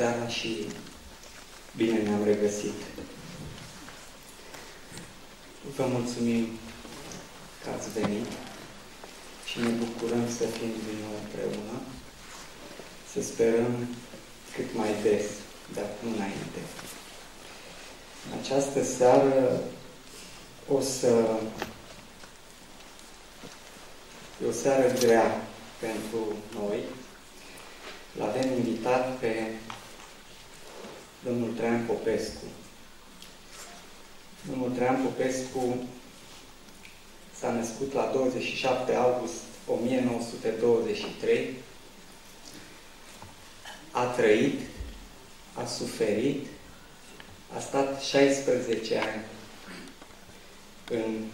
seara și bine ne-am regăsit. Vă mulțumim că ați venit și ne bucurăm să fim din nou împreună, să sperăm cât mai des, dar nu înainte. În această seară o să... E o seară grea pentru noi. L-avem invitat pe domnul Traian Popescu. Domnul Traian Popescu s-a născut la 27 august 1923, a trăit, a suferit, a stat 16 ani în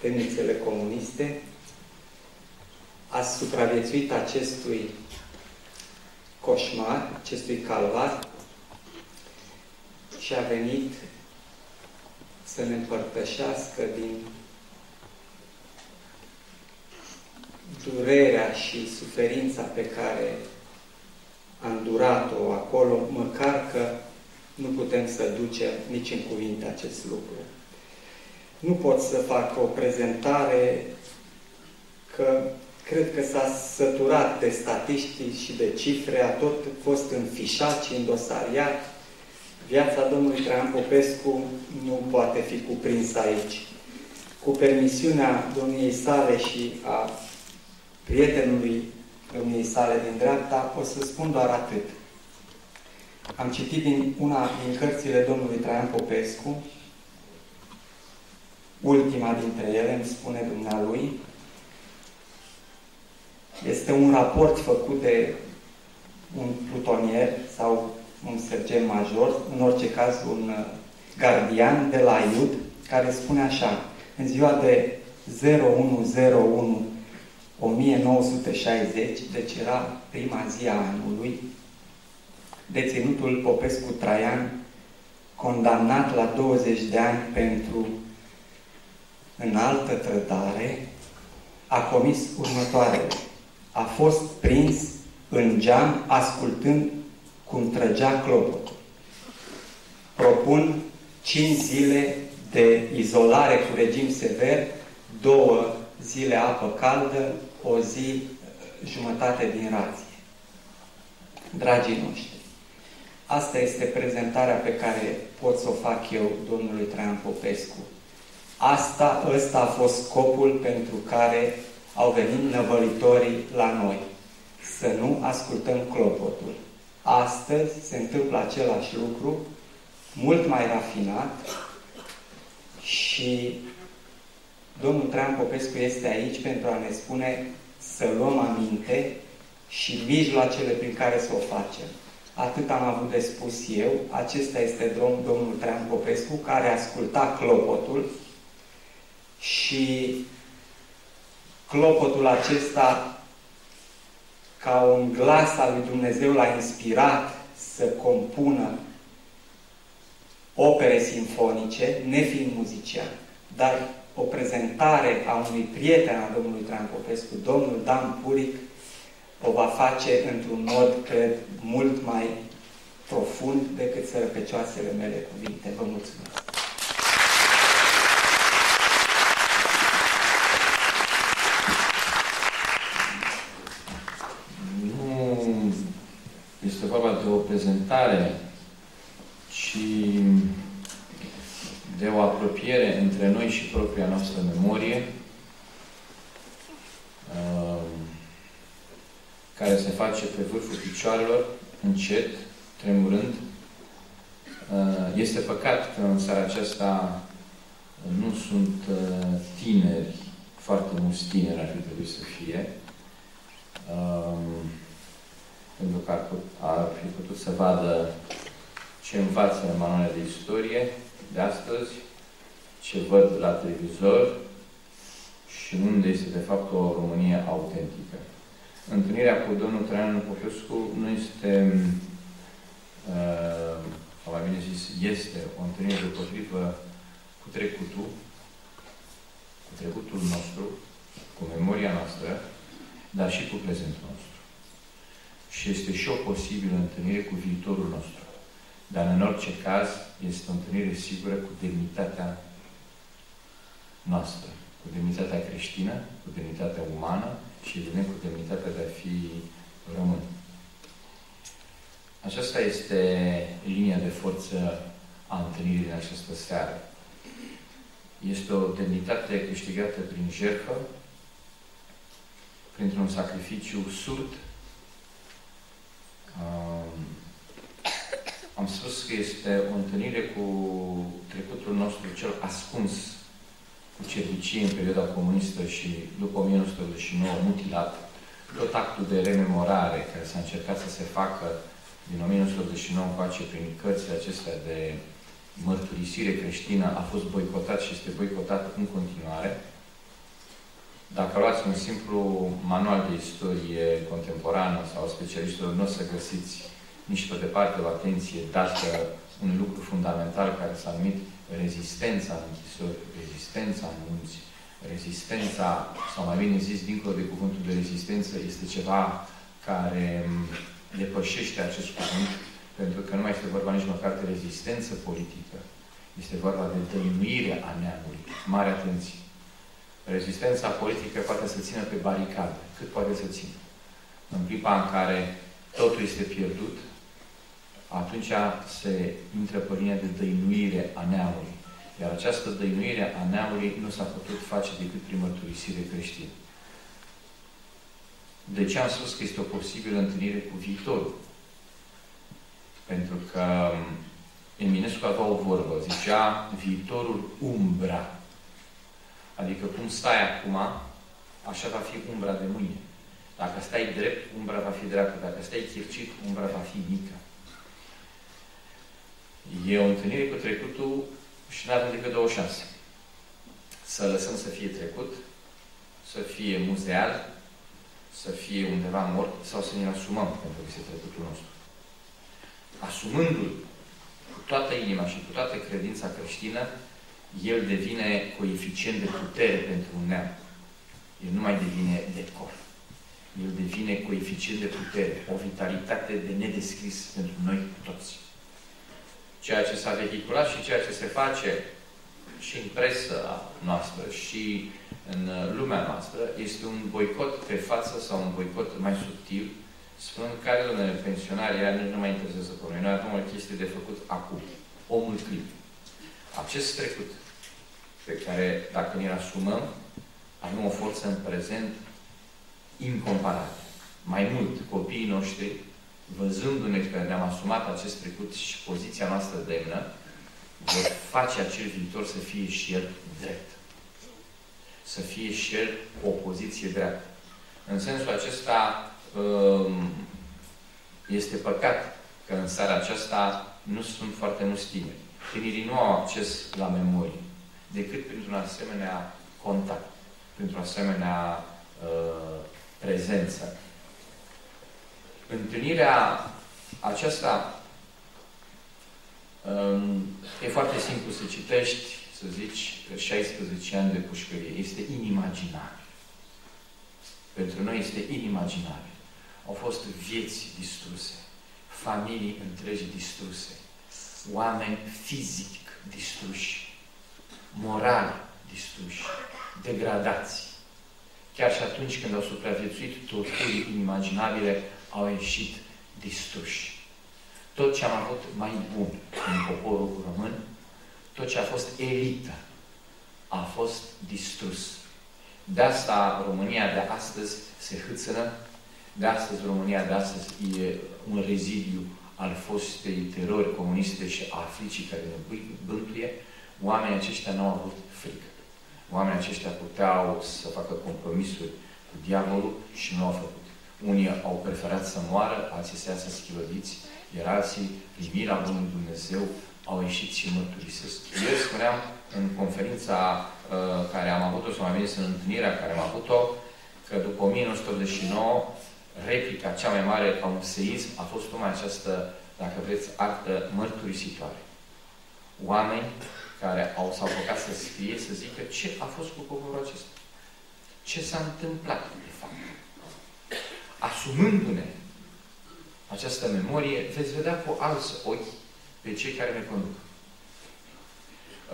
temnițele comuniste, a supraviețuit acestui coșmar, acestui calvar și a venit să ne împărtășească din durerea și suferința pe care a îndurat-o acolo, măcar că nu putem să ducem nici în cuvinte acest lucru. Nu pot să fac o prezentare că cred că s-a săturat de statistici și de cifre, a tot fost înfișat și îndosariat. Viața domnului Traian Popescu nu poate fi cuprinsă aici. Cu permisiunea domniei sale și a prietenului domniei sale din dreapta, o să spun doar atât. Am citit din una din cărțile domnului Traian Popescu, ultima dintre ele, îmi spune dumnealui, este un raport făcut de un plutonier sau un sergent major, în orice caz un uh, gardian de la Iud, care spune așa, în ziua de 0101 1960, deci era prima zi a anului, deținutul Popescu Traian, condamnat la 20 de ani pentru înaltă trădare, a comis următoarele. A fost prins în geam ascultând cum trăgea clopotul. Propun 5 zile de izolare cu regim sever, două zile apă caldă, o zi jumătate din rație. Dragii noștri, asta este prezentarea pe care pot să o fac eu domnului Traian Popescu. Asta, ăsta a fost scopul pentru care au venit năvălitorii la noi. Să nu ascultăm clopotul. Astăzi se întâmplă același lucru, mult mai rafinat și domnul Traian Popescu este aici pentru a ne spune să luăm aminte și mijloacele prin care să o facem. Atât am avut de spus eu, acesta este domn, domnul Traian Popescu, care asculta clopotul și clopotul acesta ca un glas al lui Dumnezeu l-a inspirat să compună opere simfonice, nefiind muzician, dar o prezentare a unui prieten al domnului Traian Popescu, domnul Dan Puric, o va face într-un mod, cred, mult mai profund decât sărăpecioasele mele cuvinte. Vă mulțumesc! este vorba de o prezentare, ci de o apropiere între noi și propria noastră memorie, uh, care se face pe vârful picioarelor, încet, tremurând. Uh, este păcat că în seara aceasta nu sunt uh, tineri, foarte mulți tineri ar fi trebuit să fie pentru că ar, put, ar fi putut să vadă ce învață în manuale de istorie de astăzi, ce văd la televizor și unde este de fapt o Românie autentică. Întâlnirea cu domnul Traian Popescu nu este, uh, sau mai bine zis, este o întâlnire deopotrivă cu trecutul, cu trecutul nostru, cu memoria noastră, dar și cu prezentul nostru. Și este și o posibilă întâlnire cu viitorul nostru. Dar în orice caz este o întâlnire sigură cu demnitatea noastră, cu demnitatea creștină, cu demnitatea umană și evident cu demnitatea de a fi român. Aceasta este linia de forță a întâlnirii din această seară. Este o demnitate câștigată prin jertfă, printr-un sacrificiu surd. Am spus că este o întâlnire cu trecutul nostru cel ascuns, cu cervicie în perioada comunistă și după 1989 mutilat, tot actul de rememorare care s-a încercat să se facă din 1989 încoace prin cărțile acestea de mărturisire creștină a fost boicotat și este boicotat în continuare. Dacă luați un simplu manual de istorie contemporană sau specialiștilor, nu o să găsiți nici pe departe o atenție dată un lucru fundamental care s-a numit rezistența în închisori, rezistența în munți, rezistența, sau mai bine zis, dincolo de cuvântul de rezistență, este ceva care depășește acest cuvânt, pentru că nu mai este vorba nici măcar de rezistență politică, este vorba de dăinuire a neamului. Mare atenție! Rezistența politică poate să țină pe baricadă. Cât poate să țină? În clipa în care totul este pierdut, atunci se intră pe linia de dăinuire a neamului. Iar această dăinuire a neamului nu s-a putut face decât prin mărturisire creștină. De ce am spus că este o posibilă întâlnire cu viitorul? Pentru că um, Eminescu avea o vorbă, zicea viitorul umbra. Adică cum stai acum, așa va fi umbra de mâine. Dacă stai drept, umbra va fi dreaptă. Dacă stai chircit, umbra va fi mică. E o întâlnire cu trecutul și nu avem decât două șanse. Să lăsăm să fie trecut, să fie muzeal să fie undeva mort sau să ne asumăm pentru că este trecutul nostru. Asumându-l cu toată inima și cu toată credința creștină, el devine coeficient de putere pentru un neam. El nu mai devine decor. El devine coeficient de putere, o vitalitate de nedescris pentru noi toți. Ceea ce s-a vehiculat și ceea ce se face și în presă noastră și în lumea noastră este un boicot pe față sau un boicot mai subtil, spunând care, domnule, pensionarii aia nu mai interesează pe noi. Noi avem o chestie de făcut acum. Omul clip. Acest trecut pe care, dacă ne asumăm, avem o forță în prezent incomparată. Mai mult, copiii noștri, văzându-ne că ne-am asumat acest trecut și poziția noastră demnă, vor face acel viitor să fie și el drept. Să fie și el o poziție dreaptă. În sensul acesta um, este păcat că în seara aceasta nu sunt foarte mulți tineri. Tinerii nu au acces la memorie, decât printr-un asemenea contact, printr-o asemenea uh, prezență. Întâlnirea aceasta E foarte simplu să citești, să zici, 16 ani de pușcărie. Este inimaginabil. Pentru noi este inimaginabil. Au fost vieți distruse, familii întregi distruse, oameni fizic distruși, moral distruși, degradați. Chiar și atunci când au supraviețuit torturii inimaginabile, au ieșit distruși tot ce am avut mai bun în poporul român, tot ce a fost elită, a fost distrus. De asta România de astăzi se hâțână, de astăzi România de astăzi e un rezidiu al fostei terori comuniste și a Africii care ne bântuie, oamenii aceștia nu au avut frică. Oamenii aceștia puteau să facă compromisuri cu diavolul și nu au făcut. Unii au preferat să moară, alții să iasă schilodiți, iar alții, privirea Bunului Dumnezeu, au ieșit și mărturisesc. Eu spuneam în conferința uh, care am avut-o, sau mai bine în întâlnirea care am avut-o, că după 1989, replica cea mai mare a un seism a fost tocmai această, dacă vreți, artă mărturisitoare. Oameni care au s-au făcut să scrie, să zică ce a fost cu poporul acesta. Ce s-a întâmplat, de fapt. Asumându-ne această memorie, veți vedea cu alți ochi pe cei care ne conduc.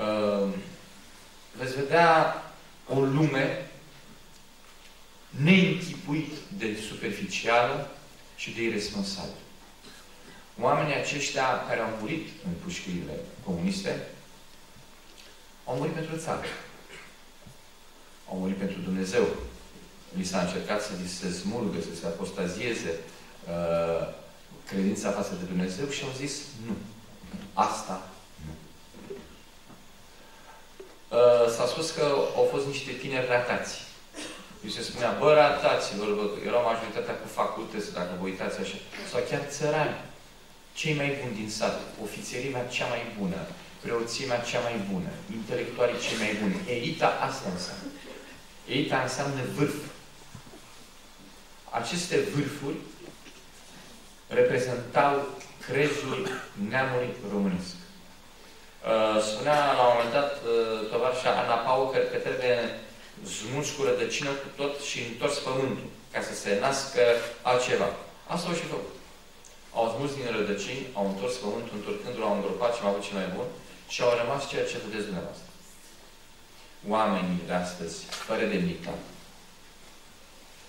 Uh, veți vedea o lume neînchipuit de superficială și de irresponsabilă. Oamenii aceștia care au murit în pușcările comuniste au murit pentru țară. Au murit pentru Dumnezeu. Li s-a încercat să li se smulgă, să se apostazieze uh, credința față de Dumnezeu și au zis nu. Asta nu. Uh, S-a spus că au fost niște tineri ratați. Și se spunea, bă, rataților, bă, erau majoritatea cu facultăți, dacă vă uitați așa, sau chiar țărani. Cei mai buni din sat, ofițerimea cea mai bună, preoțimea cea mai bună, intelectualii cei mai buni. Elita asta înseamnă. Elita înseamnă vârf. Aceste vârfuri reprezentau crezul neamului românesc. Uh, spunea la un moment dat uh, tovarșa Ana Pau că, că trebuie zmuci cu rădăcină cu tot și întors pământul ca să se nască altceva. Asta au și făcut. Au smuls din rădăcini, au întors pământul, întorcându-l, au îngropat ce mai avut cel mai bun și au rămas ceea ce vedeți dumneavoastră. Oamenii de astăzi, fără demnitate.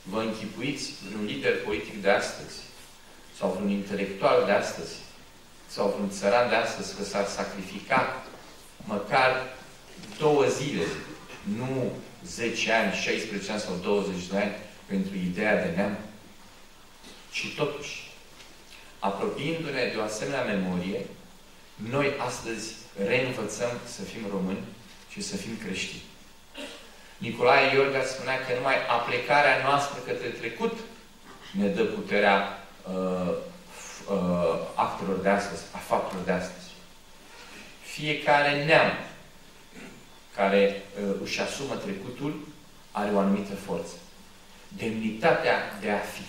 Vă închipuiți vreun lider politic de astăzi sau vreun intelectual de astăzi sau vreun țăran de astăzi că s-ar sacrifica măcar două zile, nu 10 ani, 16 ani sau 20 de ani pentru ideea de neam, ci totuși, apropiindu-ne de o asemenea memorie, noi astăzi reînvățăm să fim români și să fim creștini. Nicolae Iorga spunea că numai aplicarea noastră către trecut ne dă puterea uh, uh, actelor de astăzi, a faptelor de astăzi. Fiecare neam care uh, își asumă trecutul are o anumită forță. Demnitatea de a fi.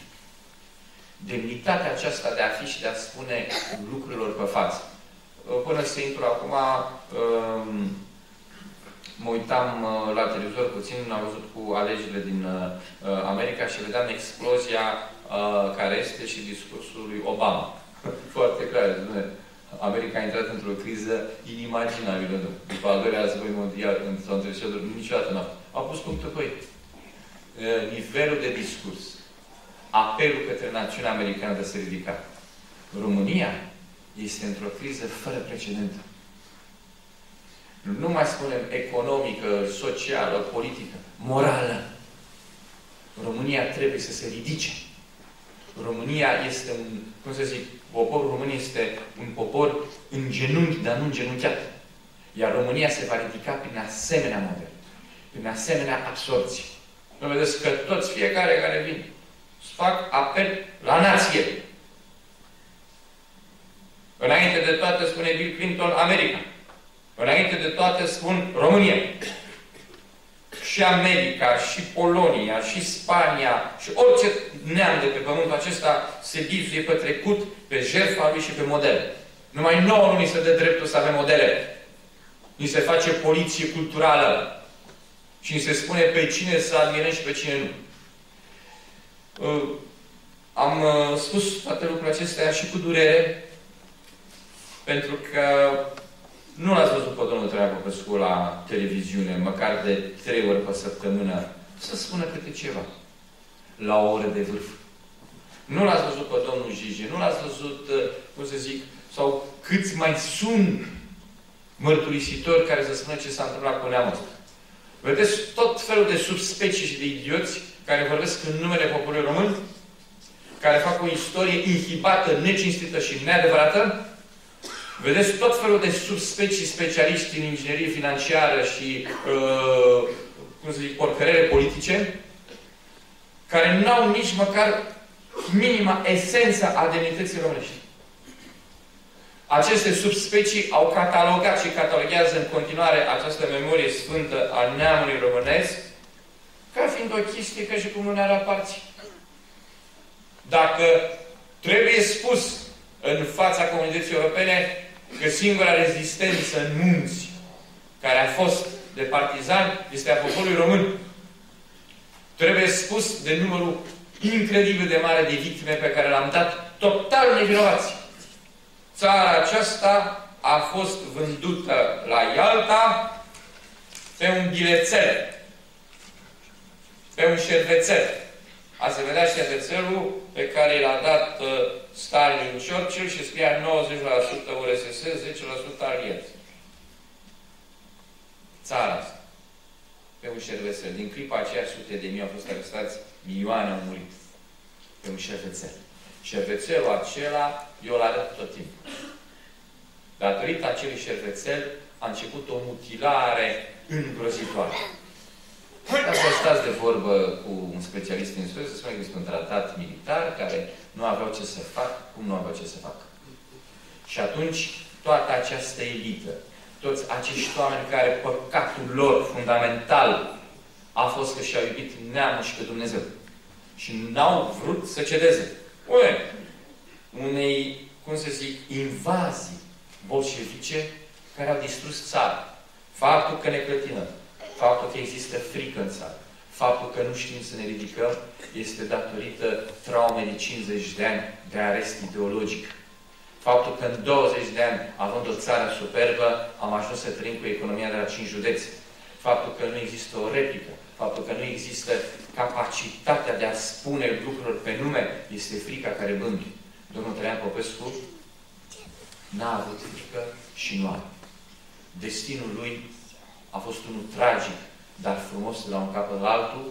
Demnitatea aceasta de a fi și de a spune lucrurilor pe față. Uh, până să intru acum, uh, mă uitam uh, la televizor puțin, am văzut cu alegerile din uh, uh, America și vedeam explozia uh, care este și discursul lui Obama. Foarte clar. America a intrat într-o criză inimaginabilă după al doilea război mondial, când s-au întreținut niciodată n-au. Au pus punctul pe ei. Nivelul de discurs, apelul către națiunea americană de a se ridica. România este într-o criză fără precedent. Nu mai spunem economică, socială, politică, morală. România trebuie să se ridice. România este un, cum să zic, poporul român este un popor în genunchi, dar nu îngenunchiat. Iar România se va ridica prin asemenea model, prin asemenea absorție. Nu vedeți că toți, fiecare care vin, fac apel la nație. Înainte de toate, spune Bill Clinton, America. Înainte de toate, spun România și America, și Polonia, și Spania, și orice neam de pe pământul acesta se bizuie pe trecut, pe jertfa lui și pe modele. Numai nouă nu ni se dă dreptul să avem modele. Ni se face poliție culturală. Și ni se spune pe cine să admirăm și pe cine nu. Uh, am uh, spus toate lucrurile acestea și cu durere, pentru că nu l-ați văzut pe domnul Treabă Păscu la televiziune, măcar de trei ori pe săptămână, să spună câte ceva. La o oră de vârf. Nu l-ați văzut pe domnul Gigi, nu l-ați văzut, uh, cum să zic, sau câți mai sunt mărturisitori care să spună ce s-a întâmplat cu neamul ăsta. Vedeți tot felul de subspecii și de idioți care vorbesc în numele poporului român, care fac o istorie inhibată, necinstită și neadevărată, Vedeți tot felul de subspecii specialiști în inginerie financiară și, uh, cum să zic, porcărere politice, care nu au nici măcar minima esență a demnității românești. Aceste subspecii au catalogat și cataloguează în continuare această memorie sfântă a neamului românesc ca fiind o chestie ca și cum nu ne are Dacă trebuie spus în fața comunității europene că singura rezistență în munți care a fost de partizani este a poporului român. Trebuie spus de numărul incredibil de mare de victime pe care l-am dat total nevinovați. Țara aceasta a fost vândută la Ialta pe un bilețel, pe un șervețel. Ați vedea șervețelul pe care l-a dat uh, Stalin Churchill și scria 90% URSS, 10% alianță. Țara asta. Pe un șervețel. Din clipa aceea sute de mii au fost arestați, milioane au murit. Pe un șervețel. Șervețelul acela, eu îl arăt tot timpul. Datorită acelui șervețel, a început o mutilare îngrozitoare. Dacă stați de vorbă cu un specialist în istorie, să spune că este un tratat militar care nu aveau ce să fac, cum nu aveau ce să facă. Și atunci, toată această elită, toți acești oameni care păcatul lor fundamental a fost că și-au iubit neamul și pe Dumnezeu. Și n-au vrut să cedeze. Ue, unei, cum să zic, invazii bolșevice care au distrus țara. Faptul că ne clătinăm, faptul că există frică în țară, faptul că nu știm să ne ridicăm, este datorită traumei de 50 de ani de arest ideologic. Faptul că în 20 de ani, având o țară superbă, am ajuns să trăim cu economia de la 5 județe. Faptul că nu există o replică, faptul că nu există capacitatea de a spune lucrurilor pe nume, este frica care bântuie. Domnul Traian Popescu n-a avut frică și nu are. Destinul lui a fost unul tragic, dar frumos de la un capăt la altul.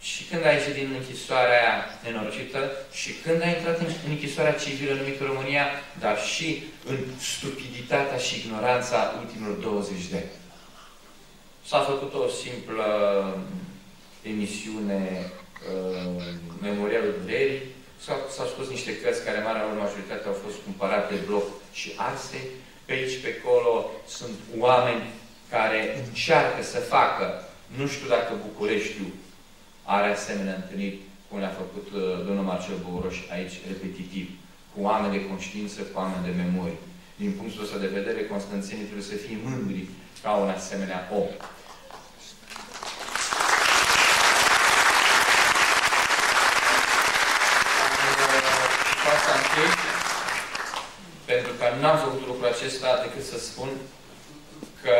Și când a ieșit din închisoarea aia nenorocită și când a intrat în închisoarea civilă numită România, dar și în stupiditatea și ignoranța ultimilor 20 de ani. S-a făcut o simplă emisiune uh, Memorialul Durerii, s-au scos niște cărți care, marea lor majoritate, au fost cumpărate bloc și arse. Pe aici, pe acolo, sunt oameni care încearcă să facă, nu știu dacă Bucureștiul are asemenea întâlniri cum le-a făcut uh, domnul Marcel Bouroș aici, repetitiv, cu oameni de conștiință, cu oameni de memorie. Din punctul ăsta de vedere, Constanțenii trebuie să fie mândri ca un asemenea om. pentru că n-am făcut lucrul acesta decât să spun că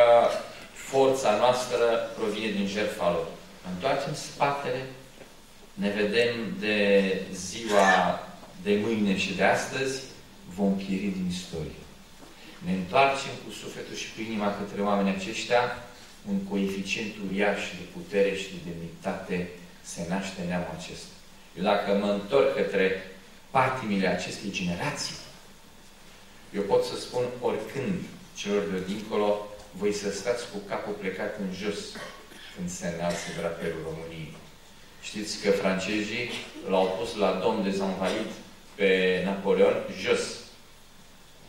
forța noastră provine din jertfa lor. Întoarcem spatele, ne vedem de ziua de mâine și de astăzi, vom pieri din istorie. Ne întoarcem cu sufletul și cu inima către oamenii aceștia, un coeficient uriaș de putere și de demnitate se naște în neamul acesta. Eu dacă mă întorc către patimile acestei generații, eu pot să spun oricând celor de dincolo, voi să stați cu capul plecat în jos când se înalță drapelul României. Știți că francezii l-au pus la domn de Zanvalit pe Napoleon jos.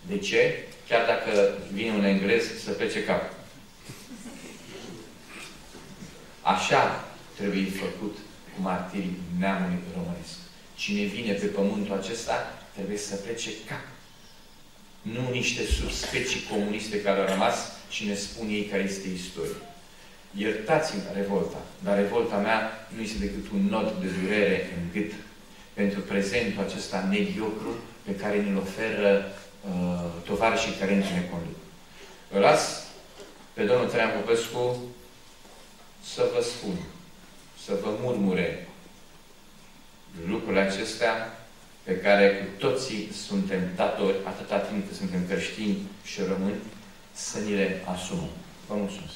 De ce? Chiar dacă vine un englez să plece cap. Așa trebuie făcut cu martirii neamului românesc. Cine vine pe pământul acesta trebuie să plece cap nu niște subspecii comuniste care au rămas și ne spun ei care este istoria. Iertați-mi revolta, dar revolta mea nu este decât un nod de durere în gât pentru prezentul acesta mediocru pe care ne-l oferă uh, tovarășii care ne conduc. Îl las pe domnul Traian Popescu să vă spun, să vă murmure lucrurile acestea pe care cu toții suntem datori, atâta timp cât suntem creștini și rămâni, să ni le asumăm. Vă mulțumesc!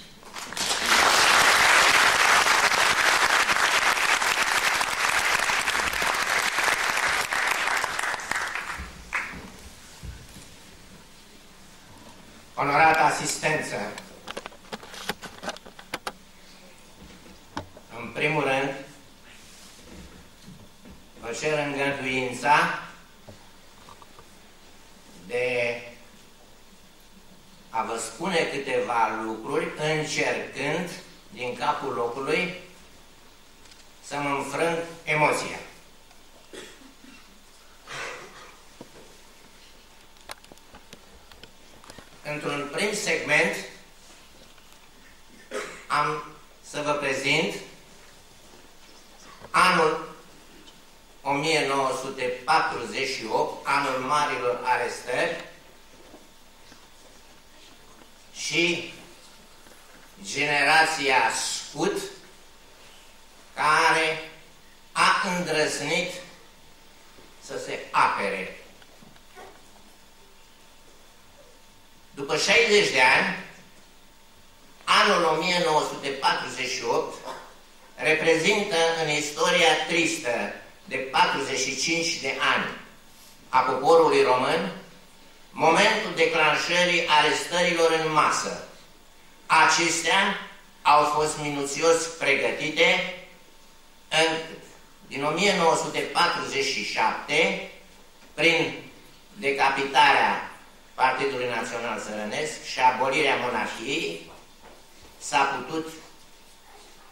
Onorată asistență, în primul rând, vă cer îngăduința de a vă spune câteva lucruri încercând din capul locului să-mi înfrâng emoția. Într-un prim segment am să vă prezint anul 1948, anul marilor arestări, și generația Scut, care a îndrăznit să se apere. După 60 de ani, anul 1948 reprezintă în istoria tristă de 45 de ani a poporului român momentul declanșării arestărilor în masă. Acestea au fost minuțios pregătite încât din 1947, prin decapitarea Partidului Național Sărănesc și abolirea monarhiei, s-a putut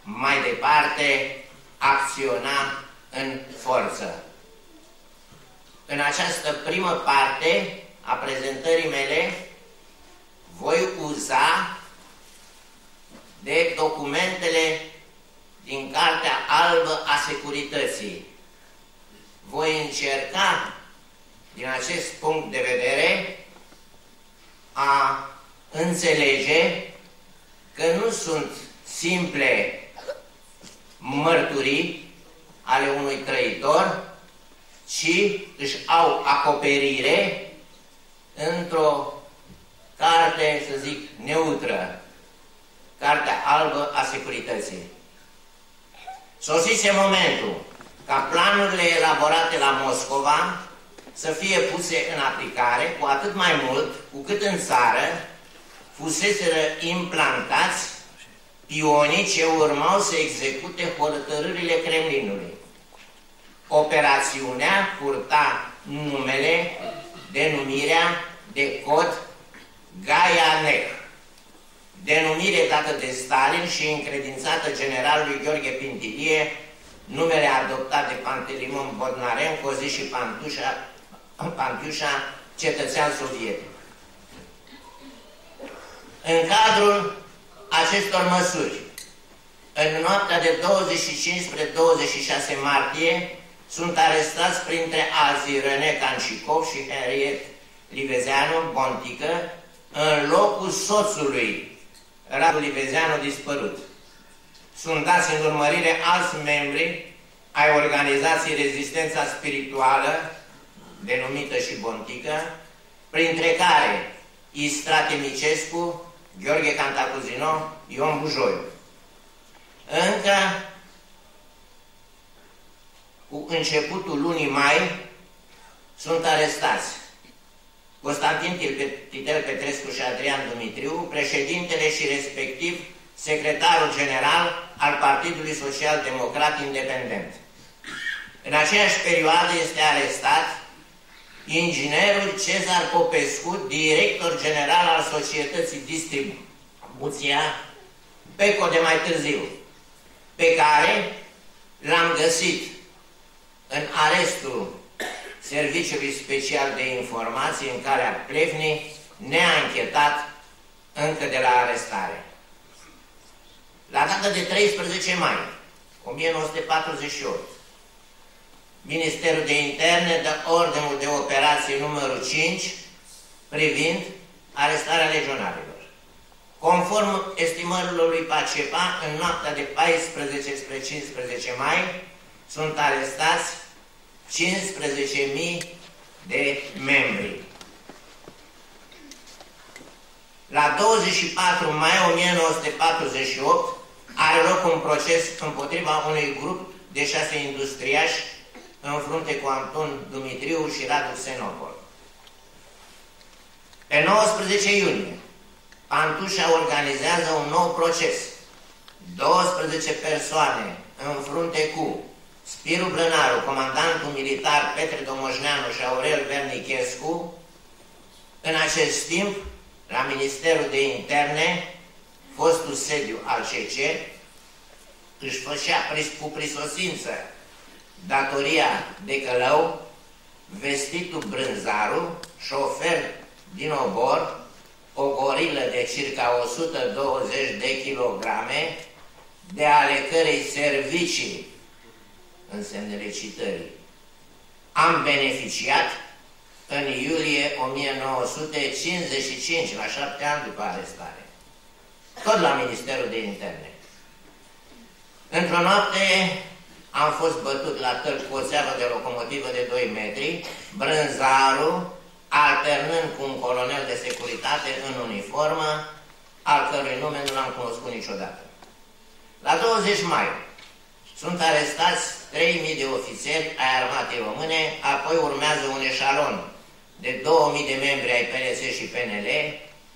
mai departe acționa în forță. În această primă parte a prezentării mele voi uza de documentele din Cartea Albă a Securității. Voi încerca, din acest punct de vedere, a înțelege că nu sunt simple mărturii ale unui trăitor, ci își au acoperire într-o carte, să zic, neutră, Cartea albă a securității. Sosise momentul ca planurile elaborate la Moscova să fie puse în aplicare, cu atât mai mult cu cât în țară fuseseră implantați pionii ce urmau să execute hotărârile Kremlinului. Operațiunea purta numele, denumirea de cod Gaianec, denumire dată de Stalin și încredințată generalului Gheorghe Pintilie, numele adoptat de Pantelimon Bodnarenko, zi și Pantușa, Pantiușa, cetățean sovietic. În cadrul acestor măsuri, în noaptea de 25 spre 26 martie, sunt arestați printre alții René Cancicov și Henriette Livezeanu Bontică, în locul soțului Radu Livezeanu dispărut. Sunt dați în urmărire alți membri ai organizației Rezistența Spirituală, denumită și Bontică, printre care Istrate Micescu, Gheorghe Cantacuzino, Ion Bujoiu. Încă cu începutul lunii mai sunt arestați Constantin Titel Petrescu și Adrian Dumitriu, președintele și respectiv secretarul general al Partidului Social Democrat Independent. În aceeași perioadă este arestat inginerul Cezar Popescu, director general al Societății Distribuția, PECO de mai târziu, pe care l-am găsit în arestul Serviciului Special de Informații în care Plevnii ne-a închetat încă de la arestare. La data de 13 mai 1948, Ministerul de Interne dă ordinul de operație numărul 5 privind arestarea legionarilor. Conform estimărilor lui Pacepa, în noaptea de 14 spre 15 mai sunt arestați 15.000 de membri. La 24 mai 1948 are loc un proces împotriva unui grup de șase industriași în frunte cu Anton Dumitriu și Radu Xenopol. Pe 19 iunie, Pantușa organizează un nou proces. 12 persoane în frunte cu Spiru Brănaru, comandantul militar Petre Domojneanu și Aurel Vernichescu, în acest timp, la Ministerul de Interne, fostul sediu al CC, își făcea cu prisosință datoria de călău, vestitul Brânzaru, șofer din obor, o gorilă de circa 120 de kilograme, de ale cărei servicii în semnele citării, am beneficiat în iulie 1955, la șapte ani după arestare, tot la Ministerul de Interne. Într-o noapte am fost bătut la tălpi cu o țeavă de locomotivă de 2 metri, brânzarul, alternând cu un colonel de securitate în uniformă, al cărui nume nu l-am cunoscut niciodată. La 20 mai sunt arestați 3.000 de ofițeri ai armatei române, apoi urmează un eșalon de 2.000 de membri ai PNS și PNL,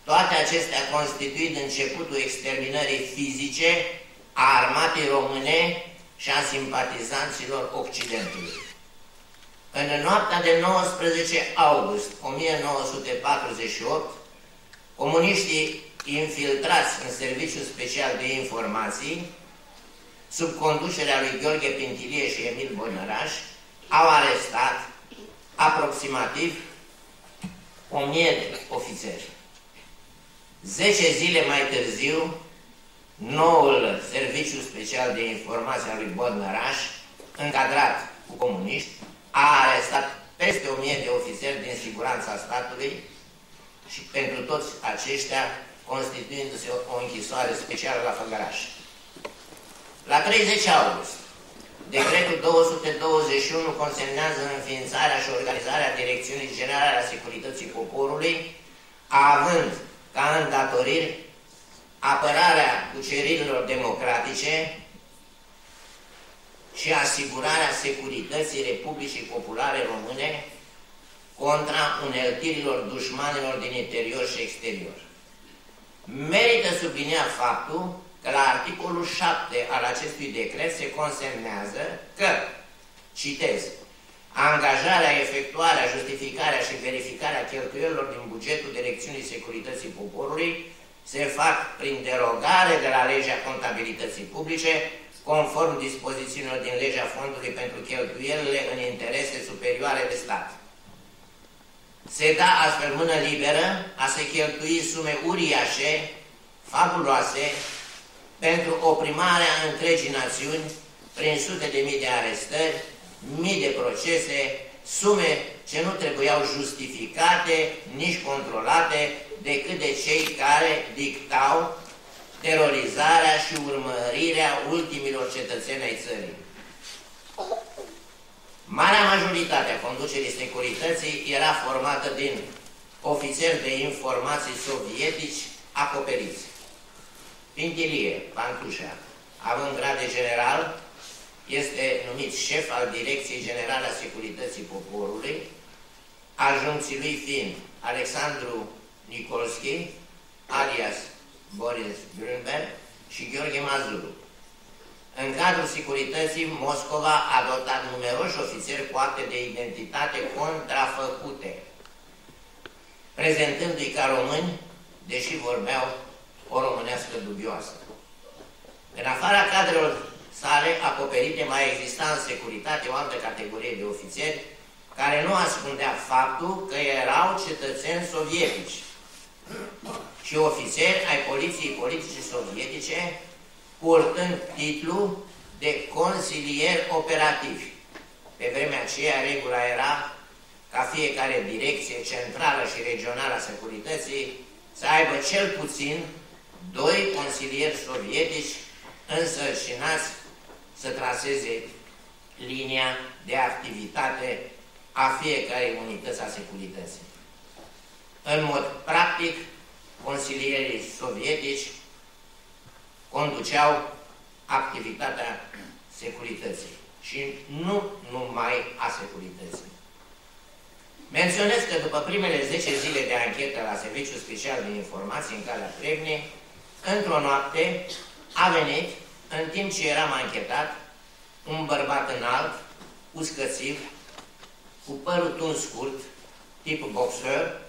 toate acestea constituind începutul exterminării fizice a armatei române și a simpatizanților Occidentului. În noaptea de 19 august 1948, comuniștii infiltrați în Serviciul Special de Informații, sub conducerea lui Gheorghe Pintilie și Emil Bonăraș, au arestat aproximativ 1000 de ofițeri. Zece zile mai târziu, noul Serviciu Special de Informație al lui Bodnăraș, încadrat cu comuniști, a arestat peste 1000 de ofițeri din siguranța statului și pentru toți aceștia constituindu-se o închisoare specială la Făgăraș. La 30 august, decretul 221 consemnează înființarea și organizarea Direcțiunii Generale a Securității Poporului, având ca îndatoriri apărarea cuceririlor democratice și asigurarea securității Republicii Populare Române contra uneltirilor dușmanilor din interior și exterior. Merită subliniat faptul că la articolul 7 al acestui decret se consemnează că, citez, angajarea, efectuarea, justificarea și verificarea cheltuielilor din bugetul Direcțiunii Securității Poporului se fac prin derogare de la legea contabilității publice, conform dispozițiilor din legea fondului pentru cheltuielile în interese superioare de stat. Se da astfel mână liberă a se cheltui sume uriașe, fabuloase, pentru oprimarea întregii națiuni prin sute de mii de arestări, mii de procese, sume ce nu trebuiau justificate, nici controlate, decât de cei care dictau terorizarea și urmărirea ultimilor cetățeni ai țării. Marea majoritate a conducerii securității era formată din ofițeri de informații sovietici acoperiți. Pintilie, Pantușa, având grad de general, este numit șef al Direcției Generale a Securității Poporului, ajunții lui fiind Alexandru Nikolski, alias Boris Grünberg și Gheorghe Mazuru. În cadrul securității, Moscova a dotat numeroși ofițeri cu acte de identitate contrafăcute, prezentându-i ca români, deși vorbeau o românească dubioasă. În afara cadrelor sale acoperite mai exista în securitate o altă categorie de ofițeri care nu ascundea faptul că erau cetățeni sovietici și ofițeri ai poliției politice sovietice purtând titlul de consilier operativ. Pe vremea aceea, regula era ca fiecare direcție centrală și regională a securității să aibă cel puțin doi consilieri sovietici însărcinați să traseze linia de activitate a fiecare unități a securității. În mod practic, consilierii sovietici conduceau activitatea securității și nu numai a securității. Menționez că după primele 10 zile de anchetă la Serviciul Special de Informații în Calea Plevne, într-o noapte a venit, în timp ce eram anchetat, un bărbat înalt, uscățiv, cu părul tun scurt, tip boxer,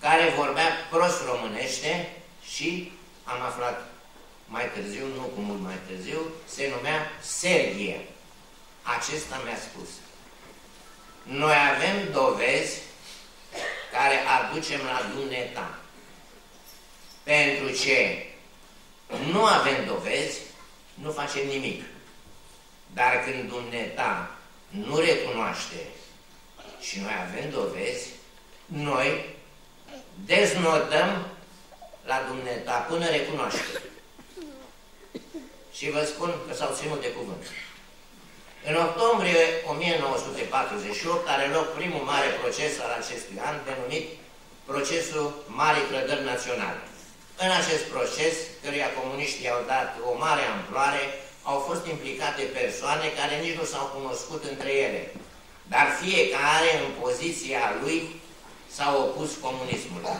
care vorbea prost românește și, am aflat mai târziu, nu cu mult mai târziu, se numea Sergie. Acesta mi-a spus. Noi avem dovezi care aducem la Duneta. Pentru ce nu avem dovezi, nu facem nimic. Dar când Duneta nu recunoaște și noi avem dovezi, noi deznotăm la Dumnezeu până recunoaște. Și vă spun că s-au ținut de cuvânt. În octombrie 1948 are loc primul mare proces al acestui an, denumit procesul Marii Clădări Naționale. În acest proces, căruia comuniștii au dat o mare amploare, au fost implicate persoane care nici nu s-au cunoscut între ele, dar fiecare în poziția lui s-au opus comunismului.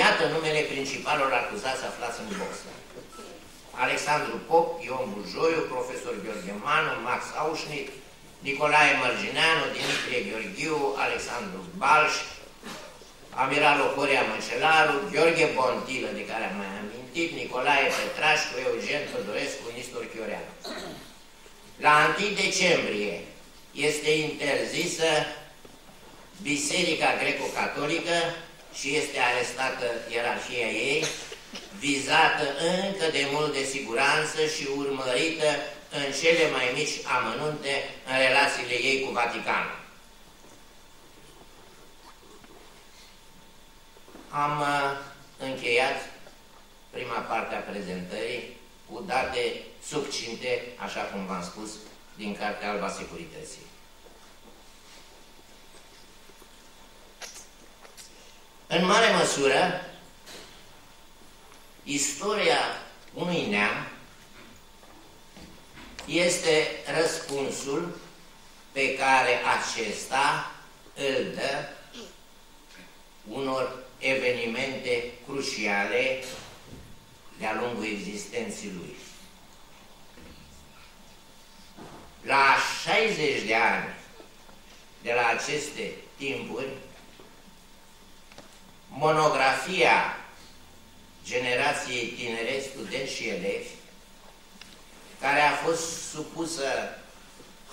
Iată numele principalor acuzați aflați în boxă. Alexandru Pop, Ion Bujoiu, profesor Gheorghe Manu, Max Aușnic, Nicolae Mărgineanu, Dimitrie Gheorghiu, Alexandru Balș, Amiralul Horia Măcelaru, Gheorghe Bontilă, de care am mai amintit, Nicolae Petrașcu, Eugen Tădorescu, Nistor Chioreanu. La 1 decembrie este interzisă Biserica Greco-Catolică și este arestată ierarhia ei, vizată încă de mult de siguranță și urmărită în cele mai mici amănunte în relațiile ei cu Vaticanul. Am uh, încheiat prima parte a prezentării cu date subcinte, așa cum v-am spus, din Cartea Alba Securității. În mare măsură, istoria unui neam este răspunsul pe care acesta îl dă unor evenimente cruciale de-a lungul existenței lui. La 60 de ani de la aceste timpuri, monografia generației tinere, studenți și elevi, care a fost supusă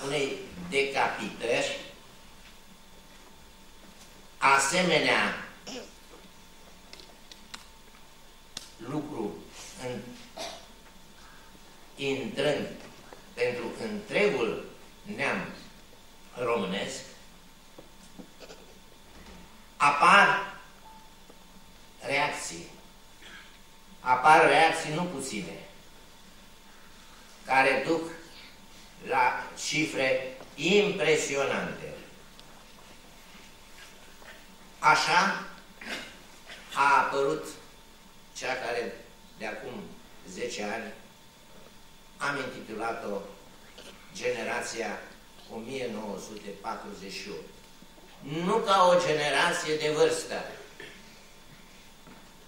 unei decapitări, asemenea lucru în, intrând pentru întregul neam românesc, apar reacții. Apar reacții nu puține, care duc la cifre impresionante. Așa a apărut cea care de acum 10 ani am intitulat-o Generația 1948. Nu ca o generație de vârstă,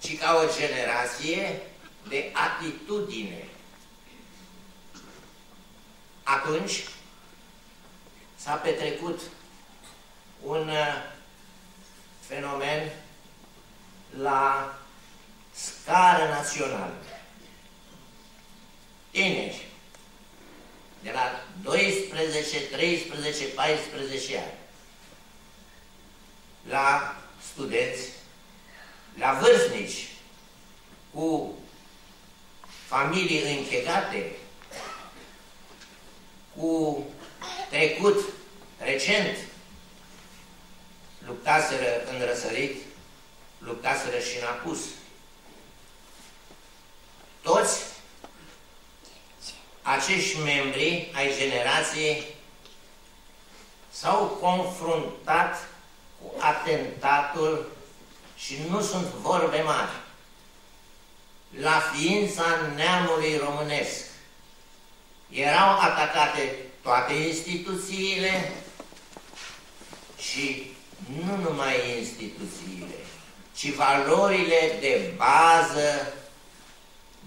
ci ca o generație de atitudine. Atunci s-a petrecut un uh, fenomen la scară națională. Tineri, de la 12, 13, 14 ani, la studenți, la vârstnici, cu familii închegate, cu trecut recent, luptaseră în răsărit, luptaseră și în apus. Toți acești membri ai generației s-au confruntat cu atentatul și nu sunt vorbe mari la ființa neamului românesc. Erau atacate toate instituțiile și nu numai instituțiile, ci valorile de bază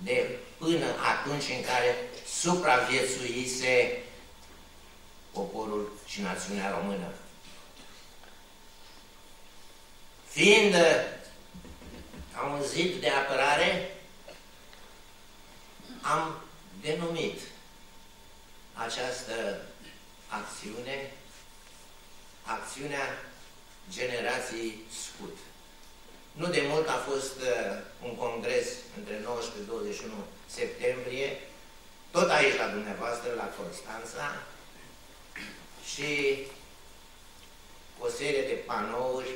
de până atunci în care supraviețuise poporul și națiunea română. Fiind ca un zid de apărare, am denumit această acțiune acțiunea generației scut. Nu de mult a fost uh, un congres între 19-21 septembrie, tot aici la dumneavoastră, la Constanța, și o serie de panouri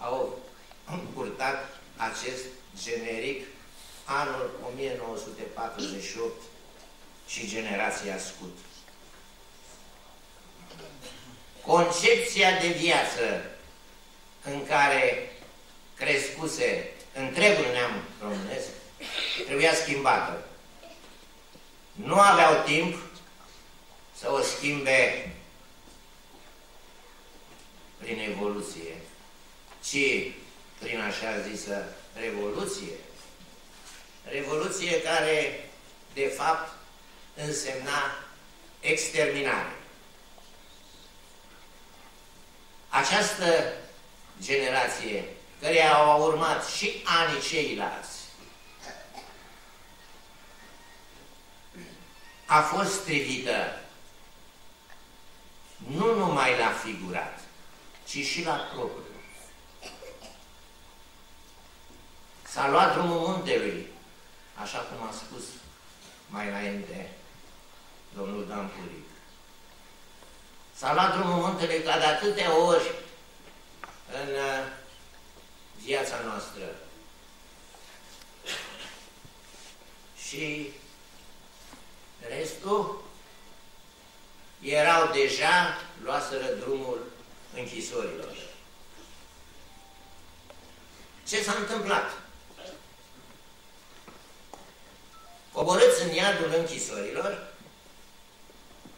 au purtat acest generic anul 1948 și generația Scut. Concepția de viață în care crescuse întregul neam românesc trebuia schimbată. Nu aveau timp să o schimbe prin evoluție, ci prin așa zisă revoluție. Revoluție care, de fapt, însemna exterminare. Această generație, care au urmat și anii ceilalți, a fost strivită nu numai la figurat, ci și la propriu. S-a luat drumul muntelui, așa cum a spus mai înainte domnul Dan Puric. S-a luat drumul muntelui ca de atâtea ori în uh, viața noastră. Și restul erau deja, luaseră drumul închisorilor. Ce s-a întâmplat? Coborâți în iadul închisorilor,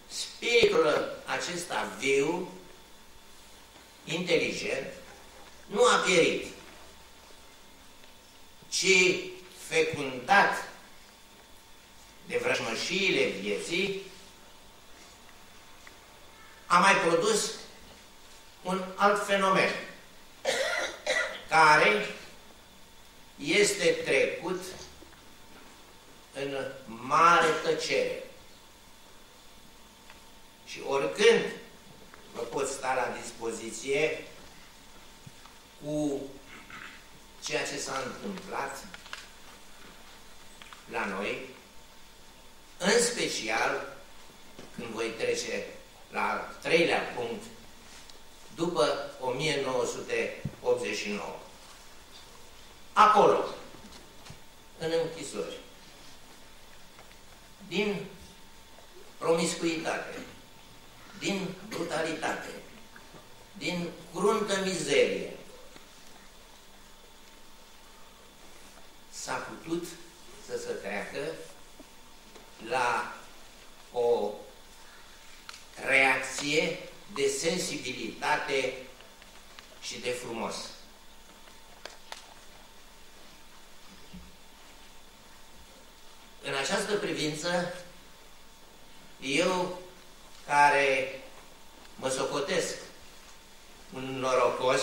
spiritul acesta viu, inteligent, nu a pierit, ci fecundat de vrăjmășiile vieții, a mai produs un alt fenomen care este trecut în mare tăcere. Și oricând vă pot sta la dispoziție cu ceea ce s-a întâmplat la noi, în special când voi trece la treilea punct după 1989. Acolo, în închisori, din promiscuitate, din brutalitate, din cruntă mizerie, s-a putut să se treacă la o reacție de sensibilitate și de frumos. În această privință, eu, care mă socotesc un norocos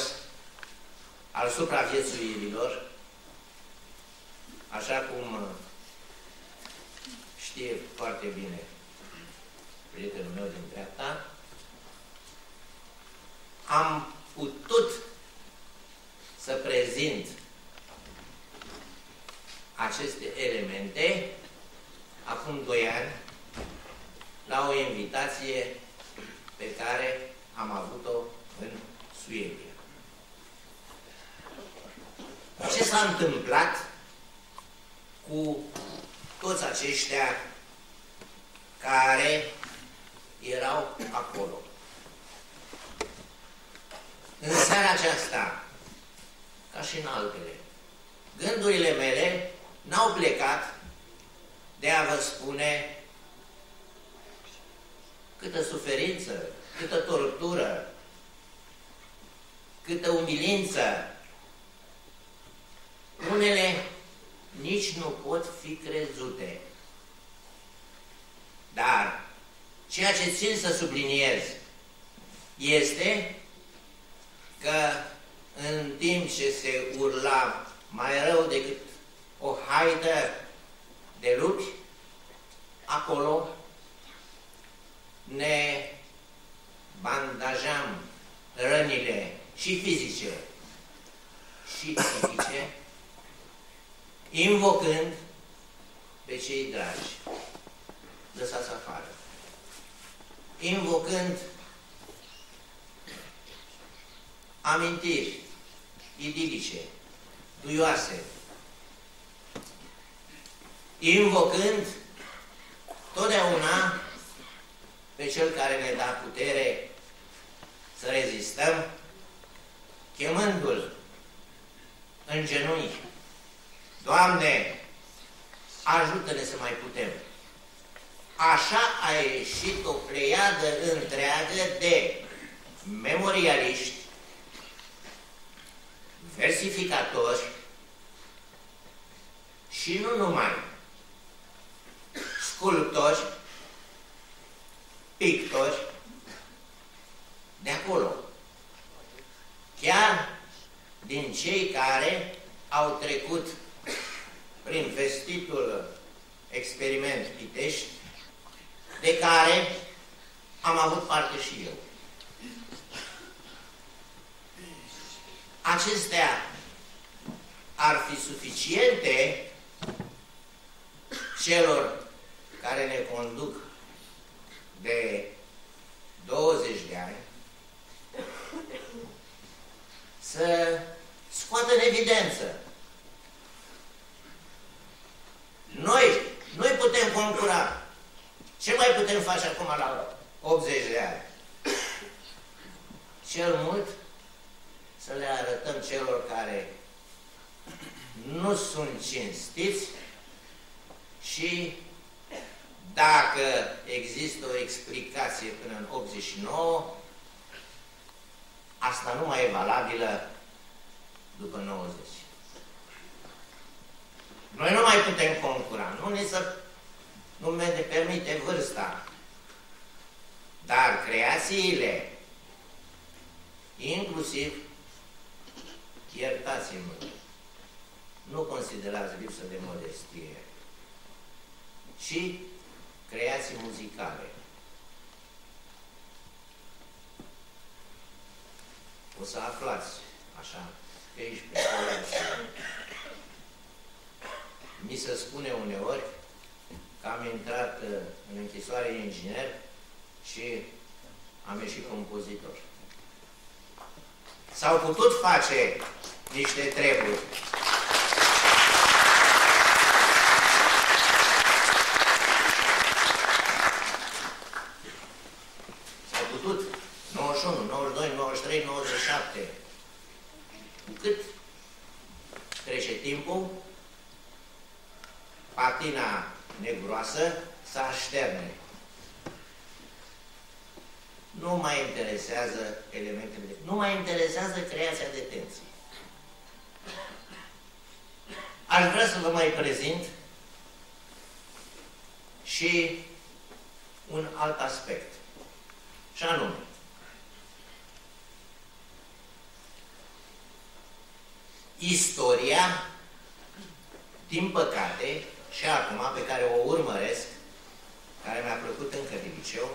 al supraviețuirilor, așa cum știe foarte bine prietenul meu din dreapta, am putut să prezint aceste elemente acum doi ani la o invitație pe care am avut-o în Suedia. Ce s-a întâmplat cu toți aceștia care erau acolo. În seara aceasta, ca și în altele, gândurile mele n-au plecat de a vă spune câtă suferință, câtă tortură, câtă umilință. Unele nici nu pot fi crezute. Dar ceea ce țin să subliniez este că în timp ce se urla mai rău decât o haită de lupi, acolo ne bandajam rănile și fizice și psihice, invocând pe cei dragi, lăsați afară, invocând amintiri idilice, duioase, invocând totdeauna pe Cel care ne da putere să rezistăm, chemându-L în genunchi. Doamne, ajută-ne să mai putem. Așa a ieșit o pleiadă întreagă de memorialiști, versificatori și nu numai, sculptori, pictori, de acolo. Chiar din cei care au trecut prin vestitul experiment Pitești, de care am avut parte și eu. Acestea ar fi suficiente celor care ne conduc de 20 de ani să scoată în evidență. Noi, noi putem concura. Ce mai putem face acum la 80 de ani? Cel mult să le arătăm celor care nu sunt cinstiți și dacă există o explicație până în 89, asta nu mai e valabilă după 90. Noi nu mai putem concura, nu ne, să, nu ne permite vârsta, dar creațiile, inclusiv, iertați-mă, nu considerați lipsă de modestie, ci creații muzicale. O să aflați, așa, pe aici, pe acolo, mi se spune uneori că am intrat uh, în închisoare inginer și am ieșit compozitor. S-au putut face niște treburi putut 91, 92, 93, 97. Cu cât trece timpul, patina negroasă să așterne. Nu mai interesează elementele, de... nu mai interesează creația de tenții. Aș vrea să vă mai prezint și un alt aspect. Și anume, istoria, din păcate, și acum, pe care o urmăresc, care mi-a plăcut încă de liceu,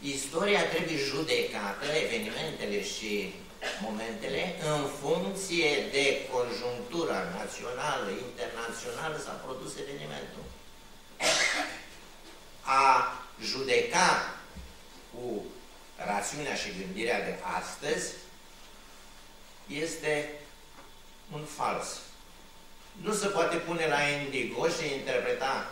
istoria trebuie judecată, evenimentele și momentele, în funcție de conjunctura națională, internațională, s-a produs evenimentul. A judeca cu rațiunea și gândirea de astăzi este un fals. Nu se poate pune la indigo și interpreta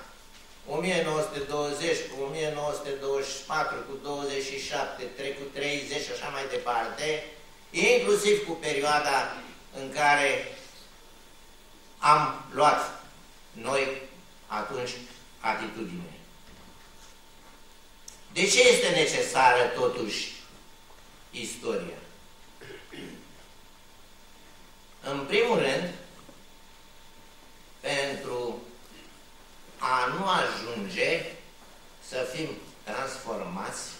1920 cu 1924 cu 27, 3 cu 30 și așa mai departe, inclusiv cu perioada în care am luat noi atunci atitudine. De ce este necesară totuși istoria? În primul rând, pentru a nu ajunge să fim transformați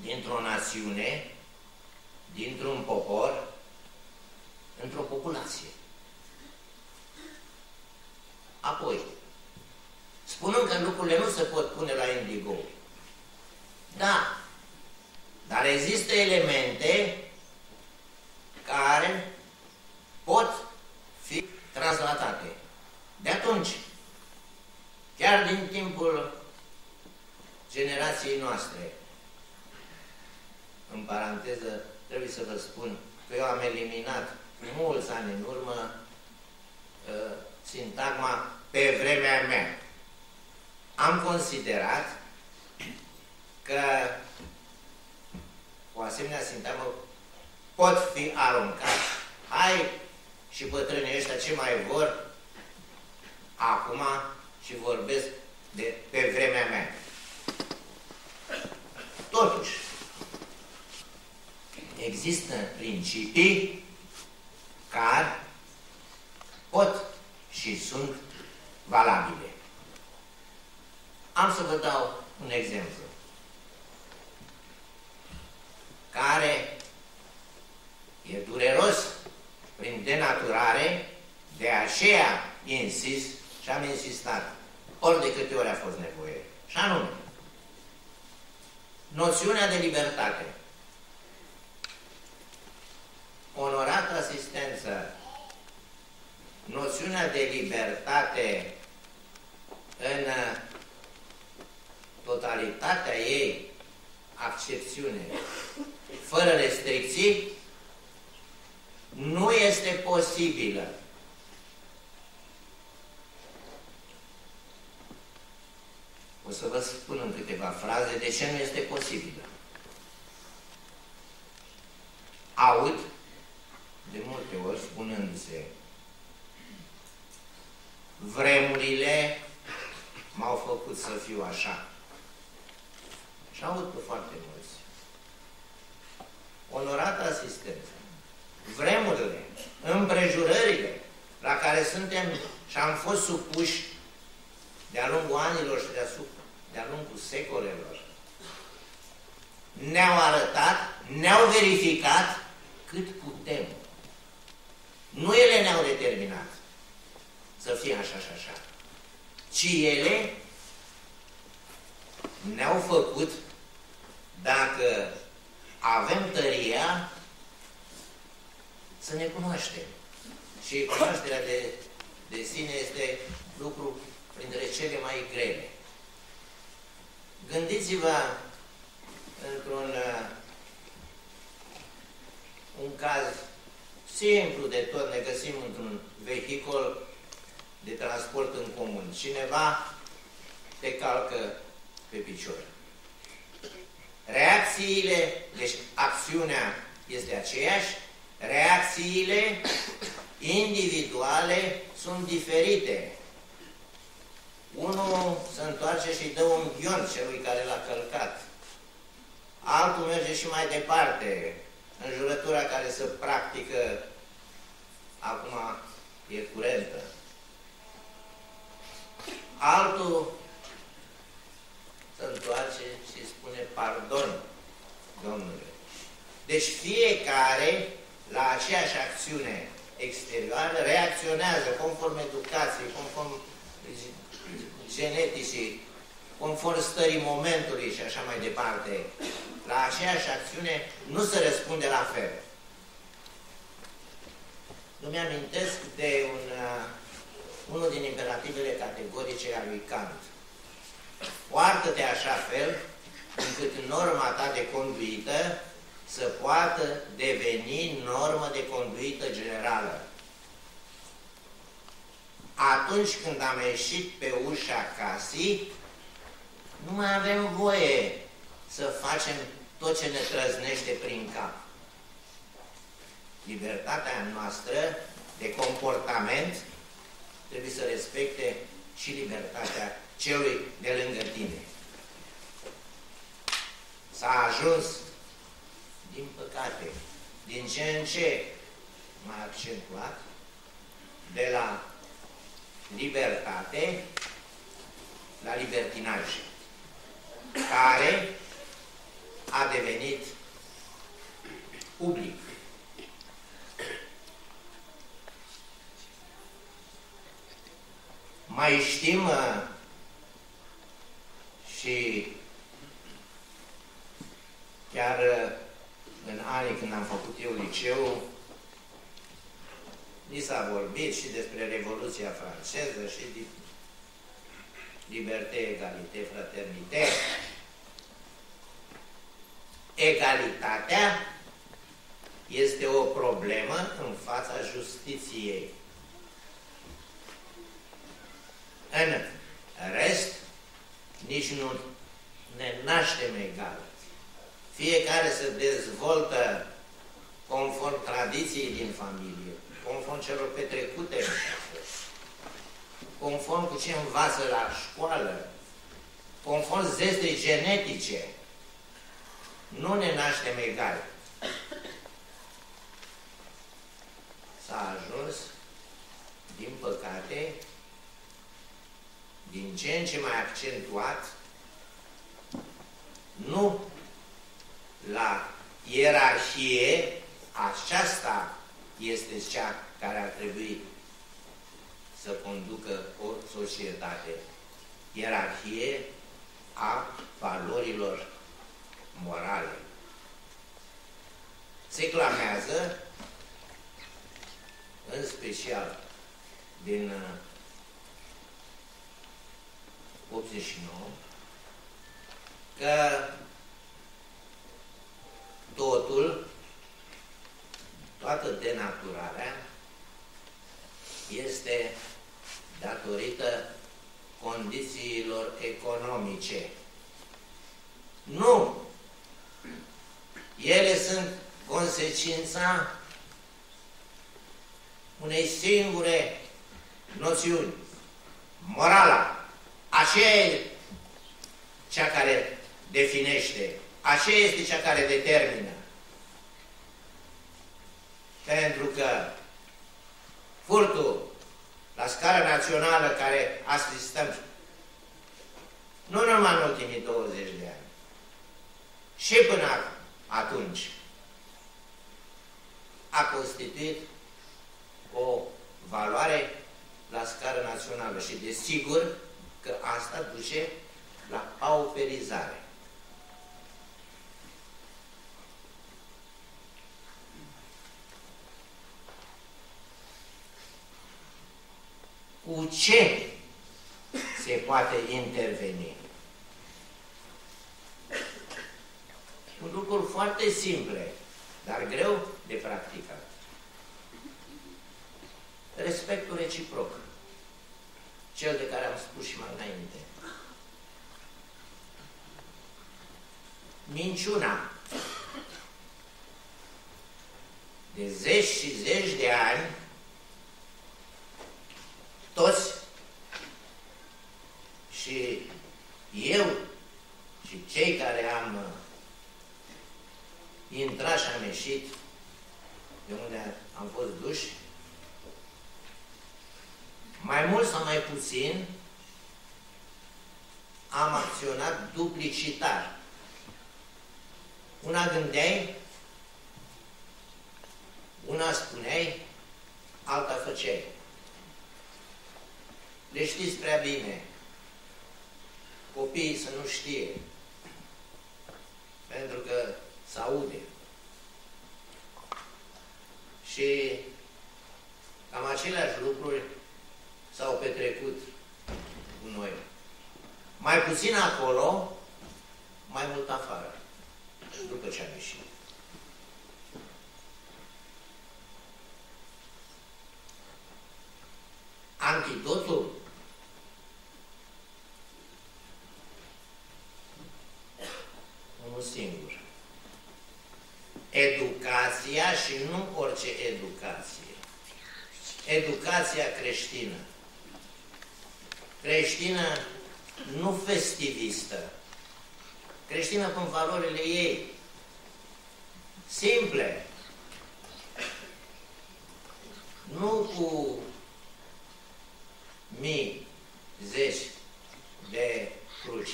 dintr-o națiune, dintr-un popor, într-o populație. Apoi, spunând că lucrurile nu se pot pune la indigo. Da, dar există elemente care pot fi translatate. De atunci, chiar din timpul generației noastre, în paranteză, trebuie să vă spun că eu am eliminat mulți ani în urmă uh, sintagma pe vremea mea. Am considerat că o asemenea sintagmă pot fi aruncat. Hai și bătrânii ăștia ce mai vor acum și vorbesc de pe vremea mea. Totuși, există principii care pot și sunt valabile. Am să vă dau un exemplu care e dureros prin denaturare, de aceea insist și am insistat ori de câte ori a fost nevoie. Și anume, noțiunea de libertate, onorată asistență, noțiunea de libertate în totalitatea ei, accepțiune, fără restricții, nu este posibilă. O să vă spun în câteva fraze de ce nu este posibilă. Aud de multe ori spunându-se vremurile m-au făcut să fiu așa. Și aud pe foarte mulți. Onorată asistență, vremurile, împrejurările la care suntem și am fost supuși de-a lungul anilor și de-a lungul secolelor, ne-au arătat, ne-au verificat cât putem. Nu ele ne-au determinat să fie așa și așa, ci ele ne-au făcut, dacă avem tăria, să ne cunoaștem. Și cunoașterea de, de sine este lucru printre cele mai grele. Gândiți-vă într-un uh, un caz simplu de tot, ne găsim într-un vehicul de transport în comun. Cineva te calcă pe picior. Reacțiile, deci acțiunea este aceeași, reacțiile individuale sunt diferite. Unul se întoarce și dă un ghion celui care l-a călcat. Altul merge și mai departe. În jurătura care se practică acum e curentă. Altul se întoarce și spune pardon, Domnule. Deci fiecare la aceeași acțiune exterioară reacționează conform educației, conform geneticii, conform stării momentului și așa mai departe, la aceeași acțiune nu se răspunde la fel. Nu mi-amintesc de un, uh, unul din imperativele categorice a lui Kant. Poartă-te așa fel încât norma ta de conduită să poată deveni normă de conduită generală. Atunci când am ieșit pe ușa casei, nu mai avem voie să facem tot ce ne trăznește prin cap. Libertatea noastră de comportament trebuie să respecte și libertatea celui de lângă tine. S-a ajuns, din păcate, din ce în ce mai accentuat, de la libertate la libertinaj, care a devenit public. Mai știm uh, și chiar uh, în anii când am făcut eu liceu, ni s-a vorbit și despre Revoluția franceză și de liberté, egalité, fraternité. egalitatea este o problemă în fața justiției. În rest, nici nu ne naștem egal. Fiecare se dezvoltă conform tradiției din familie, conform celor petrecute în conform cu ce învață la școală, conform zestei genetice. Nu ne naștem egali. S-a ajuns, din păcate, din ce în ce mai accentuat, nu la ierarhie, aceasta este cea care ar trebui să conducă o societate. Ierarhie a valorilor morale. Se clamează, în special din 89, uh, că totul, toată denaturarea, este datorită condițiilor economice. Nu! Ele sunt consecința unei singure noțiuni. Morala. Aceea e cea care definește, aceea este cea care determină. Pentru că furtul la scară națională care asistăm nu numai în ultimii 20 de ani, și până atunci a constituit o valoare la scară națională și desigur că asta duce la pauperizare. Cu ce se poate interveni? Un lucru foarte simple, dar greu de practicat. Respectul reciproc. Cel de care am spus și mai înainte. Minciuna. De zeci și zeci de ani, toți și eu și cei care am uh, intrat și am ieșit de unde am fost duși, mai mult sau mai puțin, am acționat duplicitar. Una gândeai, una spuneai, alta făceai. Le știți prea bine. Copiii să nu știe. Pentru că se aude. Și cam aceleași lucruri s-au petrecut cu noi. Mai puțin acolo, mai mult afară, după ce am ieșit. Antidotul unul singur. Educația și nu orice educație. Educația creștină. Creștină nu festivistă. Creștină cu valorile ei. Simple. Nu cu mii, zeci de cruci,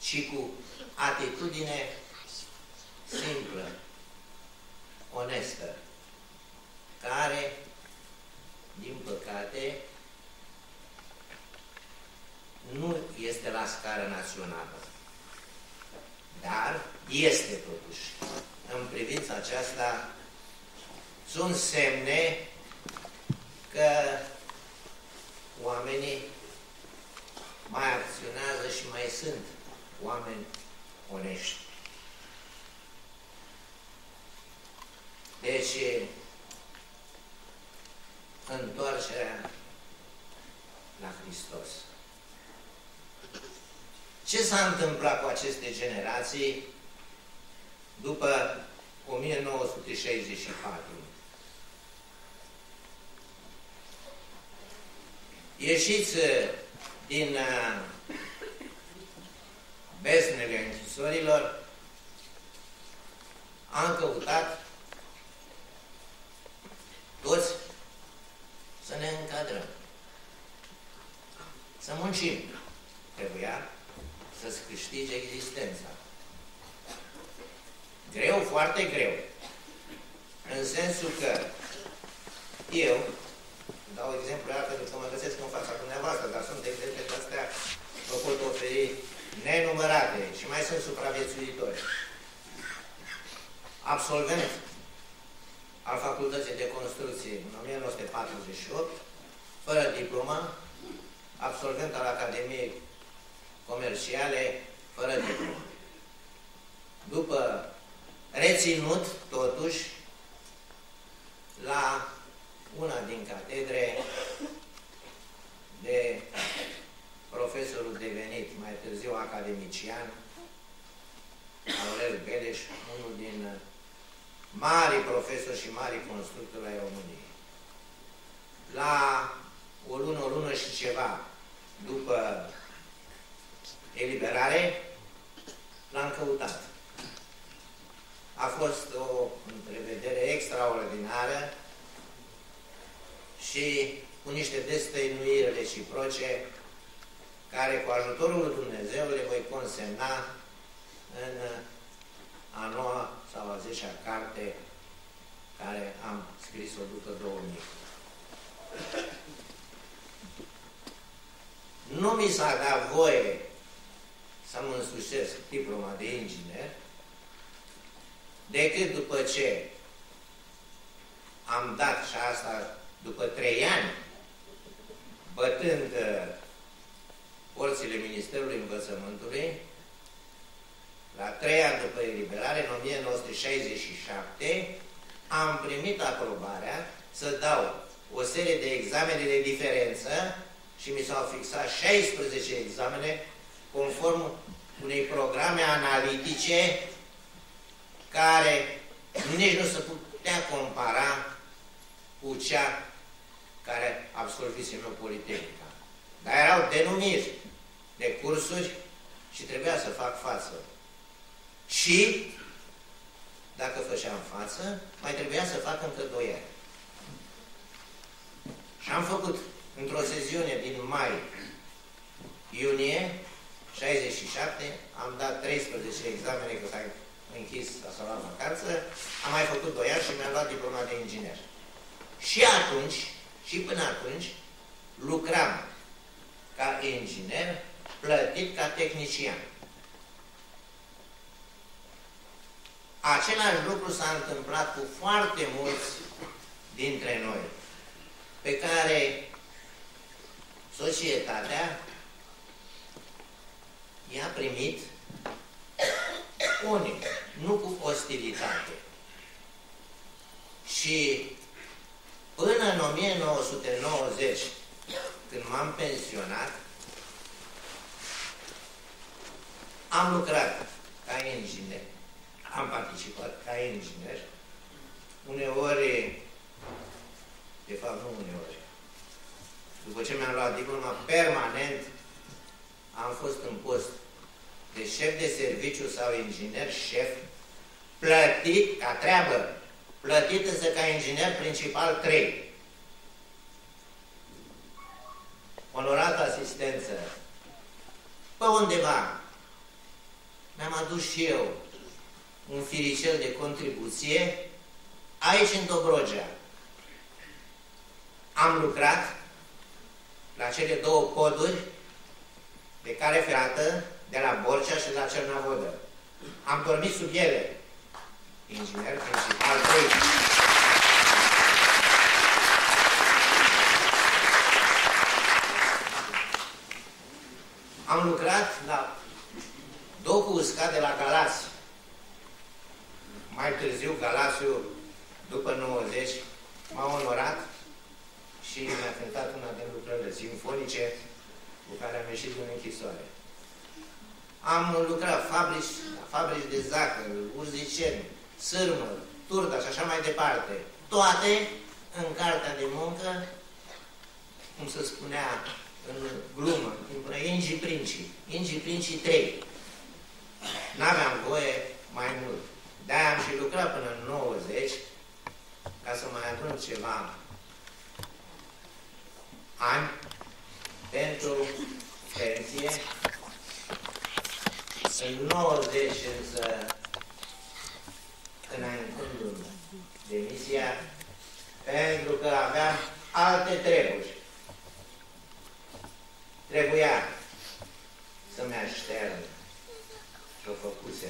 ci cu atitudine simplă, onestă, care, din păcate, nu este la scară națională, dar este totuși. În privința aceasta sunt semne că oamenii mai acționează și mai sunt oameni Onești. Deci, întoarcerea la Hristos. Ce s-a întâmplat cu aceste generații după 1964? Ieșiți uh, din uh, uh, besnele închisorilor, am căutat toți să ne încadrăm, să muncim. Trebuia să-ți câștigi existența. Greu, foarte greu. În sensul că eu, dau exemplu pentru că mă găsesc în fața dumneavoastră, dar sunt exemple de astea, vă pot oferi nenumărate și mai sunt supraviețuitori. Absolvent al Facultății de Construcție în 1948, fără diplomă, absolvent al Academiei Comerciale, fără diplomă. După reținut, totuși, la una din catedre de profesorul devenit mai târziu academician, Aurel Beleș, unul din mari profesori și mari constructori ai României. La o lună, o lună și ceva după eliberare, l-am căutat. A fost o întrevedere extraordinară și cu niște destăinuiri reciproce care cu ajutorul lui Dumnezeu le voi consemna în a noua sau a zecea carte care am scris-o după 2000. Nu mi s-a dat voie să-mi însușesc diploma de inginer decât după ce am dat și asta după trei ani, bătând uh, porțile Ministerului Învățământului, la trei ani după eliberare, în 1967, am primit aprobarea să dau o serie de examene de diferență și mi s-au fixat 16 examene conform unei programe analitice care nici nu se putea compara cu cea care absolvisem eu Politehnica. Dar erau denumiri de cursuri și trebuia să fac față. Și, dacă făceam față, mai trebuia să fac încă doi ani. Și am făcut într-o seziune din mai, iunie, 67, am dat 13 examene, că s-a închis, s-a luat vacanță, am mai făcut 2 ani și mi-am luat diploma de inginer. Și atunci, și până atunci, lucram ca inginer, plătit ca tehnician. Același lucru s-a întâmplat cu foarte mulți dintre noi, pe care societatea i-a primit unic, nu cu ostilitate. Și până în 1990, când m-am pensionat, am lucrat ca inginer, am participat ca inginer, uneori, de fapt nu uneori, după ce mi-am luat diploma, permanent am fost în post de șef de serviciu sau inginer șef, plătit ca treabă, plătit însă ca inginer principal 3. Onorată asistență. Pe undeva mi-am adus și eu un firicel de contribuție aici în Dobrogea. Am lucrat la cele două poduri de care ferată de la Borcea și de la Cernavodă. Am dormit sub ele. Inginer principal 3. Am lucrat la docul uscat de la Galați. Mai târziu Galațiu după 90, m-a onorat și mi-a cântat una din lucrările simfonice cu care am ieșit din închisoare. Am lucrat fabrici, fabrici de zahăr, uziceni, sârmă, turda și așa mai departe. Toate în cartea de muncă, cum se spunea în glumă, în Ingi Princi, Ingi Princi 3. N-aveam voie mai mult. De-aia am și lucrat până în 90, ca să mai adun ceva ani pentru pensie. În 90 însă, înaintându-mi demisia, pentru că aveam alte treburi. Trebuia să-mi aștern și-o făcuse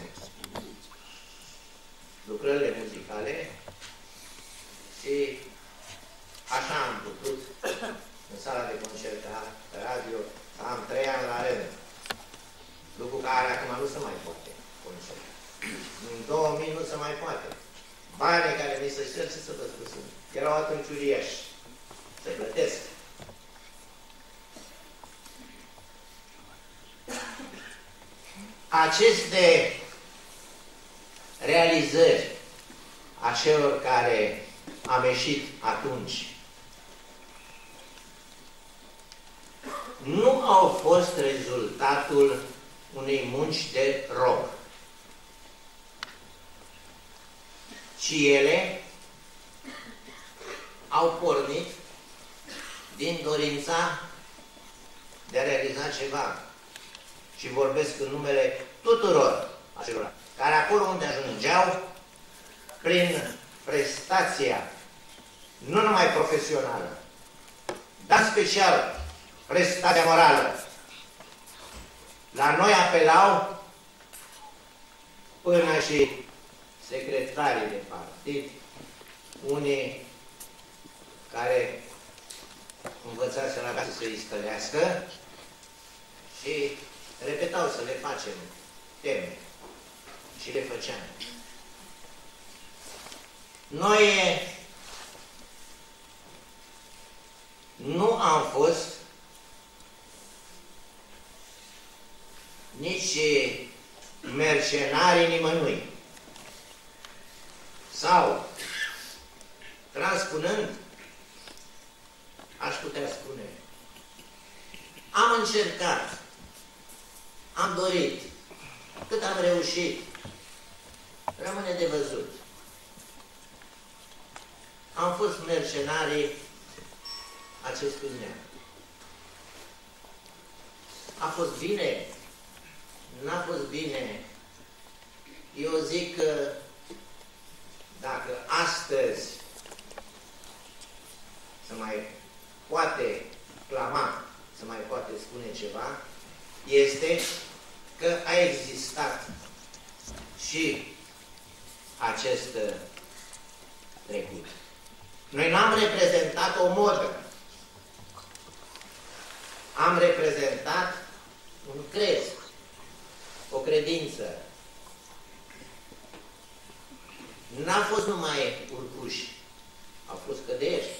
lucrările muzicale și așa am putut în sala de concert de radio să am trei ani la rând. Lucru care acum nu se mai poate concert. În 2000 nu se mai poate. Banii care mi se cer, ce să vă spun, erau atunci uriași. Se plătesc. Aceste realizări a celor care am ieșit atunci nu au fost rezultatul unei munci de rob, ci ele au pornit din dorința de a realiza ceva. Și vorbesc în numele tuturor acelora care acolo unde ajungeau, prin prestația, nu numai profesională, dar special prestația morală, la noi apelau până și secretarii de partid, unii care învățați la casă să i stălească și repetau să le facem teme și le făceam. Noi nu am fost nici mercenarii nimănui. Sau, transpunând, aș putea spune, am încercat, am dorit, cât am reușit, rămâne de văzut. Am fost mercenarii acestui neam. A fost bine? N-a fost bine. Eu zic că dacă astăzi să mai poate clama, să mai poate spune ceva, este că a existat și acest uh, trecut. Noi n-am reprezentat o modă. Am reprezentat un crez, o credință. N-a fost numai urcuși, au fost căderi.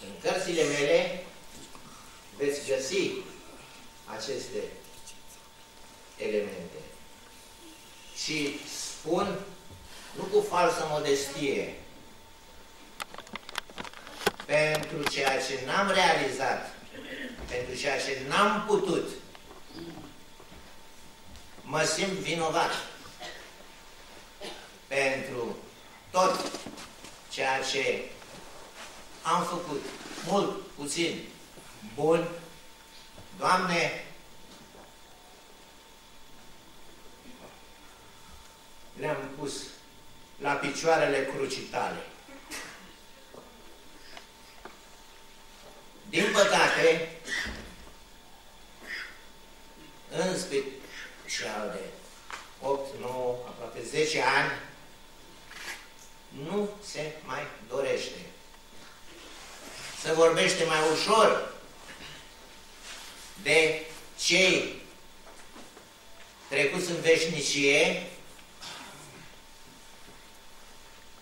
În cărțile mele veți găsi aceste elemente. Și spun nu cu falsă modestie, pentru ceea ce n-am realizat, pentru ceea ce n-am putut, mă simt vinovat pentru tot ceea ce am făcut, mult, puțin, bun, Doamne, le-am pus la picioarele crucii tale. Din păcate, în special de 8, 9, aproape 10 ani, nu se mai dorește. Se vorbește mai ușor de cei trecuți în veșnicie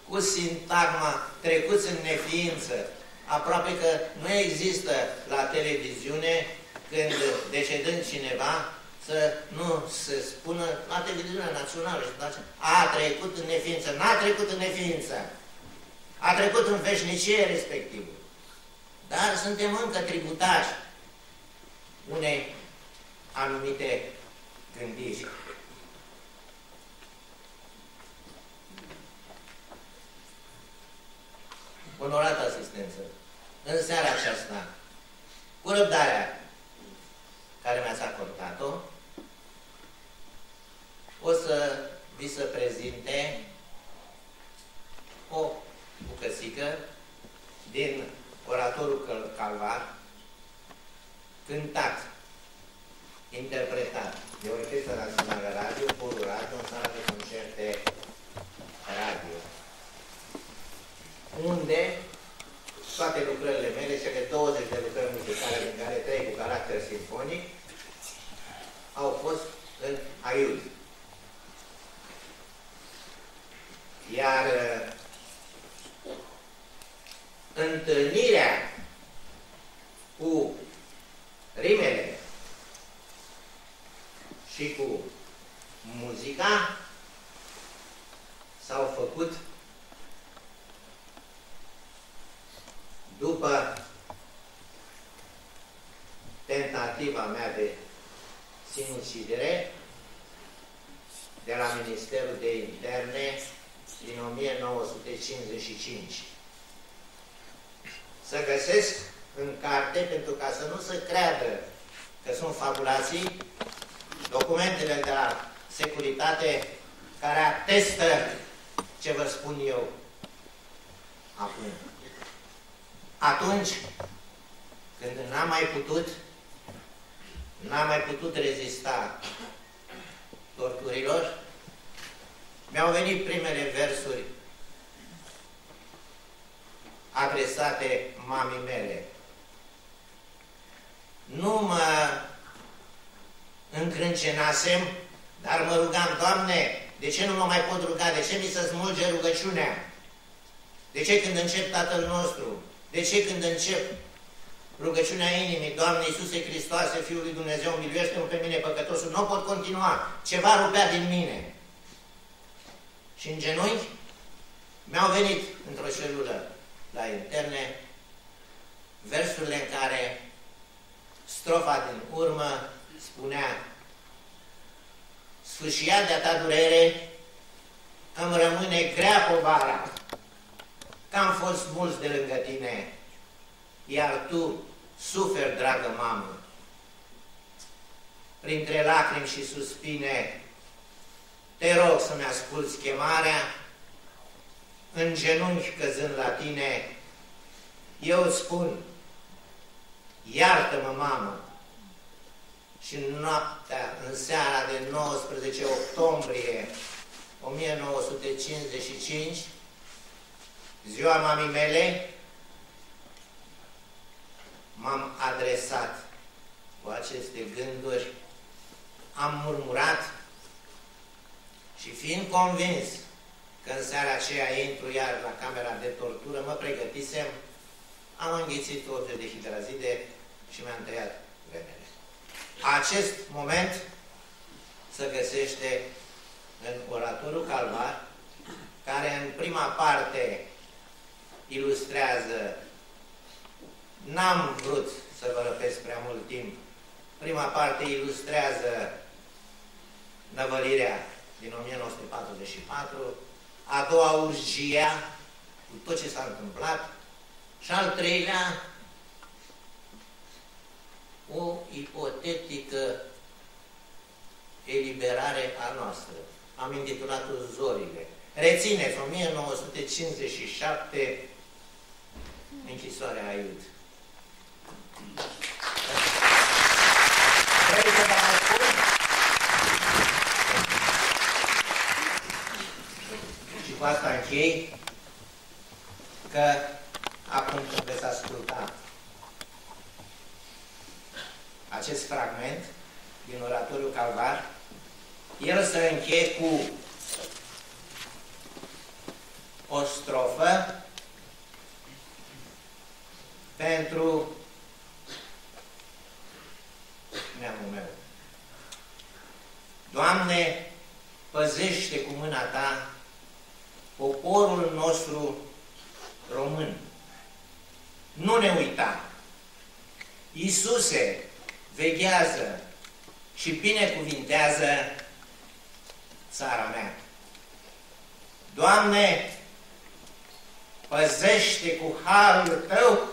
cu sintagma trecuți în neființă, aproape că nu există la televiziune când decedând cineva să nu se spună la televiziunea națională și a trecut în neființă, n-a trecut în neființă, a trecut în veșnicie respectiv. Dar suntem încă tributași unei anumite gândiri. Onorată asistență, în seara aceasta, cu răbdarea care mi-ați acordat-o, o să vi se prezinte o bucățică din oratorul Calvar, cântat, interpretat de Orchestra Națională Radio, Polul Radio, în sala de concerte radio, unde toate lucrările mele, cele 20 de lucrări muzicale, din care 3 cu caracter simfonic, au fost în Aiud. Iar întâlnirea cu rimele și cu muzica s-au făcut după tentativa mea de sinucidere de la Ministerul de Interne din 1955 să găsesc în carte, pentru ca să nu se creadă că sunt fabulații, documentele de la securitate care atestă ce vă spun eu acum. Atunci când n-am mai putut, n-am mai putut rezista torturilor, mi-au venit primele versuri adresate mamii mele. Nu mă încrâncenasem, dar mă rugam, Doamne, de ce nu mă mai pot ruga? De ce mi se smulge rugăciunea? De ce când încep Tatăl nostru? De ce când încep rugăciunea inimii, Doamne Iisuse Hristoase, Fiul lui Dumnezeu, miluiește-mă pe mine păcătosul, nu pot continua, ceva rupea din mine. Și în genunchi mi-au venit într-o celulă la interne, versurile în care strofa din urmă spunea Sfâșia de-a ta durere, îmi rămâne grea povara, că am fost mulți de lângă tine, iar tu suferi, dragă mamă. Printre lacrimi și suspine, te rog să-mi asculți chemarea, în genunchi căzând la tine, eu îți spun, iartă-mă, mamă, și în noaptea, în seara de 19 octombrie 1955, ziua mamii mele, m-am adresat cu aceste gânduri, am murmurat și fiind convins că în seara aceea intru iar la camera de tortură, mă pregătisem, am înghițit orice de hidrazide și mi-am tăiat venele. Acest moment se găsește în oratorul Calvar, care în prima parte ilustrează, n-am vrut să vă răpesc prea mult timp, prima parte ilustrează năvălirea din 1944, a doua urgia, cu tot ce s-a întâmplat, și al treilea, o ipotetică eliberare a noastră. Am intitulat-o Zorile. Rețineți, 1957, închisoarea Aiud. Trebuie să vă mai spun cu asta închei că acum când veți asculta acest fragment din oratoriul Calvar, el să încheie cu o strofă pentru neamul meu. Doamne, păzește cu mâna Ta poporul nostru român. Nu ne uita! Iisuse veghează și binecuvintează țara mea. Doamne, păzește cu harul Tău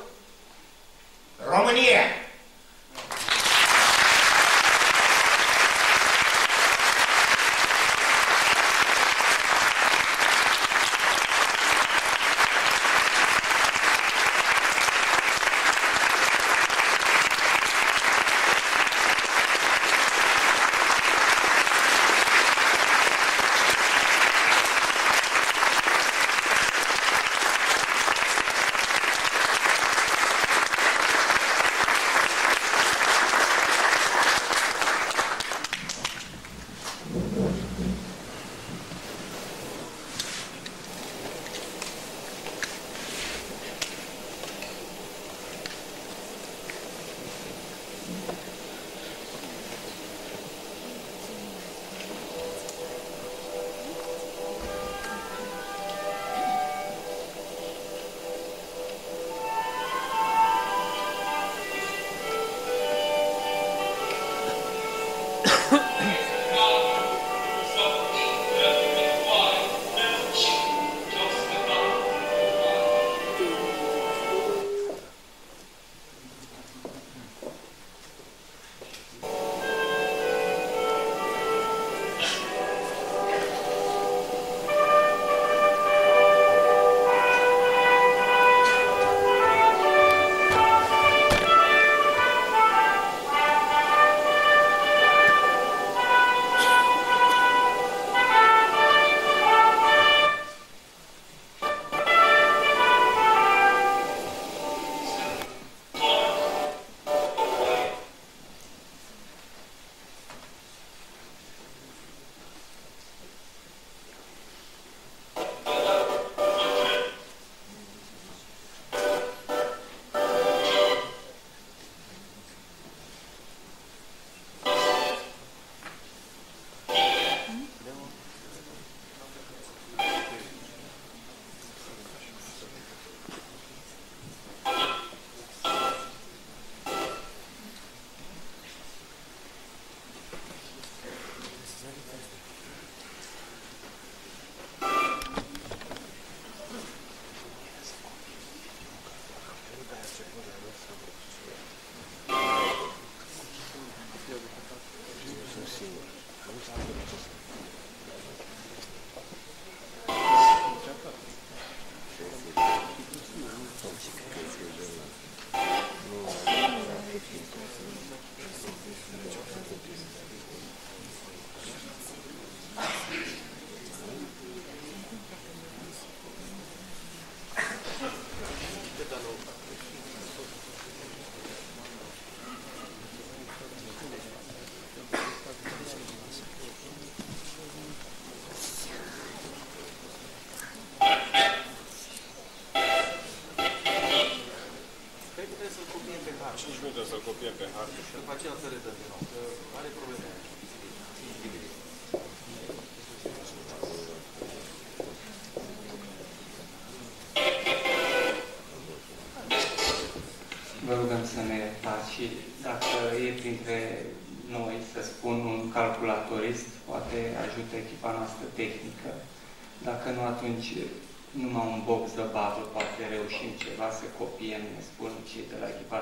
România!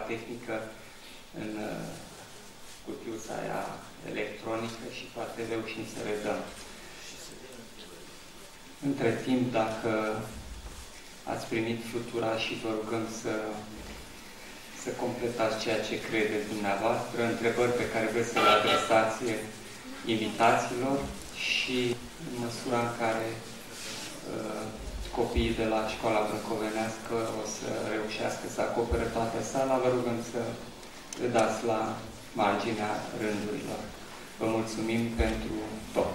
Tehnică, în uh, cutiuța aia electronică și poate reușim să redăm. Între timp, dacă ați primit flutura și vă rugăm să, să completați ceea ce credeți dumneavoastră, întrebări pe care vreți să le adresați invitațiilor și în măsura în care Uh, copiii de la școala brâncovenească o să reușească să acopere toată sala, vă rugăm să le dați la marginea rândurilor. Vă mulțumim pentru tot.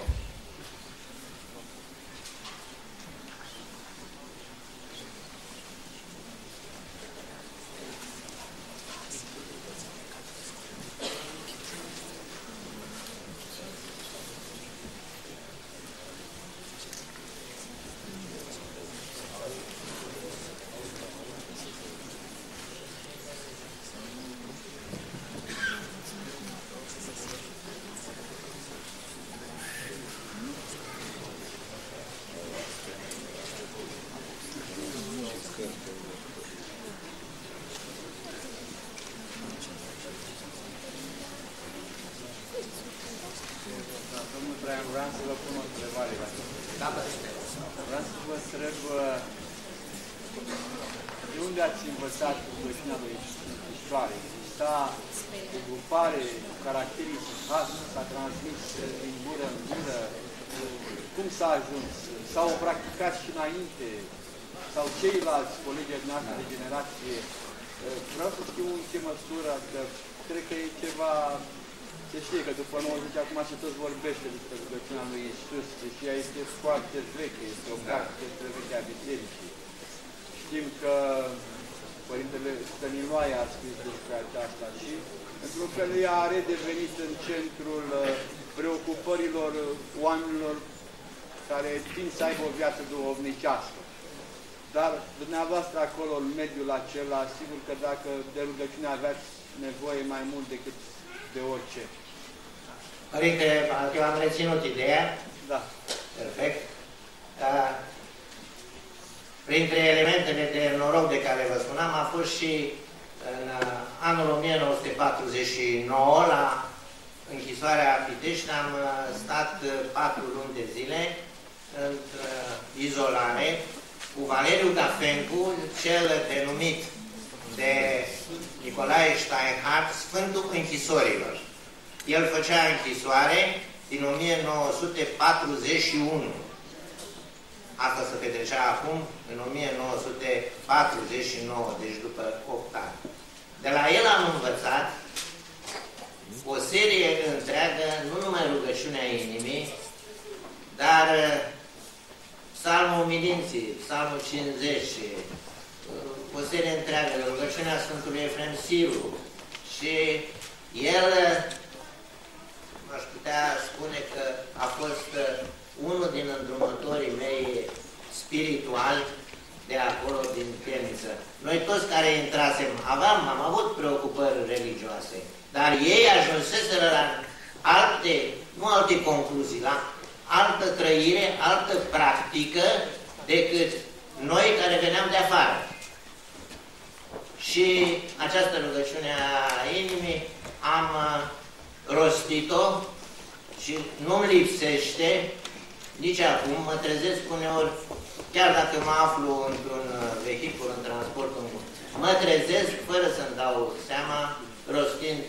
Brian, vreau să vă pun o întrebare la Da, Vreau să vă întreb de unde ați învățat rugăciunea lui istoare? Exista o grupare caracteristică, s-a transmis din gură în gură, cum s-a ajuns? S-au practicat și înainte? Sau ceilalți colegi noastre de generație? Vreau să știu în ce măsură, că cred că e ceva se știe că după 90 acum se tot vorbește despre rugăciunea lui Isus, deși ea este foarte veche, este o practică despre vechea bisericii. Știm că Părintele Stăniloae a scris despre aceasta și, într-un fel, ea a redevenit în centrul uh, preocupărilor oamenilor care tind să aibă o viață duhovnicească. Dar dumneavoastră acolo, în mediul acela, sigur că dacă de rugăciune aveați nevoie mai mult decât de orice. Părinte, eu am reținut ideea. Da. Perfect. Uh, printre elementele de noroc de care vă spuneam a fost și în uh, anul 1949 la închisoarea Pitești am uh, stat uh, patru luni de zile în izolare cu Valeriu Gafencu, cel denumit de Nicolae Steinhardt, Sfântul Închisorilor. El făcea închisoare din 1941. Asta se petrecea acum, în 1949, deci după 8 ani. De la el am învățat o serie întreagă, nu numai rugăciunea inimii, dar uh, psalmul umilinții, psalmul 50, o serie întreagă de rugăciunea Sfântului Efrem Siru și el aș putea spune că a fost unul din îndrumătorii mei spirituali de acolo din Pieniță. Noi toți care intrasem, aveam, am avut preocupări religioase, dar ei ajunseseră la alte, nu alte concluzii, la altă trăire, altă practică decât noi care veneam de afară. Și această rugăciune a inimii am uh, rostit-o și nu-mi lipsește nici acum, mă trezesc uneori, chiar dacă mă aflu într-un uh, vehicul, în transport, mă trezesc fără să-mi dau seama, rostind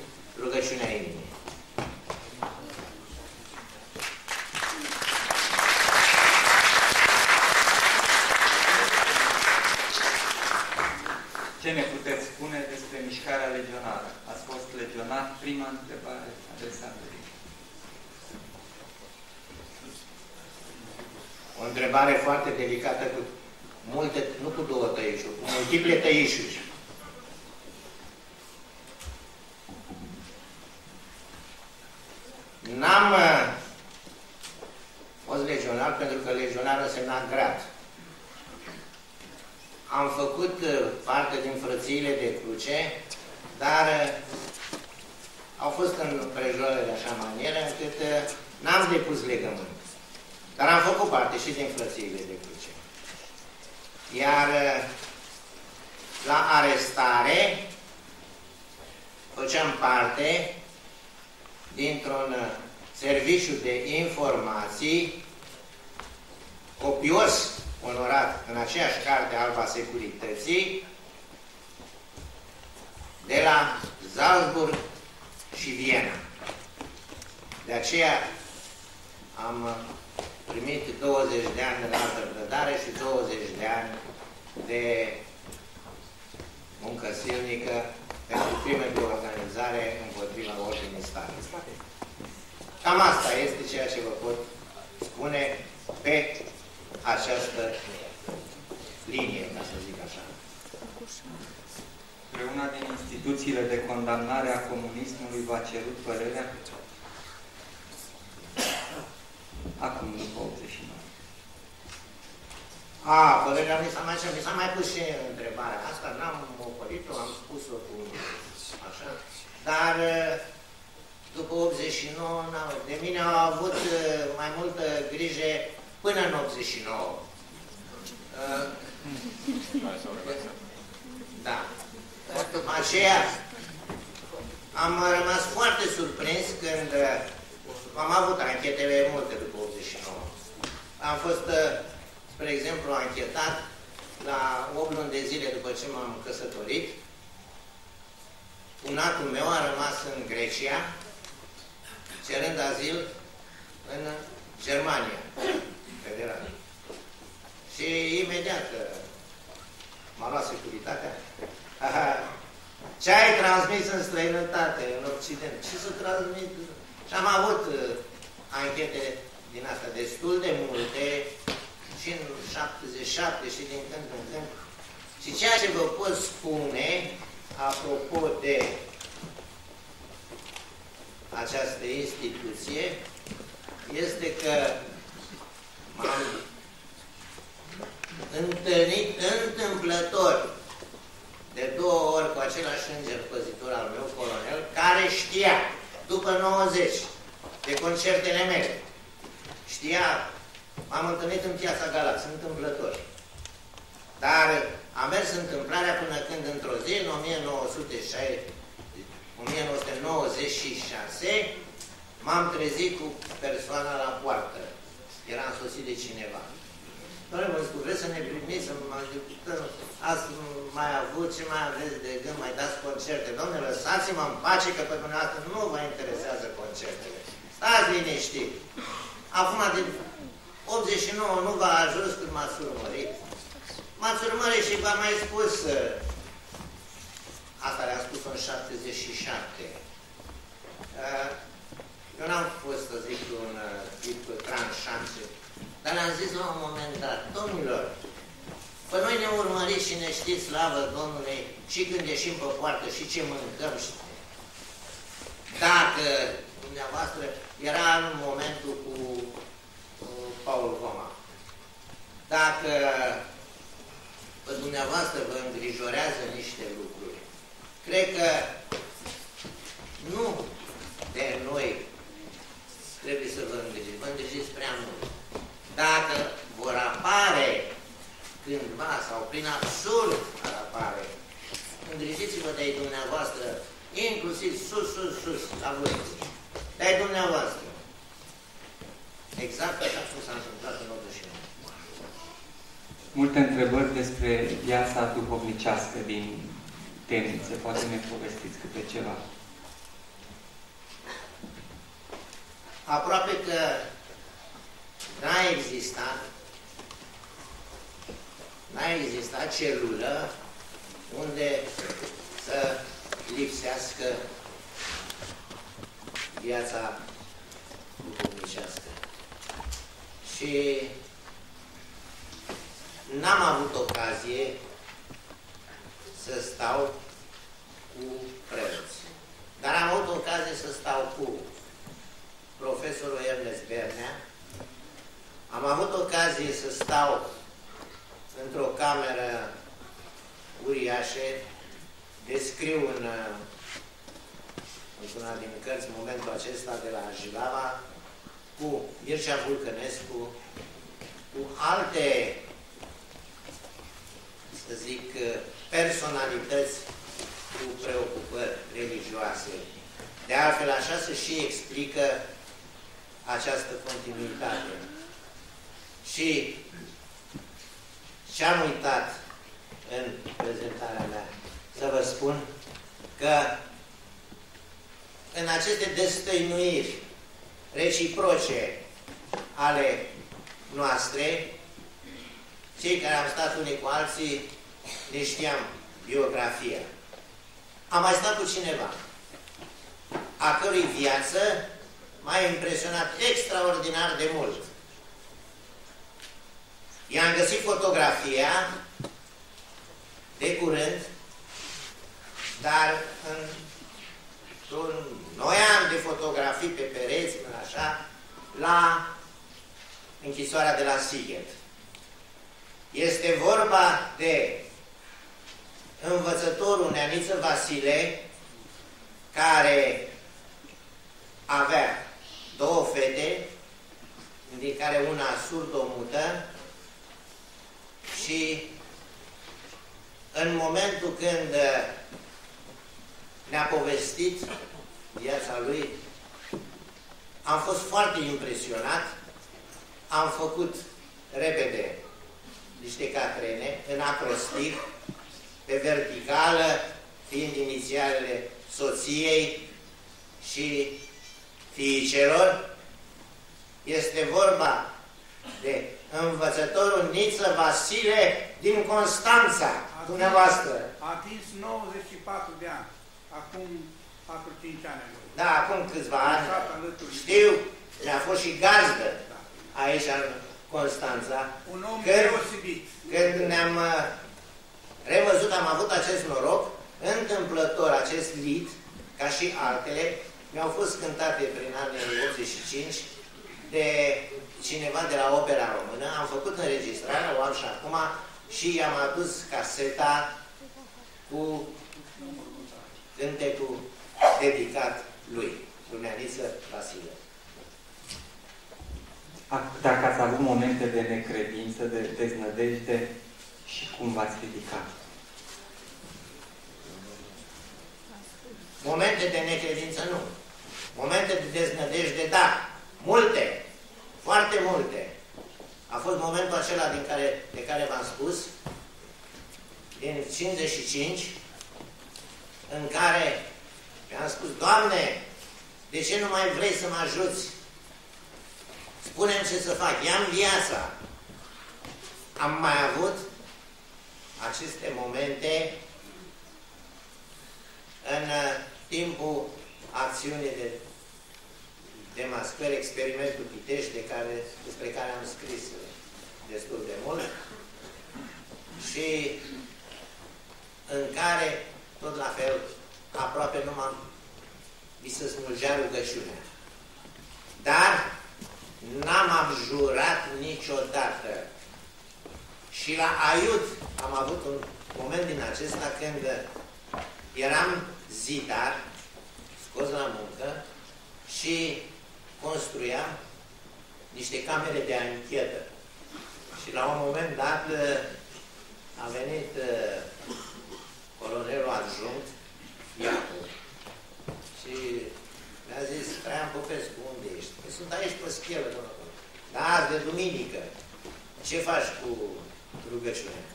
rugăciunea inimii. Ce ne puteți spune despre mișcarea legionară? Ați fost legionar? Prima întrebare adresată. O întrebare foarte delicată cu multe, nu cu două tăișuri, cu multiple tăișuri. N-am uh, fost legionar pentru că legionar însemna grad. Am făcut uh, parte din frățiile de cruce, dar uh, au fost în prejurări de așa manieră încât n-am depus legământ. Dar am făcut parte și din frățiile de cruce. Iar la arestare făceam parte dintr-un serviciu de informații copios onorat în aceeași carte alba securității de la Salzburg și Viena. De aceea am primit 20 de ani de altă predare și 20 de ani de muncă silnică pentru crime de organizare împotriva ordinii statului. Cam asta este ceea ce vă pot spune pe această linie, ca să zic așa. Spre una din instituțiile de condamnare a comunismului v-a cerut părerea acum după 89. A, părerea mi s-a mai, mi s-a mai pus și întrebarea asta, n-am opărit-o, am spus-o cu așa, dar după 89, de mine au avut mai multă grijă până în 89. Da. După aceea am rămas foarte surprins când am avut anchetele multe după 89. Am fost, uh, spre exemplu, anchetat la 8 luni de zile după ce m-am căsătorit. Unatul meu a rămas în Grecia, cerând azil în Germania federal. Și imediat uh, m-a luat securitatea. Ce ai transmis în străinătate, în Occident? Ce să transmit? Și am avut uh, anchete din asta destul de multe și în 77 și din când în când. Și ceea ce vă pot spune, apropo de această instituție, este că m-am întâlnit întâmplător de două ori cu același înger păzitor al meu, colonel, care știa, după 90, de concertele mele, știa, am întâlnit în piața Galați, întâmplător. Dar a mers întâmplarea până când, într-o zi, în 1996, m-am trezit cu persoana la poartă. Era însoțit de cineva. Doamne, vă spun, vreți să ne primiți, să mă ajutăm, ați mai avut, ce mai aveți de gând, mai dați concerte. Doamne, lăsați-mă în pace că pe dumneavoastră nu vă interesează concertele. Stați liniștit. Acum, de 89 nu v-a ajuns când m-ați urmărit. M-ați urmărit și v-am mai spus, uh, asta le-am spus în 77. Uh, eu n-am fost, să zic, un uh, tip tranșant dar le-am zis la un moment dat, domnilor, pe noi ne urmăriți și ne știți slavă Domnului și când ieșim pe poartă și ce mâncăm. Și... Dacă dumneavoastră era în momentul cu, cu Paul Goma, dacă pe dumneavoastră vă îngrijorează niște lucruri, cred că nu de noi trebuie să vă îngrijiți, vă îngrijiți prea mult. Dacă vor apare cândva sau prin absurd ar apare, îngrijiți-vă de dumneavoastră, inclusiv sus, sus, sus, la vârf, de dumneavoastră. Exact așa cum s-a întâmplat în 89. Multe întrebări despre viața duhovnicească din temnițe. Poate ne povestiți câte ceva. Aproape că n-a existat n-a existat celulă unde să lipsească viața duhovnicească. Și n-am avut ocazie să stau cu preoți. Dar am avut ocazie să stau cu profesorul Ernest Bernea, am avut ocazie să stau într-o cameră uriașă, descriu în, într-una din cărți momentul acesta de la Jilava, cu Mircea Vulcănescu, cu alte, să zic, personalități cu preocupări religioase. De altfel, așa se și explică această continuitate. Și ce am uitat în prezentarea mea să vă spun că în aceste destăinuiri reciproce ale noastre, cei care am stat unii cu alții ne știam biografia. Am mai stat cu cineva, a cărui viață m-a impresionat extraordinar de mult. I-am găsit fotografia de curând, dar în un noi ani de fotografii pe pereți, așa, la închisoarea de la Sighet. Este vorba de învățătorul Neaniță Vasile, care avea două fete, din care una surdomută și în momentul când ne-a povestit viața lui, am fost foarte impresionat, am făcut repede niște catrene în acrostic, pe verticală, fiind inițialele soției și fiicelor. Este vorba de învățătorul Niță Vasile din Constanța, dumneavoastră. A atins 94 de ani, acum 4-5 ani. Da, acum câțiva ani. Știu, a fost și gazdă da. aici în Constanța. Un om când, deosebit. Când ne-am uh, revăzut, am avut acest noroc, întâmplător acest lit, ca și altele, mi-au fost cântate prin anii 85 de cineva de la Opera Română, am făcut înregistrarea, o am și acum, și i-am adus caseta cu cântecul dedicat lui, Dumneaniță Vasile. Dacă ați avut momente de necredință, de deznădejde și cum v-ați ridicat? Momente de necredință nu. Momente de deznădejde, da. Multe. Foarte multe. A fost momentul acela din care, de care v-am spus, din 55, în care mi-am spus, Doamne, de ce nu mai vrei să mă ajuți? Spune-mi ce să fac, ia viața. Am mai avut aceste momente în uh, timpul acțiunii de demascări, experimentul Pitești, de care, despre care am scris destul de mult și în care, tot la fel, aproape nu m-am mi se smulgea rugăciunea. Dar n-am abjurat niciodată. Și la Aiut am avut un moment din acesta când eram zidar, scos la muncă și construiam niște camere de anchetă. Și la un moment dat a venit uh, colonelul adjunct, Iacu, și mi-a zis, Traian Popescu, unde ești? Că sunt aici pe schelă, domnule. Da, azi de duminică. Ce faci cu rugăciunea?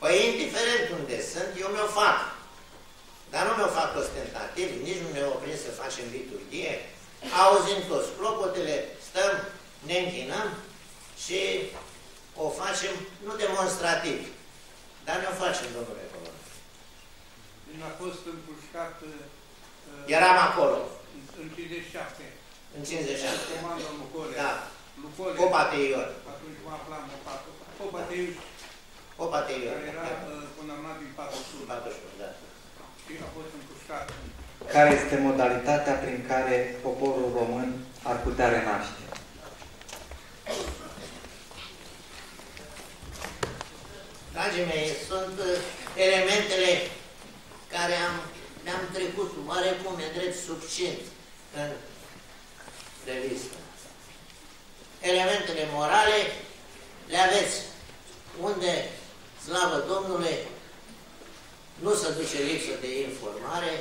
Păi, indiferent unde sunt, eu mi-o fac. Dar nu mi-o fac ostentativ, nici nu ne oprim să facem liturghie. Auzim toți clopotele, stăm, ne închinăm și o facem, nu demonstrativ, dar ne-o facem, domnule Colon. A fost împușcat... Uh, Eram acolo. În 57. În 57. Comandă Lucole. Da. Lucole. Popa Teior. Atunci mă aflam în Popa Teior. Popa Teior. Care era uh, condamnat din 41. 41, da. Și a fost împușcat. Care este modalitatea prin care poporul român ar putea renaște? Dragii mei, sunt uh, elementele care am, le-am trecut oarecum e drept succint în revistă. Elementele morale le aveți unde, slavă Domnului, nu se duce lipsă de informare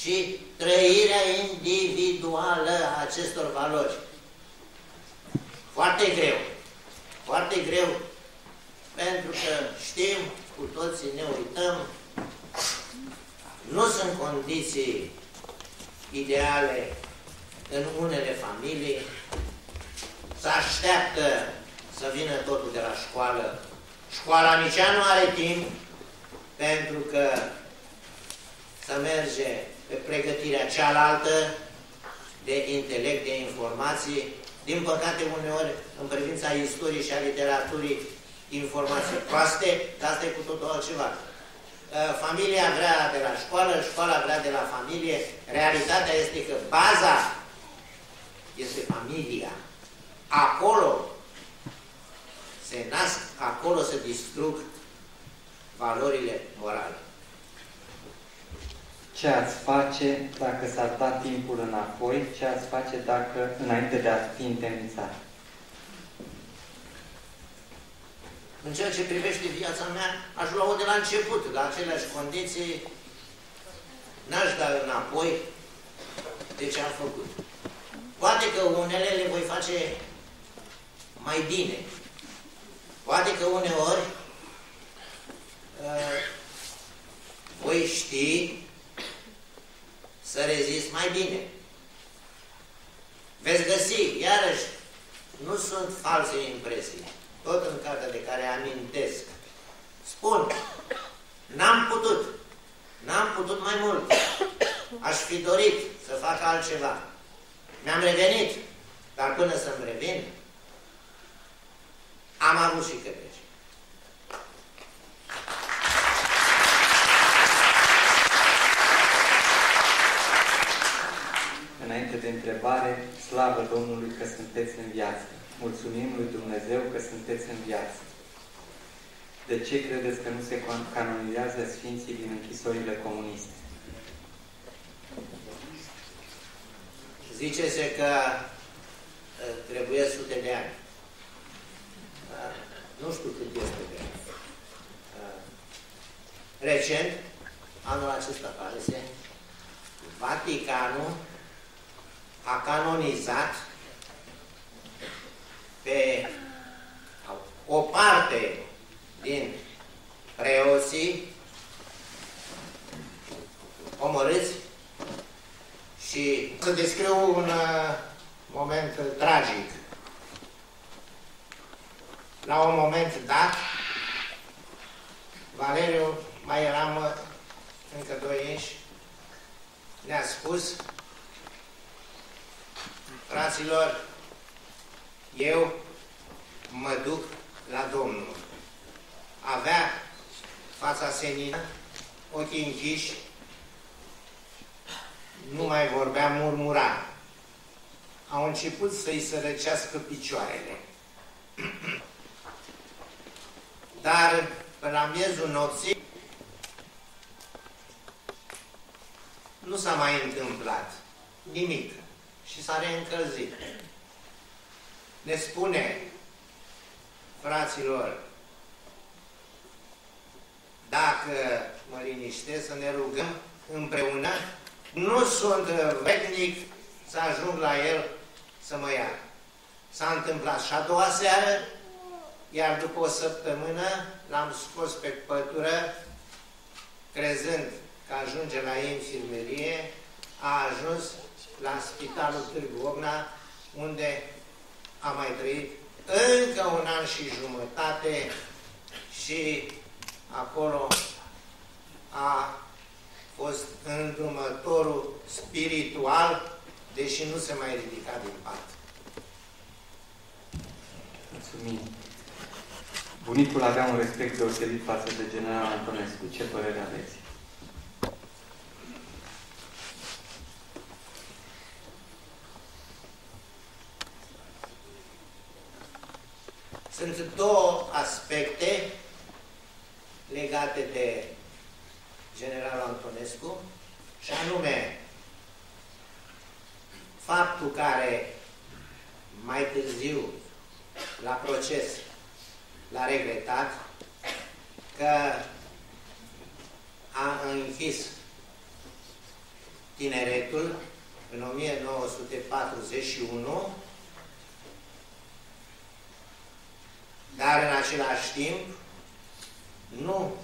și trăirea individuală a acestor valori. Foarte greu. Foarte greu pentru că știm, cu toții ne uităm, nu sunt condiții ideale în unele familii, să așteaptă să vină totul de la școală. Școala nici nu are timp pentru că să merge pe pregătirea cealaltă de intelect, de informații. Din păcate, uneori, în privința istoriei și a literaturii, informații proaste, dar asta e cu totul altceva. Uh, familia vrea de la școală, școala vrea de la familie. Realitatea este că baza este familia. Acolo se nasc, acolo se distrug valorile morale. Ce ați face dacă s-ar da timpul înapoi? Ce ați face dacă, înainte de a fi indemnizat? În ceea ce privește viața mea, aș lua-o de la început, la aceleași condiții, n-aș da înapoi de ce am făcut. Poate că unele le voi face mai bine. Poate că uneori uh, voi ști să rezist mai bine. Veți găsi, iarăși, nu sunt false impresii, tot în cartea de care amintesc. Spun, n-am putut, n-am putut mai mult, aș fi dorit să fac altceva. Mi-am revenit, dar până să-mi revin, am avut și căpeci. Înainte de întrebare, slavă Domnului că sunteți în viață. Mulțumim lui Dumnezeu că sunteți în viață. De ce credeți că nu se canonizează Sfinții din închisorile comuniste? Zice-se că trebuie sute de ani. Nu știu cât este de ani. Recent, anul acesta pare să Vaticanul a canonizat pe o parte din preoții omorâți și să descriu un uh, moment tragic. La un moment dat, Valeriu, mai eram uh, încă doi inși, ne-a spus Fraților, eu mă duc la Domnul. Avea fața senină, ochii închiși, nu mai vorbea, murmura. Au început să-i sărăcească picioarele. Dar, până la miezul nopții, nu s-a mai întâmplat nimic și s-a reîncălzit. Ne spune, fraților, dacă mă liniștesc să ne rugăm împreună, nu sunt vrednic să ajung la el să mă ia. S-a întâmplat și a doua seară, iar după o săptămână l-am scos pe pătură, crezând că ajunge la infirmerie, a ajuns la Spitalul Târgu Ogna, unde a mai trăit încă un an și jumătate și acolo a fost îndrumătorul spiritual, deși nu se mai ridica din pat. Mulțumim. Bunicul avea un respect deosebit față de general Antonescu. Ce părere aveți? Sunt două aspecte legate de generalul Antonescu și anume faptul care mai târziu la proces l-a regretat că a închis tineretul în 1941 Dar în același timp nu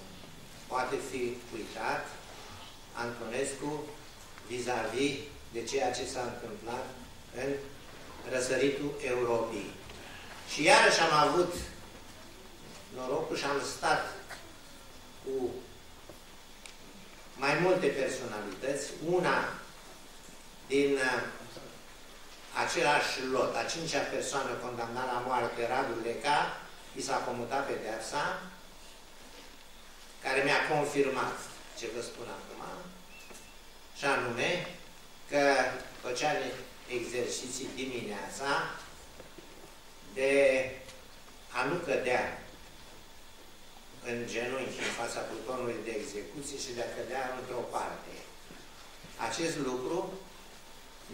poate fi uitat Antonescu vis-a-vis -vis de ceea ce s-a întâmplat în răsăritul Europei. Și iarăși am avut norocul și am stat cu mai multe personalități, una din uh, același lot, a cincea persoană condamnată la moarte, Radu Leca, i s-a comutat pedeapsa, care mi-a confirmat ce vă spun acum, și anume că făcea exerciții dimineața de a nu cădea în genunchi în fața plutonului de execuție și de a cădea într-o parte. Acest lucru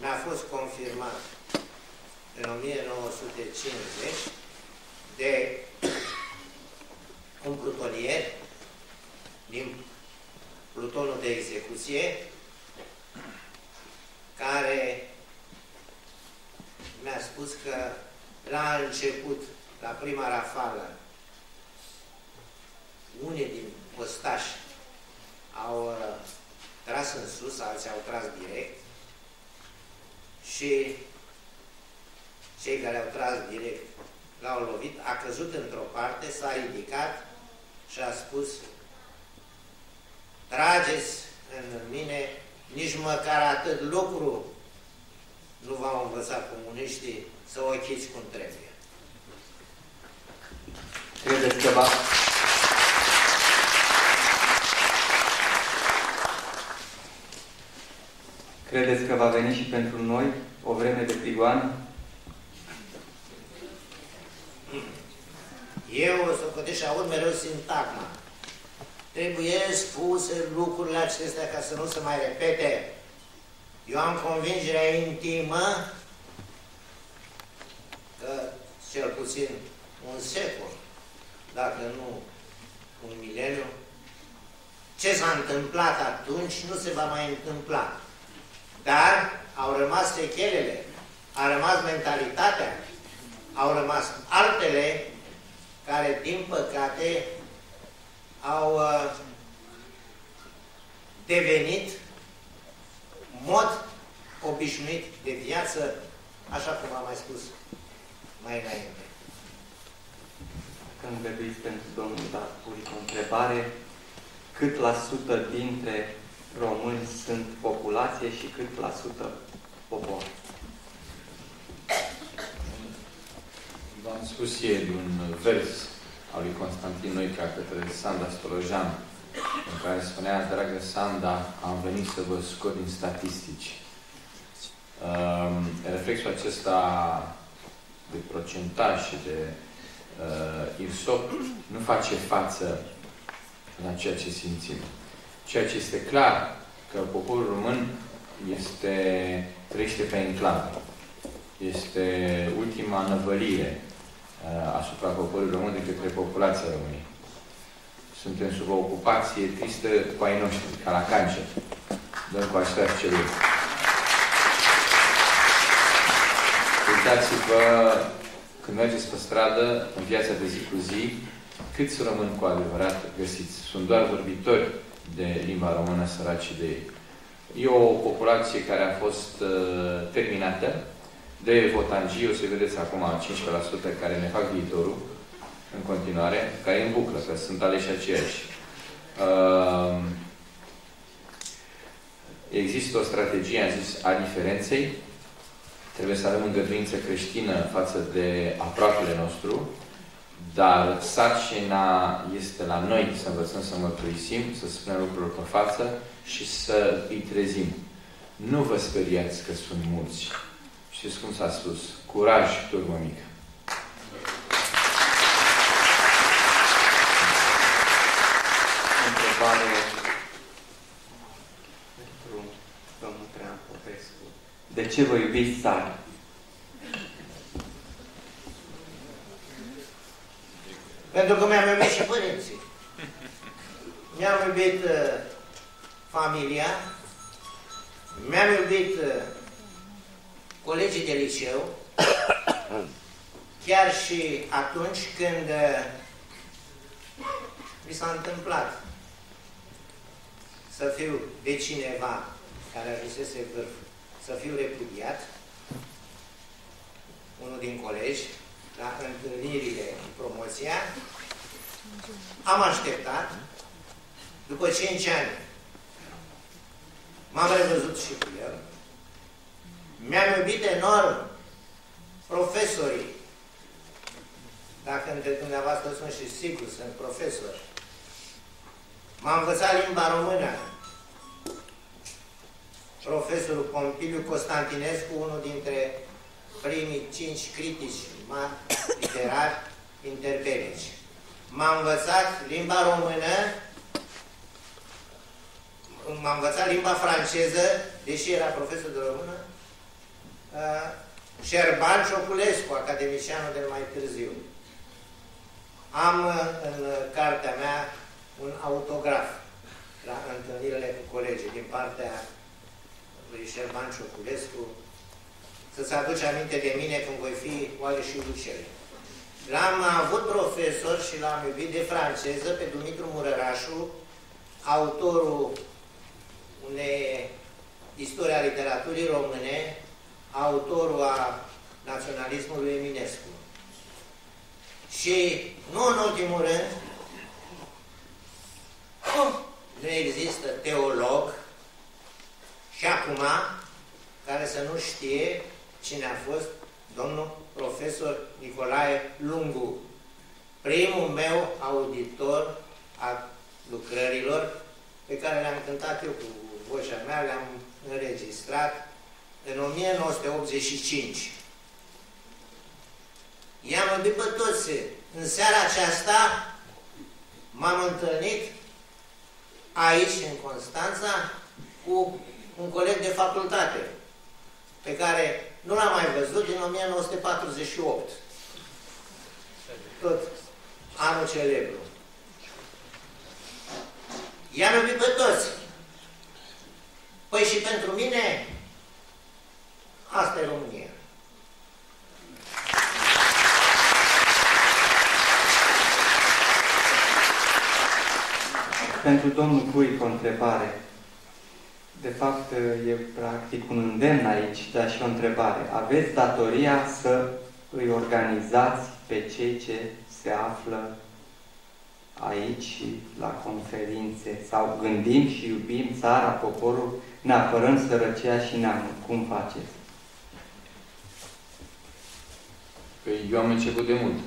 mi-a fost confirmat în 1950 de un plutonier din plutonul de execuție care la început, la prima rafală, unii din ostași au uh, tras în sus, alții au tras direct și cei care au tras direct l-au lovit, a căzut într-o parte, s-a ridicat și a spus trageți în mine, nici măcar atât lucru nu v-au învățat comuniștii să o chiți cum trebuie. Credeți că va... Credeți că va veni și pentru noi o vreme de prigoană? Eu o să văd și aud mereu sintagma. Trebuie spuse lucrurile acestea ca să nu se mai repete. Eu am convingerea intimă că cel puțin un secol, dacă nu un mileniu, ce s-a întâmplat atunci nu se va mai întâmpla. Dar au rămas sechelele, a rămas mentalitatea, au rămas altele care, din păcate, au uh, devenit mod obișnuit de viață, așa cum am mai spus mai înainte. Când îngăduiți pentru domnul Darpuric o întrebare, cât la sută dintre români sunt populație și cât la sută popor? V-am spus ieri un vers al lui Constantin Noica către Sanda Stolojan, în care spunea, dragă Sanda, am venit să vă scot din statistici. Um, reflexul acesta de procentaj și de uh, IRSOP nu face față la ceea ce simțim. Ceea ce este clar că poporul român este, trăiește pe enclave. Este ultima năvălire uh, asupra poporului român de către populația României. Suntem sub o ocupație tristă cu ai noștri, ca la cancer. Doar cu același celui. Uitați-vă când mergeți pe stradă, în viața de zi cu zi, câți români cu adevărat găsiți? Sunt doar vorbitori de limba română săraci de ei. E o populație care a fost uh, terminată de votangii, o să vedeți acum 15% care ne fac viitorul în continuare, care e în buclă, că sunt aleși aceiași. Uh, există o strategie, am zis, a diferenței, Trebuie să avem îngăduință creștină față de aproapele nostru, dar sarcina este la noi să învățăm să mărturisim, să spunem lucrurile pe față și să îi trezim. Nu vă speriați că sunt mulți. Știți cum s-a spus? Curaj, turmă mică. Întrebare pentru domnul Trean Popescu. De ce vă iubiți țara? Pentru că mi-am iubit și părinții. Mi-am iubit uh, familia, mi-am iubit uh, colegii de liceu, chiar și atunci când uh, mi s-a întâmplat să fiu de cineva care ajunsese vârful, să fiu repudiat, unul din colegi, la întâlnirile promoția, am așteptat, după 5 ani, m-am revăzut și cu el, mi-am iubit enorm profesorii, dacă între dumneavoastră sunt și sigur, sunt profesori, m-am învățat limba română, profesorul Pompiliu Constantinescu, unul dintre primii cinci critici mari literari interbelici. M-a învățat limba română, m-a învățat limba franceză, deși era profesor de română, uh, Șerban Cioculescu, academicianul de mai târziu. Am uh, în cartea mea un autograf la întâlnirile cu colegii din partea lui Șerban Cioculescu, să să-ți aduci aminte de mine când voi fi oale și Lucele. L-am avut profesor și l-am iubit de franceză pe Dumitru Murărașu, autorul unei istoria literaturii române, autorul a naționalismului Eminescu. Și, nu în ultimul rând, nu există teolog și acum care să nu știe cine a fost domnul profesor Nicolae Lungu, primul meu auditor a lucrărilor pe care le-am cântat eu cu vocea mea, le-am înregistrat în 1985. I-am iubit pe toți. În seara aceasta m-am întâlnit aici, în Constanța, cu un coleg de facultate, pe care nu l-am mai văzut din 1948. Tot anul celebru. I-am iubit pe toți. Păi și pentru mine, asta e România. Pentru domnul Puic o întrebare. De fapt, e practic un îndemn aici, dar și o întrebare. Aveți datoria să îi organizați pe cei ce se află aici la conferințe sau gândim și iubim țara, poporul, ne apărăm sărăcia și neamul. Cum faceți? Păi eu am început de mult.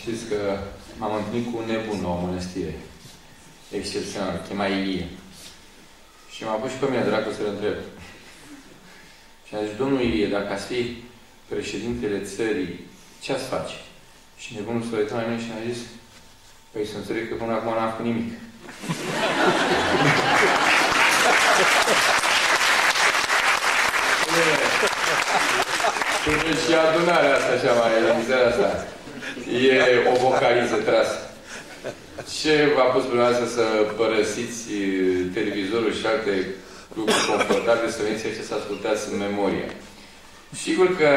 Știți că m-am întâlnit cu un nebun la o mănăstire. Excepțional, chema Ilie. Și m-a pus și pe mine, dracu, să-l întreb. Și a zis, domnul Ilie, dacă ați fi președintele țării, ce ați face? Și nebunul s-a uitat la mine și a zis, păi să înțeleg că până acum n-am făcut nimic. Până și adunarea asta așa mai, în asta, e o vocaliză trasă. Ce v-a pus dumneavoastră să părăsiți televizorul și alte lucruri confortabile, să veniți aici să ascultați în memorie? Sigur că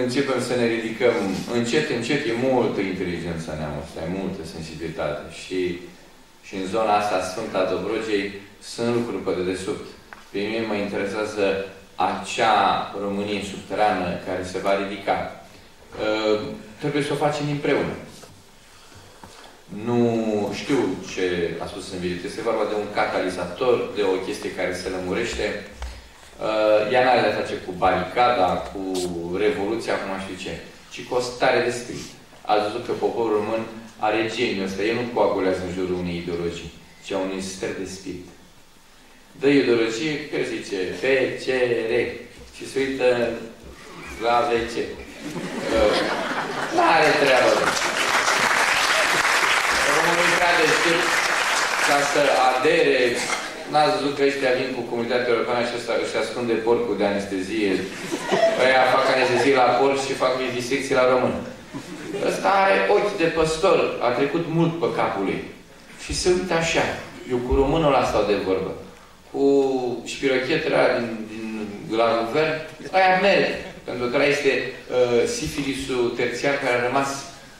începem să ne ridicăm încet, încet, e multă inteligență în neamul ăsta, e multă sensibilitate și, și în zona asta Sfânta Dobrogei sunt lucruri pe dedesubt. Pe mine mă interesează acea Românie subterană care se va ridica. Uh, trebuie să o facem împreună. Nu știu ce a spus în video. Este vorba de un catalizator, de o chestie care se lămurește. Uh, ea nu are de face cu baricada, cu revoluția, acum știu ce, ci cu o stare de spirit. Ați văzut că poporul român are geniul ăsta. El nu coagulează în jurul unei ideologii, ci a unui stări de spirit. Dă ideologie, care zice, R. Și se uită la VC. Uh, nu are treabă românul prea deștept ca să adere. N-ați văzut că ăștia vin cu comunitatea europeană și ăsta își ascunde porcul de anestezie. Ăia fac anestezie la porc și fac vivisecții la român. Ăsta are ochi de păstor, a trecut mult pe capul lui. Și se uită așa. Eu cu românul ăla stau de vorbă. Cu șpirochetele din, din, la guvern, aia merge. Pentru că ăla este uh, sifilisul terțiar care a rămas,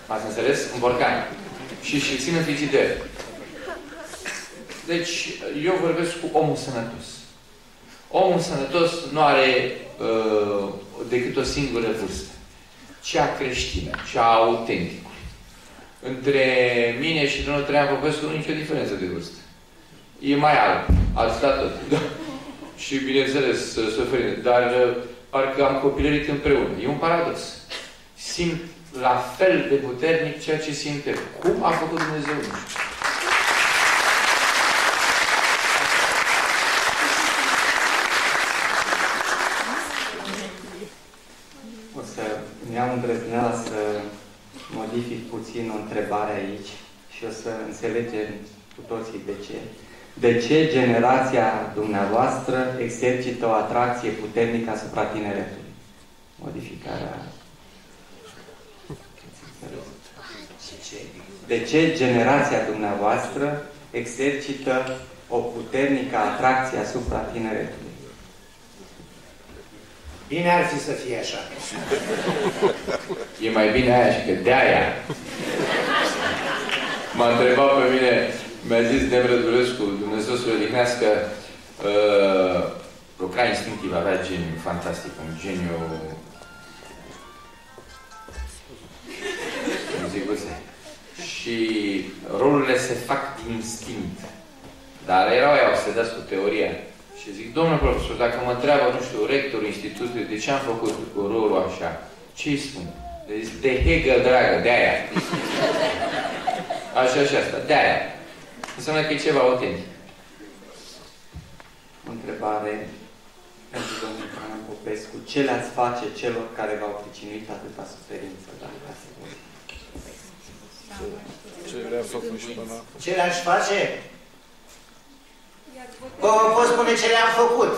ați înțeles, în borcan și și țin în frigider. Deci, eu vorbesc cu omul sănătos. Omul sănătos nu are uh, decât o singură vârstă. Cea creștină, cea autentică. Între mine și domnul Traian Popescu nu nicio diferență de vârstă. E mai alb, atâta tot. Da. și bineînțeles, suferit. Dar uh, parcă am copilărit împreună. E un paradox. Simt la fel de puternic ceea ce simte. Cum a făcut Dumnezeu? O să iau îndrăzneala să modific puțin o întrebare aici și o să înțelegem cu toții de ce. De ce generația dumneavoastră exercită o atracție puternică asupra tineretului? Modificarea de ce generația dumneavoastră exercită o puternică atracție asupra tineretului. Bine ar fi să fie așa. E mai bine aia și că de-aia. M-a întrebat pe mine, mi-a zis Demre Durescu, Dumnezeu să-l odihnească, uh, lucra instinctiv, avea geniu fantastic, un geniu... Muzicuse. Și rolurile se fac din instinct. Dar erau aia obsedați cu teoria. Și zic, domnule profesor, dacă mă întreabă, nu știu, rectorul institutului, de ce am făcut cu rolul așa? Ce îi spun? Deci, de Hegel, dragă, de aia. Așa și asta, de aia. Înseamnă că e ceva autentic. O întrebare pentru domnul Ioan Popescu. Ce le-ați face celor care v-au pricinuit atâta suferință la casă? Ce le-a făcut și până Ce le-aș face? Vă pot spune ce le-am făcut,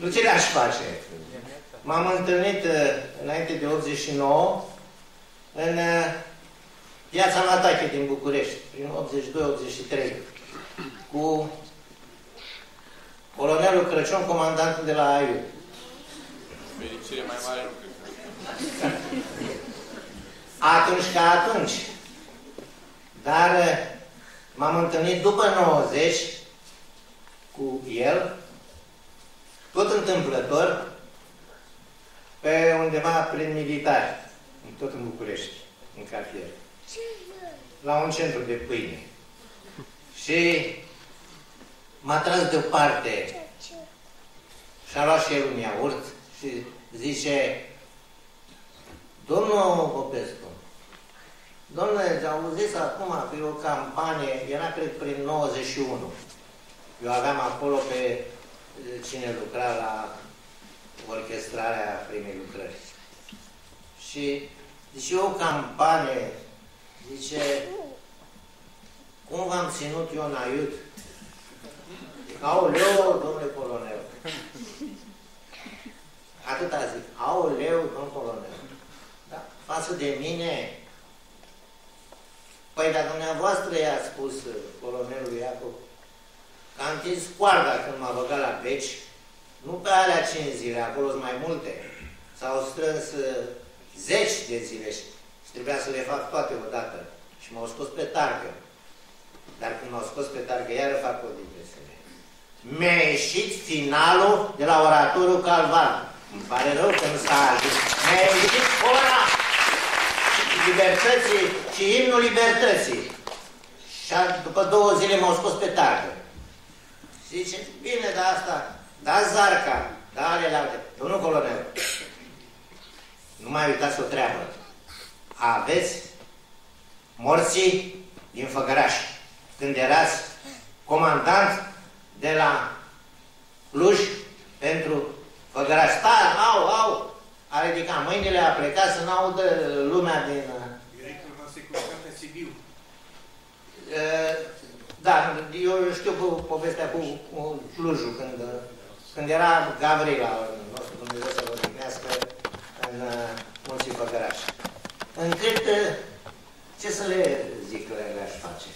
nu ce le-aș face. M-am întâlnit uh, înainte de 89 în uh, piața Natache din București, prin 82-83, cu colonelul Crăciun, comandantul de la AIU. fericire mai mare nu cred. Atunci ca atunci. Dar uh, m-am întâlnit după 90 cu el, tot întâmplător, pe undeva prin militari, tot în București, în cartier, la un centru de pâine. Și m-a tras deoparte și a luat și el un iaurt și zice, domnul Popescu, domnule, auziți acum că e o campanie, era cred prin 91, eu aveam acolo pe eh, cine lucra la orchestrarea primei lucrări. Și zice, o campanie, zice, cum v-am ținut eu în aiut? Zic, aoleu, domnule colonel. Atâta zic, aoleu, domnul colonel. Da? Față de mine, Păi, dar dumneavoastră i-a spus eh, colonelul Iacob că am întins coarda când m-a băgat la peci, nu pe alea 5 zile, acolo sunt mai multe. S-au strâns uh, zeci de zile și trebuia să le fac toate odată. Și m-au scos pe targă. Dar când m-au scos pe targă, iară fac o digresiune. Mi-a ieșit finalul de la oratorul Calvan. Îmi pare rău că nu s-a ajuns. Mi-a ieșit ora libertății și imnul libertății. Și după două zile m-au scos pe targă. Zice, bine, da asta, da zarca, da alelalte. Domnul colonel, nu mai uitați o treabă. Aveți morții din Făgăraș. Când erați comandant de la Cluj pentru Făgăraș. Stai, au, au, a ridicat mâinile, a plecat să n-audă lumea din... Directorul la Securitatea Sibiu. Uh, da, eu știu cu povestea cu, cu Clujul, când, când era Gavrila, nostru Dumnezeu să vă odihnească, în uh, Munții Făgăraș. Încât, uh, ce să le zic că le-aș face?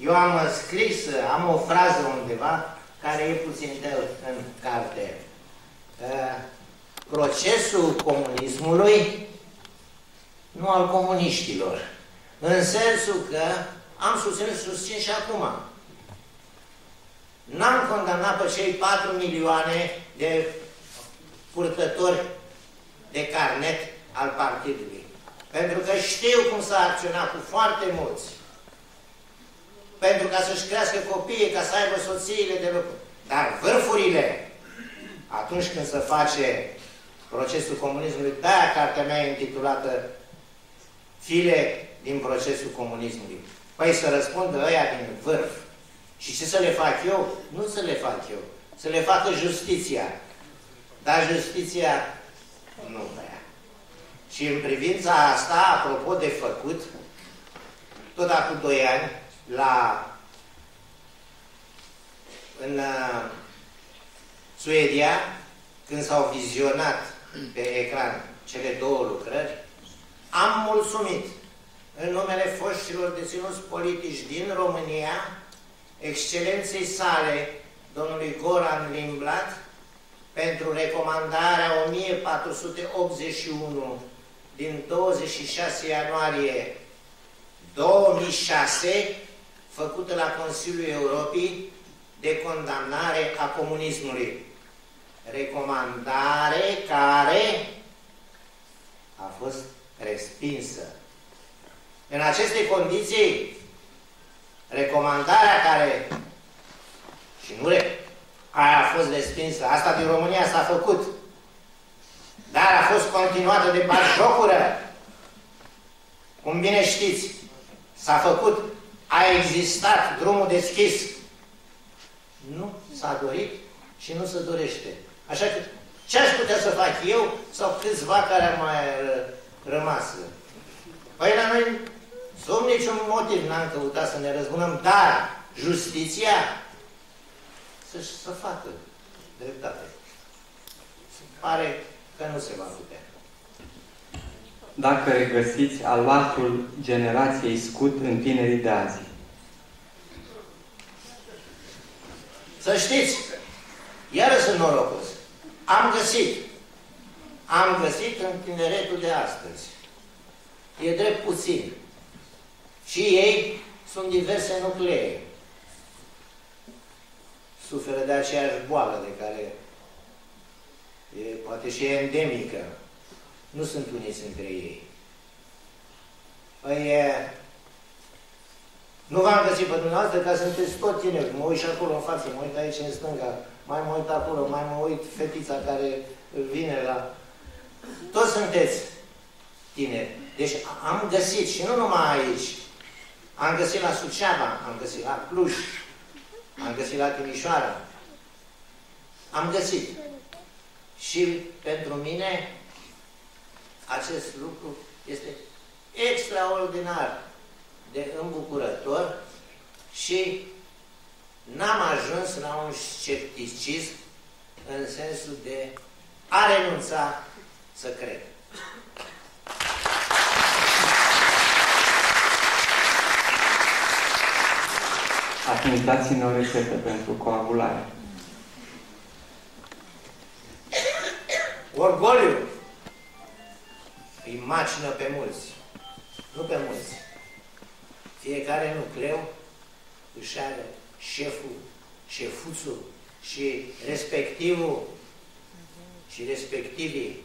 Eu am scris, am o frază undeva, care e puțin în carte. Uh, procesul comunismului, nu al comuniștilor, în sensul că am susținut, susțin și acum. N-am condamnat pe cei 4 milioane de purtători de carnet al partidului. Pentru că știu cum s-a acționat cu foarte mulți. Pentru ca să-și crească copiii, ca să aibă soțiile de lucru. Dar vârfurile, atunci când se face procesul comunismului, de-aia cartea mea e intitulată File din procesul comunismului. Păi să răspundă ăia din vârf. Și ce să le fac eu? Nu să le fac eu. Să le facă justiția. Dar justiția nu vrea. Și în privința asta, apropo de făcut, tot acum doi ani, la în uh, Suedia, când s-au vizionat pe ecran cele două lucrări, am mulțumit în numele foștilor deținuți politici din România, excelenței sale, domnului Goran Limblat, pentru recomandarea 1481 din 26 ianuarie 2006, făcută la Consiliul Europei de condamnare a comunismului. Recomandare care a fost respinsă. În aceste condiții, recomandarea care, și nu re, aia a fost respinsă, asta din România s-a făcut, dar a fost continuată de jocură. Cum bine știți, s-a făcut, a existat drumul deschis. Nu s-a dorit și nu se dorește. Așa că ce aș putea să fac eu sau câțiva care ar mai rămas? Păi la noi sub niciun motiv n-am căutat să ne răzbunăm, dar justiția să, să facă dreptate. Se pare că nu se va putea. Dacă regăsiți aluatul generației scut în tinerii de azi. Să știți, iară sunt norocos. Am găsit. Am găsit în tineretul de astăzi. E drept puțin. Și ei sunt diverse nuclee. Suferă de aceeași boală de care e, poate și e endemică. Nu sunt uniți între ei. Păi, e, nu v-am găsit pe dumneavoastră ca sunteți tot tineri. Mă uit și acolo în față, mă uit aici în stânga, mai mă uit acolo, mai mă uit fetița care vine la... Toți sunteți tineri. Deci am găsit, și nu numai aici, am găsit la Suceava, am găsit la Cluj, am găsit la Timișoara, am găsit. Și pentru mine acest lucru este extraordinar de îmbucurător și n-am ajuns la un scepticism în sensul de a renunța să cred. Atunci o rețetă pentru coagulare. Orgoliu îi macină pe mulți. Nu pe mulți. Fiecare nucleu își are șeful, șefuțul și respectivul și respectivii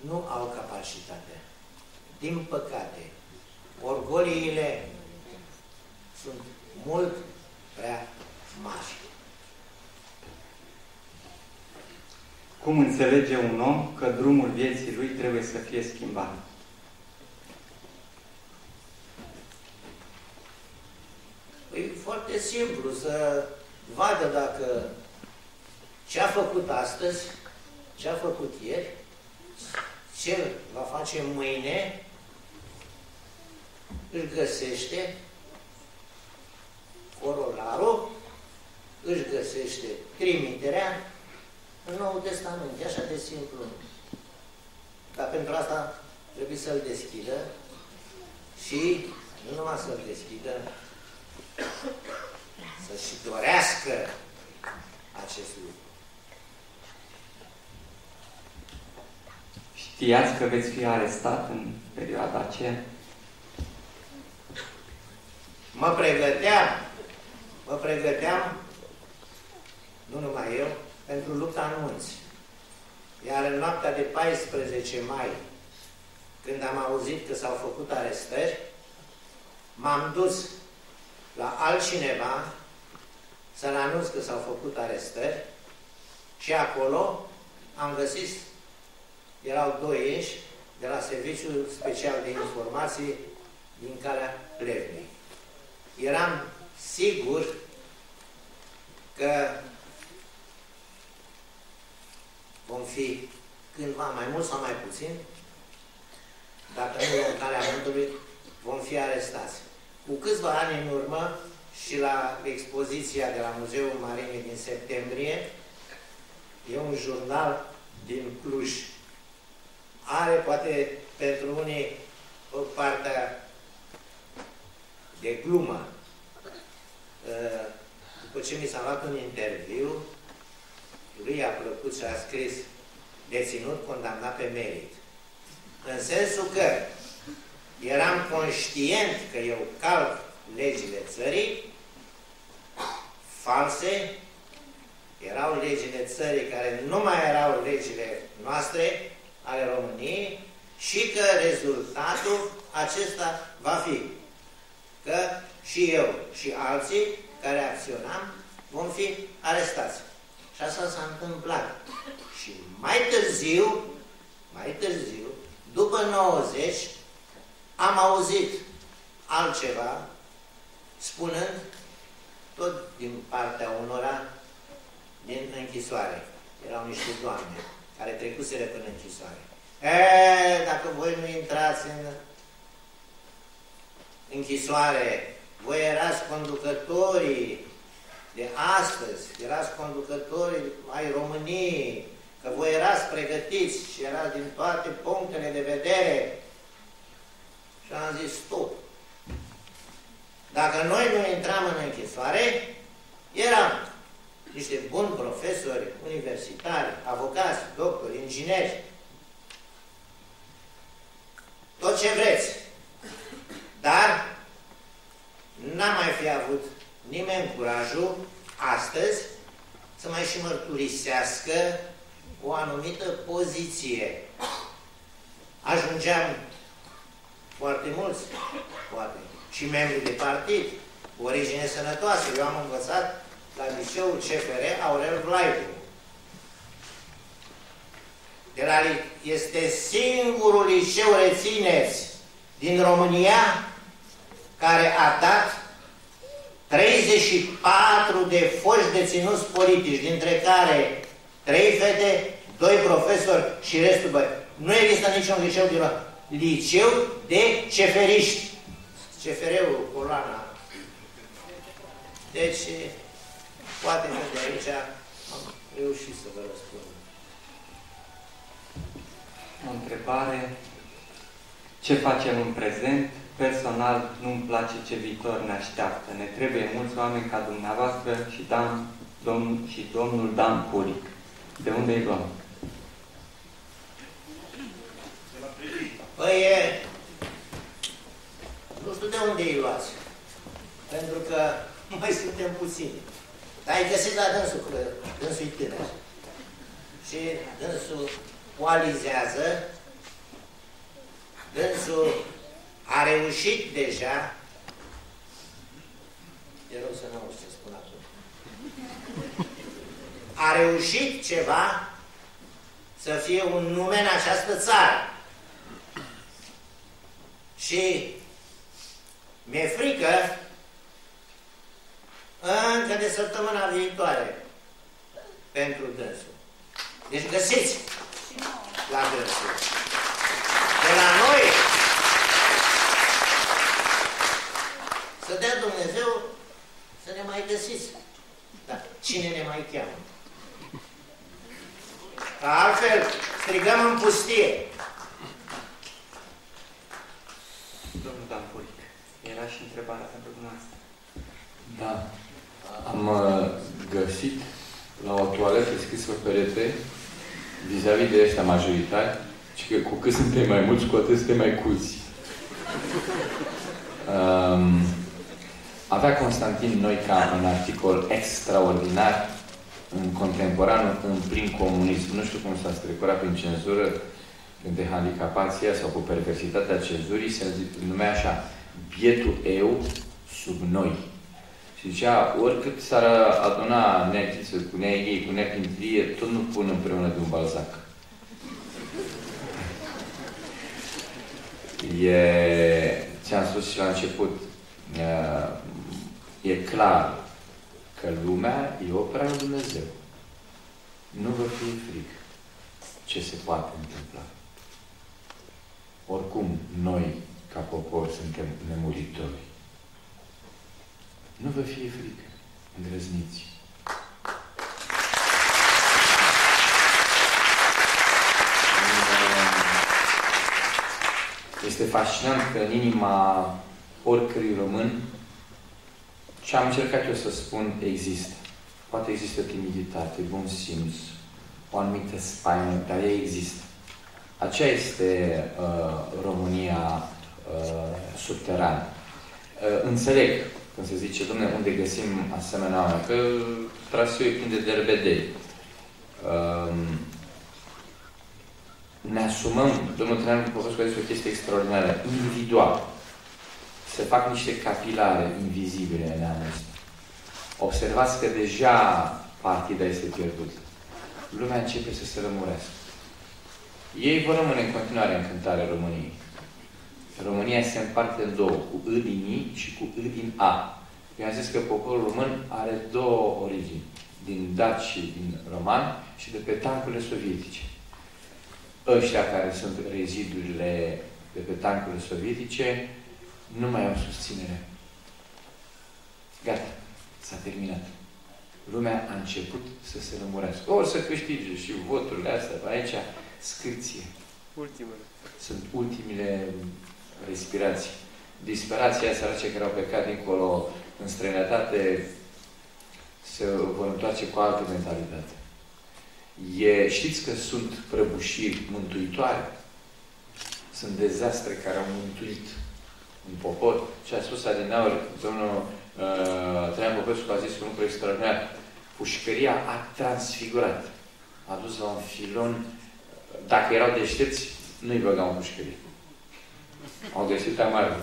nu au capacitate. Din păcate, orgoliile sunt mult prea mari. Cum înțelege un om că drumul vieții lui trebuie să fie schimbat? Păi foarte simplu, să vadă dacă ce a făcut astăzi, ce a făcut ieri, ce va face mâine, îl găsește corolarul, își găsește trimiterea în Noul Testament. E așa de simplu. Dar pentru asta trebuie să-l deschidă și nu numai să-l deschidă, să și dorească acest lucru. Știați că veți fi arestat în perioada aceea? Mă pregăteam, mă pregăteam, nu numai eu, pentru lupta în munți. Iar în noaptea de 14 mai, când am auzit că s-au făcut arestări, m-am dus la altcineva să-l anunț că s-au făcut arestări și acolo am găsit, erau doi inși de la Serviciul Special de Informații din calea Plevnei. Eram sigur că vom fi cândva mai mult sau mai puțin, dacă nu în calea Muntului, vom fi arestați. Cu câțiva ani în urmă și la expoziția de la Muzeul Marinei din septembrie, e un jurnal din Cluj. Are, poate, pentru unii, o partea de glumă. După ce mi s-a luat un interviu, lui a plăcut și a scris deținut condamnat pe merit. În sensul că eram conștient că eu calc legile țării, false, erau legile țării care nu mai erau legile noastre, ale României, și că rezultatul acesta va fi că și eu și alții care acționam vom fi arestați. Și asta s-a întâmplat. Și mai târziu, mai târziu, după 90, am auzit altceva spunând tot din partea unora din închisoare. Erau niște doamne care trecuseră până închisoare. E, dacă voi nu intrați în închisoare, voi erați conducătorii de astăzi, erați conducătorii ai României, că voi erați pregătiți și erați din toate punctele de vedere. Și am zis, stop. Dacă noi nu intram în închisoare, eram niște buni profesori universitari, avocați, doctori, ingineri, tot ce vreți. Dar n-am mai fi avut nimeni curajul astăzi să mai și mărturisească o anumită poziție. Ajungeam foarte mulți, poate, și membri de partid, cu origine sănătoasă. Eu am învățat la liceul CFR Aurel Vlaicu. De la, este singurul liceu, rețineți, din România care a dat 34 de foști deținuți politici, dintre care 3 fete, 2 profesori și restul băi. Nu există niciun liceu din liceu de ceferiști. CFR-ul, coloana. Deci, poate că de aici am reușit să vă răspund. O întrebare. Ce facem în prezent? Personal nu-mi place ce viitor ne așteaptă. Ne trebuie mulți oameni ca dumneavoastră și, Dan, domn, și domnul Dan Puric. De unde îi luăm? Păi, e, nu știu de unde îi luați. Pentru că mai suntem puțini. Dar ai găsit la dânsul, că dânsul e tânăr. Și dânsul coalizează, dânsul a reușit deja, e rău să nu ce spun acum, a reușit ceva să fie un nume în această țară. Și mi-e frică încă de săptămâna viitoare pentru dânsul. Deci găsiți la dânsul. De la noi să dea Dumnezeu să ne mai găsiți. Dar cine ne mai cheamă? Că altfel strigăm în pustie. Domnul Dan Puric, era și întrebarea pentru dumneavoastră. Da. Am uh, găsit la o toaletă scrisă pe perete vis-a-vis -vis de ăștia majoritari și că cu cât suntem mai mulți, cu atât suntem mai cuți. Um, avea Constantin Noica un articol extraordinar în contemporanul în prim comunism. Nu știu cum s-a strecurat prin cenzură de handicapația sau cu perversitatea cenzurii, se numea așa, bietul eu sub noi. Și zicea, oricât s-ar aduna neachiță cu nea ei, cu nea pintrie, tot nu pun împreună de un balzac. E, ți-am spus și la început, e, e clar că lumea e opera lui Dumnezeu. Nu vă fie frică ce se poate întâmpla. Oricum, noi, ca popor, suntem nemuritori. Nu vă fie frică, îndrăzniți. Este fascinant că în inima oricărui român ce am încercat eu să spun există. Poate există timiditate, bun simț, o anumită spaimă, dar ea există. Aceea este uh, România uh, subterană. Uh, înțeleg când se zice, domnule, unde găsim asemenea oameni, că traseul e plin de derbedei. Uh, ne asumăm, domnul Traian Popescu a zis o chestie extraordinară, individual. Se fac niște capilare invizibile în anul ăsta. Observați că deja partida este pierdută. Lumea începe să se rămurească. Ei vor rămâne în continuare în cântarea României. România se împarte în două, cu I din I și cu I din A. Eu am zis că poporul român are două origini, din daci și din roman și de pe tancurile sovietice. Ăștia care sunt rezidurile de pe tancurile sovietice nu mai au susținere. Gata, s-a terminat. Lumea a început să se rămurească. O să câștige și voturile astea aici, scârție. Ultimele. Sunt ultimile respirații. Disperația sărace care au plecat dincolo în străinătate se vor întoarce cu altă mentalitate. E, știți că sunt prăbușiri mântuitoare? Sunt dezastre care au mântuit un popor. Și a spus adinauri, domnul uh, Traian Popescu a zis un lucru extraordinar. Pușcăria a transfigurat. A dus la un filon. Dacă erau deștepți, nu-i băgau în pușcărie. Au găsit amarul.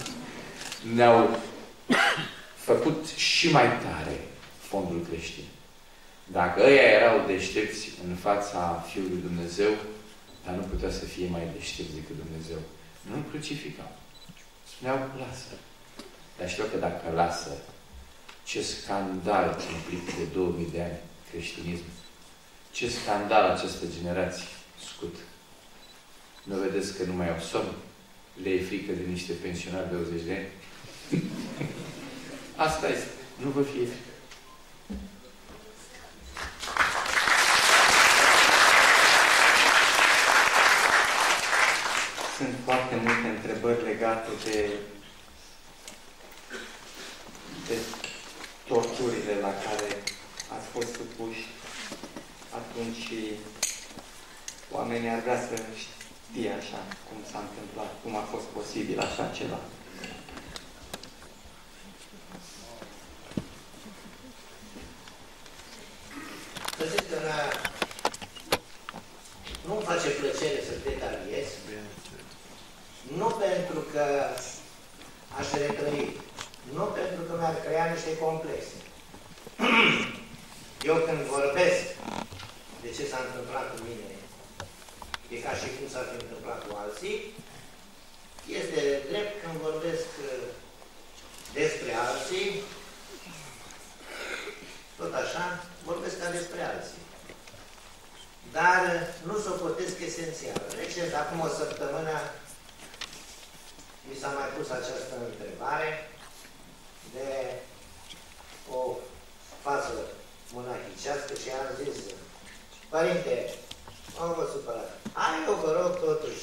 Ne-au făcut și mai tare fondul creștin. Dacă ăia erau deștepți în fața Fiului Dumnezeu, dar nu putea să fie mai deștepți decât Dumnezeu. Nu-L crucificau. Spuneau, lasă. Dar știu că dacă lasă, ce scandal implică de 2000 de ani creștinism. Ce scandal această generație scut. Nu vedeți că nu mai au somn? Le e frică de niște pensionari de 20 de ani? Asta este. Nu vă fie frică. Sunt foarte multe întrebări legate de, de torturile la care ați fost supuși atunci oamenii ar vrea să știe așa cum s-a întâmplat, cum a fost posibil așa ceva. Să zic că nu-mi face plăcere să detaliez, nu pentru că aș retrăi, nu pentru că mi-ar crea niște complexe. Eu când vorbesc de ce s-a întâmplat cu mine, e ca și cum s-ar fi întâmplat cu alții, este drept când vorbesc uh, despre alții, tot așa, vorbesc ca despre alții. Dar uh, nu socotesc esențial. Recent, acum o săptămână, mi s-a mai pus această întrebare de o față monahicească și am zis, Părinte, am vă supărat. Hai, eu vă rog totuși,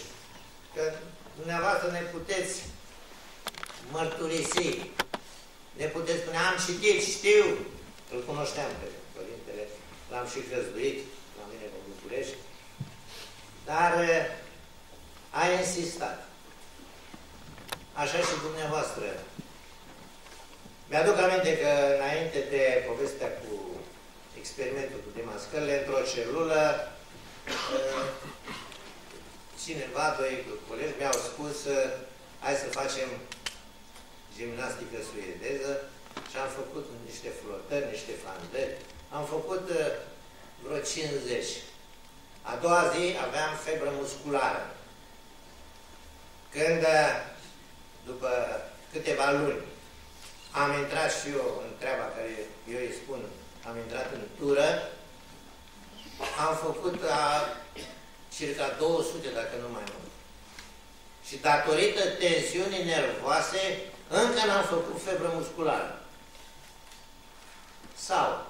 că dumneavoastră ne puteți mărturisi, ne puteți spune, am citit, știu, îl cunoșteam pe părintele, l-am și crăzduit la mine în București, dar eh, a insistat. Așa și dumneavoastră. Mi-aduc aminte că înainte de povestea cu experimentul cu demascările, într-o celulă, eh, cineva, doi colegi mi-au spus eh, hai să facem gimnastică suedeză și am făcut niște flotări, niște fandări. Am făcut eh, vreo 50. A doua zi aveam febră musculară. Când, după câteva luni, am intrat și eu în treaba care eu îi spun am intrat în tură, am făcut a circa 200, dacă nu mai mult. Și datorită tensiunii nervoase, încă n-am făcut febră musculară. Sau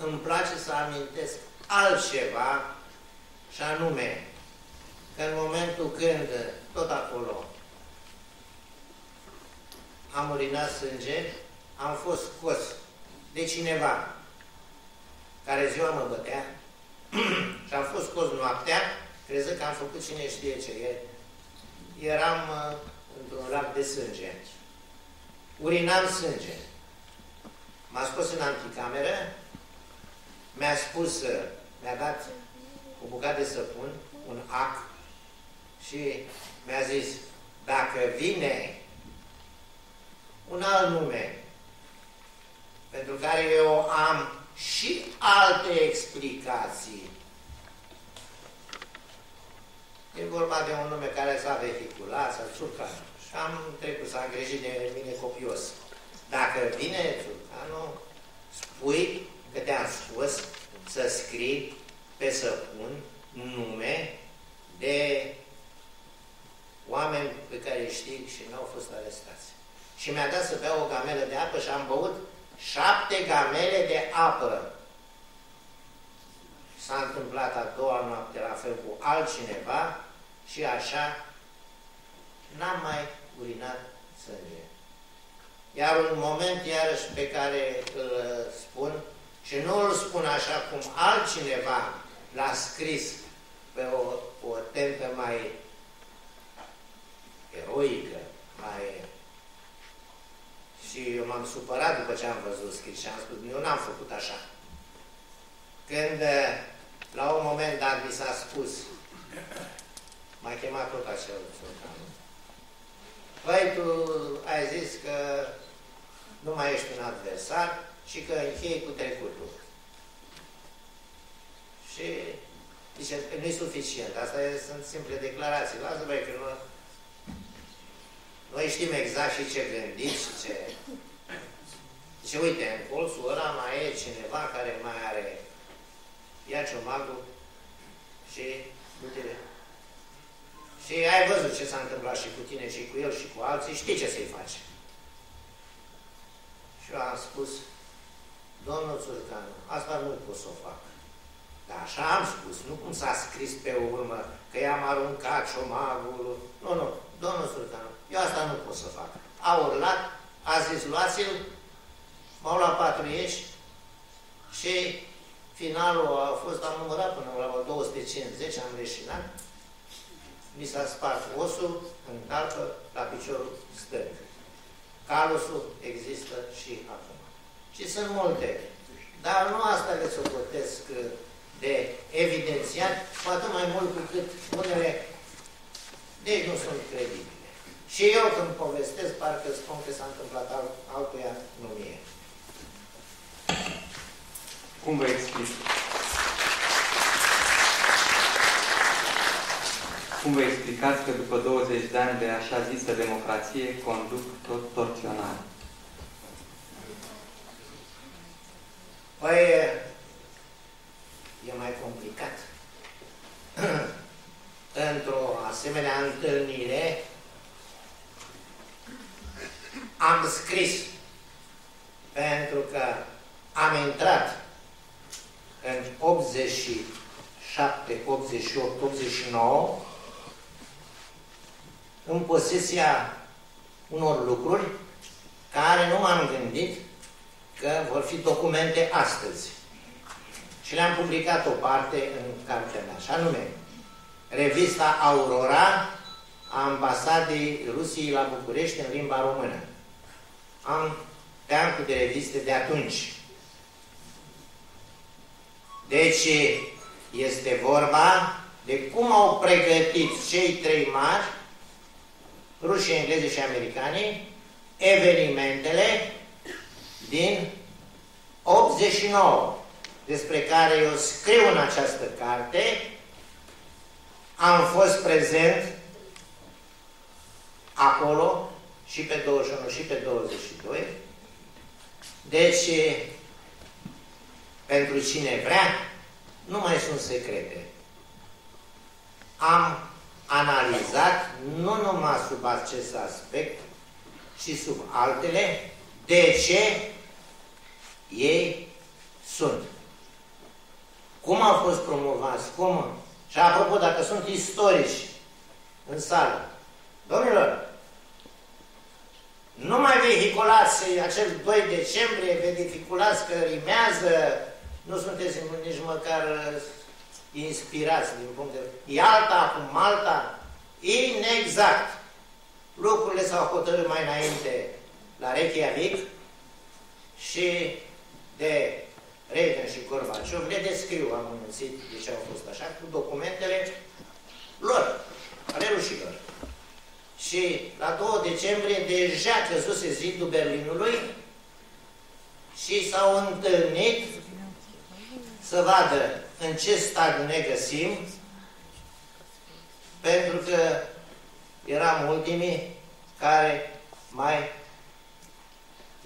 îmi place să amintesc altceva, și anume că în momentul când, tot acolo, am urinat sânge, am fost scos de cineva care ziua mă bătea și am fost scos noaptea, crezând că am făcut cine știe ce e. Eram uh, într-un lac de sânge. Urinam sânge. M-a scos în anticameră, mi-a spus, uh, mi-a dat o bucată de săpun, un ac, și mi-a zis, dacă vine un alt nume, pentru care eu am și alte explicații. E vorba de un nume care s-a vehiculat, s-a țurcat. Și am trecut, s-a îngrijit de mine copios. Dacă vine țurcanul, spui că te-am spus să scrii pe săpun nume de oameni pe care știi și nu au fost arestați. Și mi-a dat să beau o gamelă de apă și am băut șapte gamele de apă. S-a întâmplat a doua noapte la fel cu altcineva și așa n-am mai urinat sânge. Iar un moment iarăși pe care îl spun și nu îl spun așa cum altcineva l-a scris pe o, o tentă mai eroică, mai... Și eu m-am supărat după ce am văzut scris și am spus, eu n-am făcut așa. Când la un moment dat mi s-a spus, m-a chemat tot acel sultan. Păi, tu ai zis că nu mai ești un adversar și că închei cu trecutul. Și zice, nu e suficient, asta e, sunt simple declarații. Lasă, băi, că nu, noi știm exact și ce gândiți și ce... Și uite, în colțul ăla mai e cineva care mai are... Ia ciomagul și uite Și ai văzut ce s-a întâmplat și cu tine și cu el și cu alții, știi ce să-i faci. Și eu am spus, domnul Țurcanu, asta nu pot să o fac. Dar așa am spus, nu cum s-a scris pe urmă, că i-am aruncat ciomagul. Nu, nu, domnul Țurcanu, eu asta nu pot să fac. A urlat, a zis, luați-l, m-au luat patru ieși și finalul a fost, am numărat până la 250, am leșinat, mi s-a spart osul în calcă la piciorul stâng. Calusul există și acum. Și sunt multe. Dar nu asta le socotesc de evidențiat, cu atât mai mult cu cât unele, deci nu sunt credibile. Și eu când povestesc, parcă spun că s-a întâmplat altuia, nu mie. Cum vă explic? Cum vă explicați că după 20 de ani de așa zisă democrație conduc tot torționar? Păi, e mai complicat. Într-o asemenea întâlnire, am scris pentru că am intrat în 87, 88, 89 în posesia unor lucruri care nu m-am gândit că vor fi documente astăzi. Și le-am publicat o parte în cartea mea, și anume revista Aurora a ambasadei Rusiei la București în limba română am teancul de reviste de atunci. Deci, este vorba de cum au pregătit cei trei mari, rușii, englezi și americani, evenimentele din 89, despre care eu scriu în această carte, am fost prezent acolo și pe 21 și pe 22. Deci, pentru cine vrea, nu mai sunt secrete. Am analizat, nu numai sub acest aspect, și sub altele, de ce ei sunt. Cum au fost promovați, cum... Și apropo, dacă sunt istorici în sală, domnilor, nu mai vehiculați acel 2 decembrie, vehiculați că rimează nu sunteți nici măcar uh, inspirați din punct de vedere. Ialta cu Malta, inexact. Lucrurile s-au hotărât mai înainte la Reykjavik și de Reagan și Gorbaciov le descriu amănunțit de ce au fost așa, cu documentele lor, ale rușilor. Și la 2 decembrie deja căzuse zidul Berlinului și s-au întâlnit să vadă în ce stadiu ne găsim, pentru că eram ultimii care mai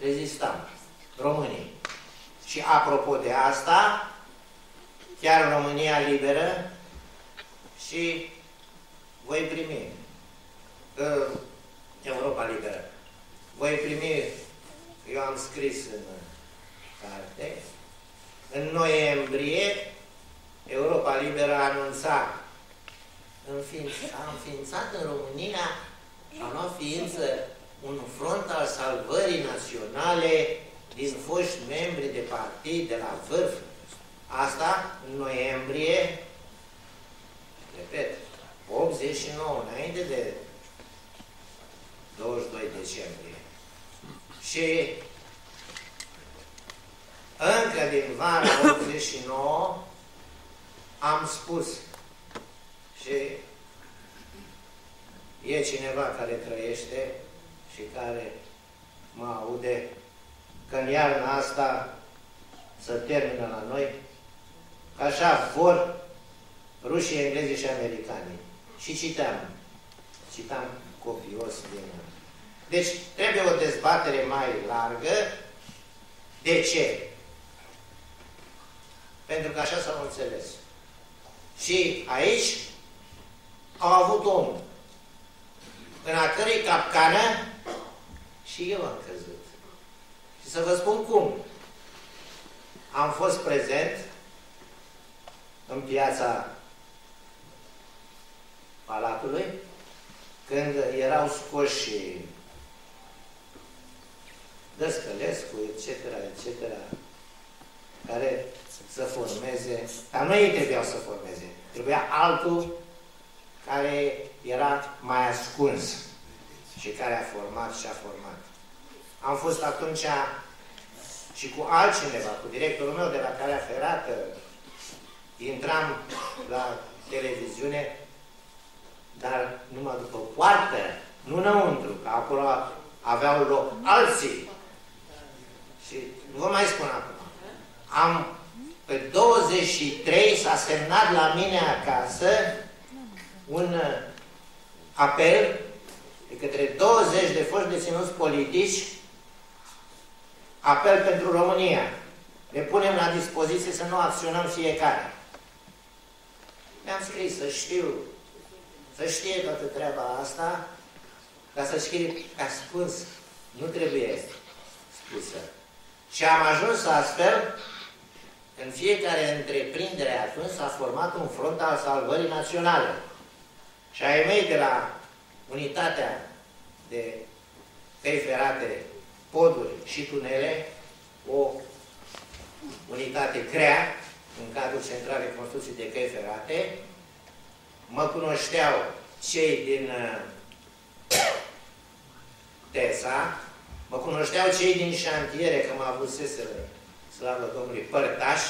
rezistam, românii. Și apropo de asta, chiar România liberă și voi primi uh, Europa liberă. Voi primi, eu am scris în carte, în noiembrie Europa Liberă a anunțat a înființat în România, a luat ființă un front al salvării naționale din foști membri de partid de la vârf. Asta în noiembrie, repet, 89, înainte de 22 decembrie. Și încă din vara 89 am spus și e cineva care trăiește și care mă aude că în iarna asta să termină la noi, că așa vor rușii, englezii și americanii. Și citeam, citam copios din... Deci trebuie o dezbatere mai largă. De ce? Pentru că așa s-au înțeles. Și aici au avut omul, în a cărei capcană și eu am căzut. Și să vă spun cum. Am fost prezent în piața Palatului, când erau scoși Dăscălescu, etc., etc., care să formeze, dar nu ei trebuiau să formeze, trebuia altul care era mai ascuns și care a format și a format. Am fost atunci și cu altcineva, cu directorul meu de la Calea Ferată, intram la televiziune, dar numai după poartă, nu înăuntru, că acolo aveau loc alții. Și nu vă mai spun acum. Am pe 23 s-a semnat la mine acasă un uh, apel de către 20 de foști deținuți politici, apel pentru România. Le punem la dispoziție să nu acționăm fiecare. Mi-am scris să știu, să știe toată treaba asta, ca să știe că spus, nu trebuie spusă. Și am ajuns astfel în fiecare întreprindere atunci s-a format un front al salvării naționale. Și ai mei de la unitatea de căi ferate, poduri și tunele, o unitate CREA, în cadrul Centralei Construcții de Căi Ferate, mă cunoșteau cei din uh, TESA, mă cunoșteau cei din șantiere, că mă avuseseră slavă Domnului, părtași,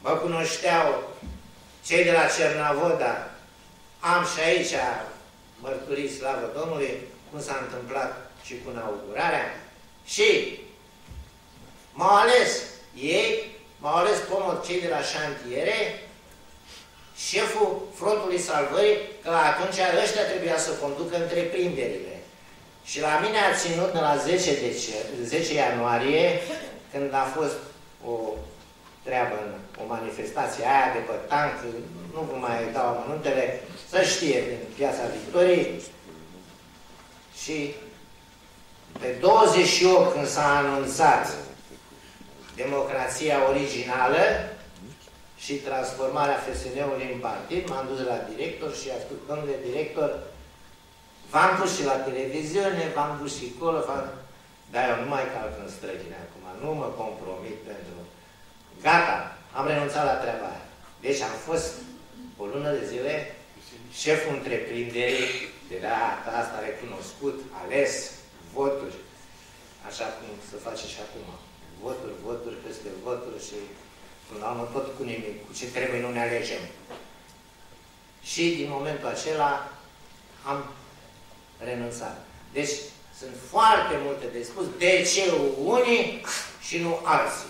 mă cunoșteau cei de la Cernavoda, am și aici mărturii slavă Domnului, cum s-a întâmplat și cu inaugurarea, și m-au ales ei, m-au ales pomot cei de la șantiere, șeful frontului salvării, că atunci ăștia trebuia să conducă întreprinderile. Și la mine a ținut la 10, dece 10 ianuarie când a fost o treabă în o manifestație aia de pe tank, nu vă mai dau amănuntele, să știe din Piața Victoriei. Și pe 28, când s-a anunțat democrația originală și transformarea FSN-ului în partid, m-am dus la director și a spus, domnule director, v-am pus și la televiziune, v-am pus și acolo, dar eu nu mai calc în străine acum, nu mă compromit pentru Gata, am renunțat la treaba aia. Deci am fost o lună de zile șeful întreprinderii de data asta recunoscut, ales, voturi, așa cum se face și acum. Voturi, voturi peste voturi și până la urmă tot cu nimic, cu ce trebuie nu ne alegem. Și din momentul acela am renunțat. Deci sunt foarte multe de spus de ce unii și nu alții.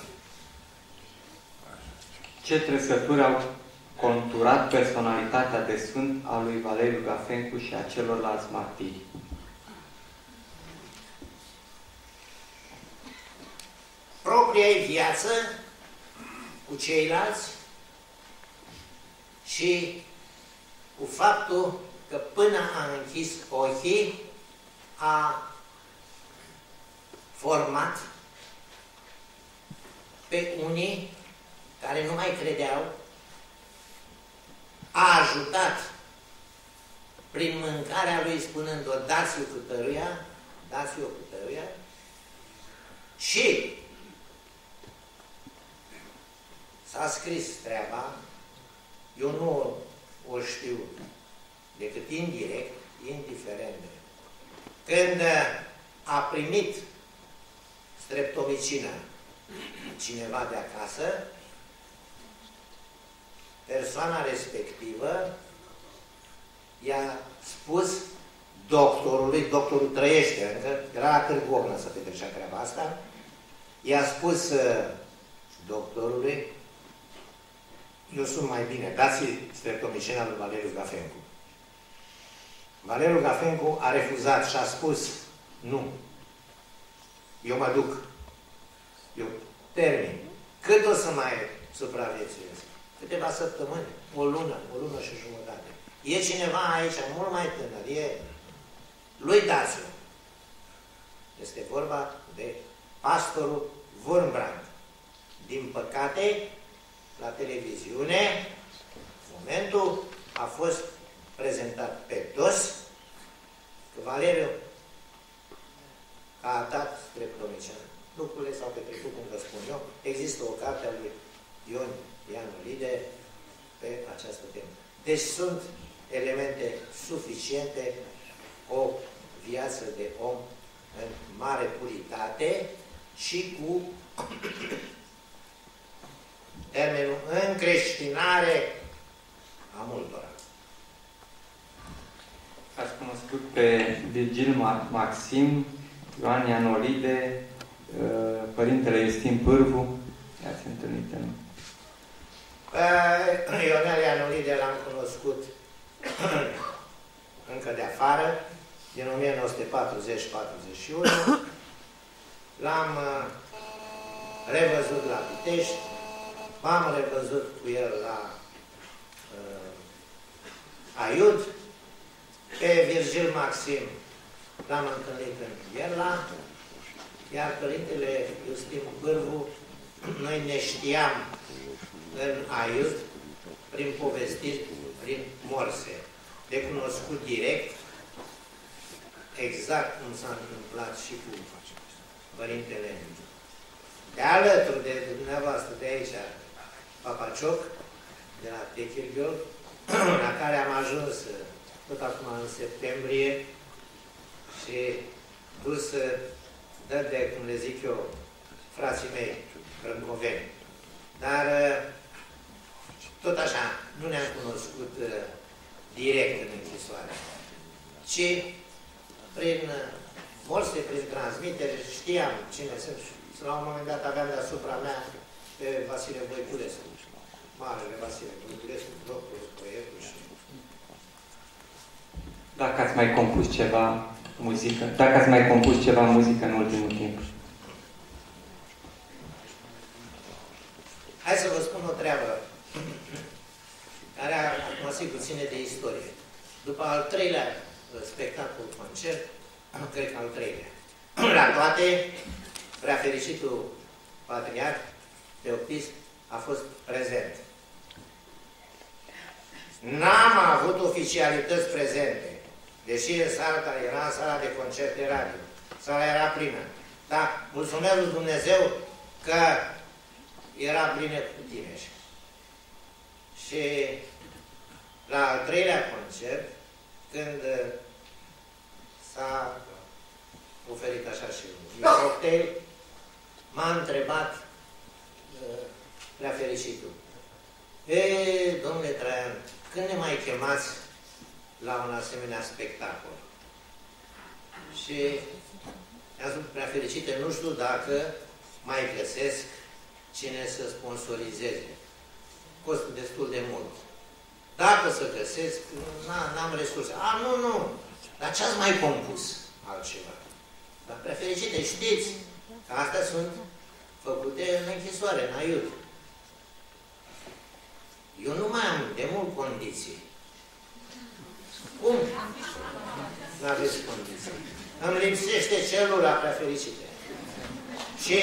Ce trăsături au conturat personalitatea de sfânt a lui Valeriu Gafencu și a celorlalți martiri? Propria ei viață cu ceilalți și cu faptul că până a închis ochii a format pe unii care nu mai credeau, a ajutat prin mâncarea lui spunând-o dați-o cu tăruia, dați-o cu tăruia și s-a scris treaba, eu nu o știu decât indirect, indiferent. Când a primit streptomicină cineva de acasă, persoana respectivă i-a spus doctorului, doctorul trăiește, încă era la Târgu Ocna să petrecea treaba asta, i-a spus uh, doctorului, eu sunt mai bine, dați-i streptomicina lui Valeriu Gafencu. Valeriu Gafencu a refuzat și a spus, nu, eu mă duc, eu termin. Cât o să mai supraviețuiesc? Câteva săptămâni, o lună, o lună și jumătate. E cineva aici mult mai tânăr, e lui Daciu. Este vorba de pastorul Wurmbrand. Din păcate, la televiziune, momentul a fost prezentat pe dos că Valeriu a dat streptomician. Lucrurile s-au petrecut, cum vă spun eu. Există o carte a lui Ion Lide pe această temă. Deci sunt elemente suficiente, o viață de om în mare puritate și cu termenul încreștinare a multora. Ați cunoscut pe Virgil Maxim, Ioan Ianolide, uh, Părintele Iustin Pârvu, i-ați întâlnit în... Ionel Ianolide l-am cunoscut încă de afară, din 1940-41. L-am uh, revăzut la Pitești, m-am revăzut cu el la uh, Aiud, pe Virgil Maxim. L-am întâlnit în Ierla, iar Părintele Justin Bârvu, noi ne știam în Aiud prin povestiri, prin morse, de cunoscut direct, exact cum s-a întâmplat și cu Părintele de alături de dumneavoastră de aici, Papacioc, de la Techirghiol, la care am ajuns tot acum în septembrie și dus dă de, cum le zic eu, frații mei, răncoveni. Dar tot așa, nu ne-am cunoscut direct în închisoare, ci prin morse, prin transmitere, știam cine sunt. Și la un moment dat aveam deasupra mea pe Vasile Voiculescu, marele Vasile Voiculescu, doctor, proiectul și dacă ați mai compus ceva muzică, dacă ați mai compus ceva muzică în ultimul timp. Hai să vă spun o treabă care acum sigur ține de istorie. După al treilea uh, spectacol concert, cred că al treilea, la toate, prea fericitul patriarh Teopist a fost prezent. N-am avut oficialități prezente. Deși în sala care era în sala de concerte radio. Sala era plină. Dar mulțumesc lui Dumnezeu că era plină cu tine. Și la al treilea concert, când s-a oferit așa și un cocktail, m-a întrebat uh, prea fericitul. E, domnule Traian, când ne mai chemați la un asemenea spectacol? Și am spus prea fericite, nu știu dacă mai găsesc cine să sponsorizeze. Costă destul de mult. Dacă să găsesc, n-am resurse. A, nu, nu. Dar ce ați mai compus altceva? Dar prea fericite, știți că astea sunt făcute în închisoare, în aiut. Eu nu mai am de mult condiții. Cum? Nu aveți condiții. Îmi lipsește celula prea fericite. Și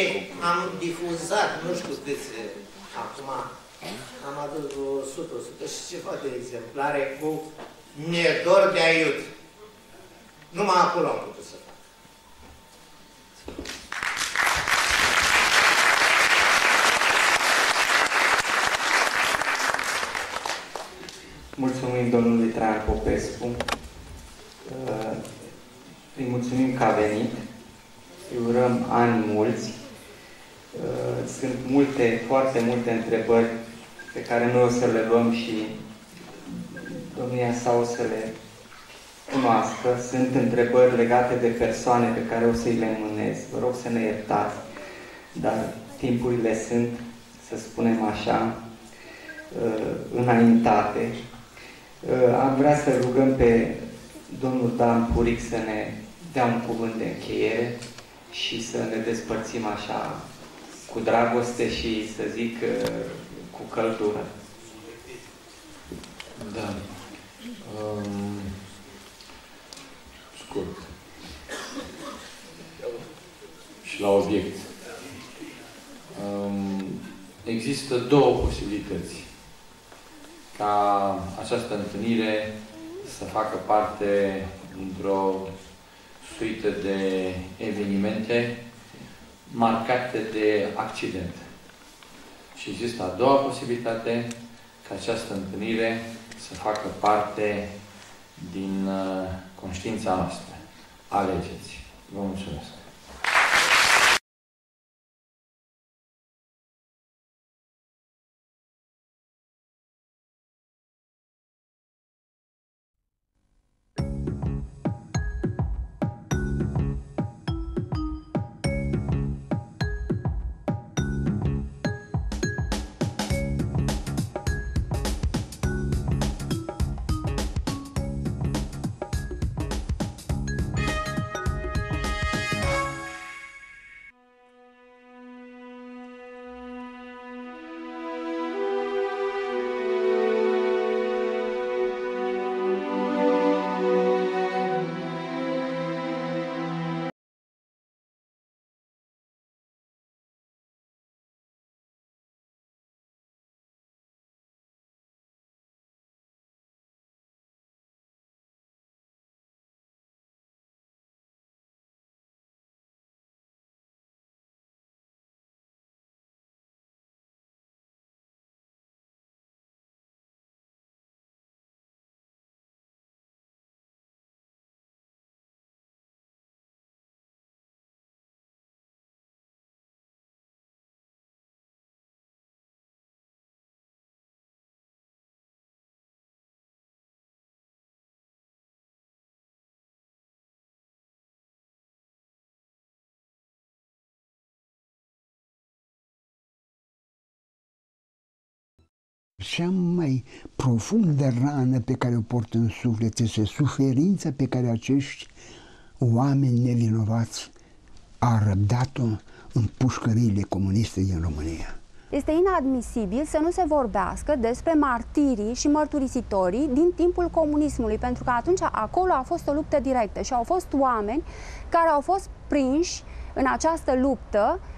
am difuzat, nu știu câți, acum am adus 100, 100 și ceva de exemplare cu nedor de aiut. Numai acolo am putut să fac. Mulțumim domnului Traian Popescu. Uh, îi mulțumim că a venit. Îi urăm ani mulți. Uh, sunt multe, foarte multe întrebări pe care noi o să le luăm și domnia sa o să le cunoască. Sunt întrebări legate de persoane pe care o să-i le înmânez. Vă rog să ne iertați, dar timpurile sunt, să spunem așa, uh, înaintate. Uh, am vrea să rugăm pe domnul Dan Puric să ne dea un cuvânt de încheiere și să ne despărțim așa cu dragoste și să zic uh, cu căldură. Da. Um, scurt. Și la obiect. Um, există două posibilități ca această întâlnire să facă parte într-o suită de evenimente marcate de accident. Și există a doua posibilitate ca această întâlnire să facă parte din uh, conștiința noastră. Alegeți. Vă mulțumesc. Cea mai profundă rană pe care o port în suflet este suferința pe care acești oameni nevinovați au răbdat-o în pușcăriile comuniste din România. Este inadmisibil să nu se vorbească despre martirii și mărturisitorii din timpul comunismului, pentru că atunci acolo a fost o luptă directă și au fost oameni care au fost prinși în această luptă Uh,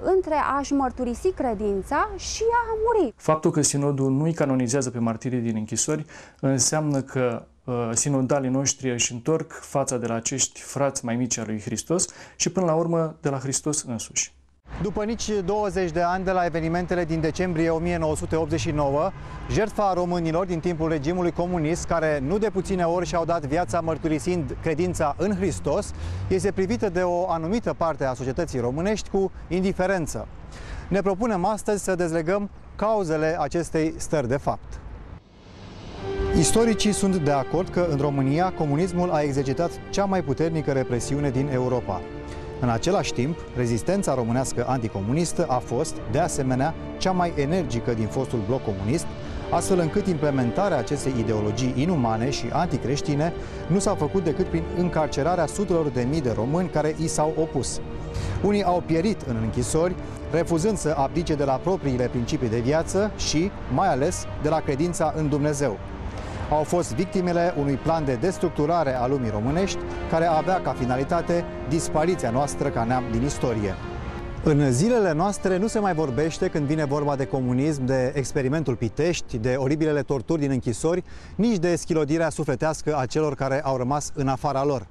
între a-și mărturisi credința și a muri. Faptul că sinodul nu îi canonizează pe martirii din închisori înseamnă că uh, sinodalii noștri își întorc fața de la acești frați mai mici al lui Hristos și până la urmă de la Hristos însuși. După nici 20 de ani de la evenimentele din decembrie 1989, jertfa românilor din timpul regimului comunist, care nu de puține ori și-au dat viața mărturisind credința în Hristos, este privită de o anumită parte a societății românești cu indiferență. Ne propunem astăzi să dezlegăm cauzele acestei stări de fapt. Istoricii sunt de acord că în România comunismul a exercitat cea mai puternică represiune din Europa. În același timp, rezistența românească anticomunistă a fost, de asemenea, cea mai energică din fostul bloc comunist, astfel încât implementarea acestei ideologii inumane și anticreștine nu s-a făcut decât prin încarcerarea sutelor de mii de români care i s-au opus. Unii au pierit în închisori, refuzând să abdice de la propriile principii de viață și, mai ales, de la credința în Dumnezeu au fost victimele unui plan de destructurare a lumii românești care avea ca finalitate dispariția noastră ca neam din istorie. În zilele noastre nu se mai vorbește când vine vorba de comunism, de experimentul Pitești, de oribilele torturi din închisori, nici de schilodirea sufletească a celor care au rămas în afara lor.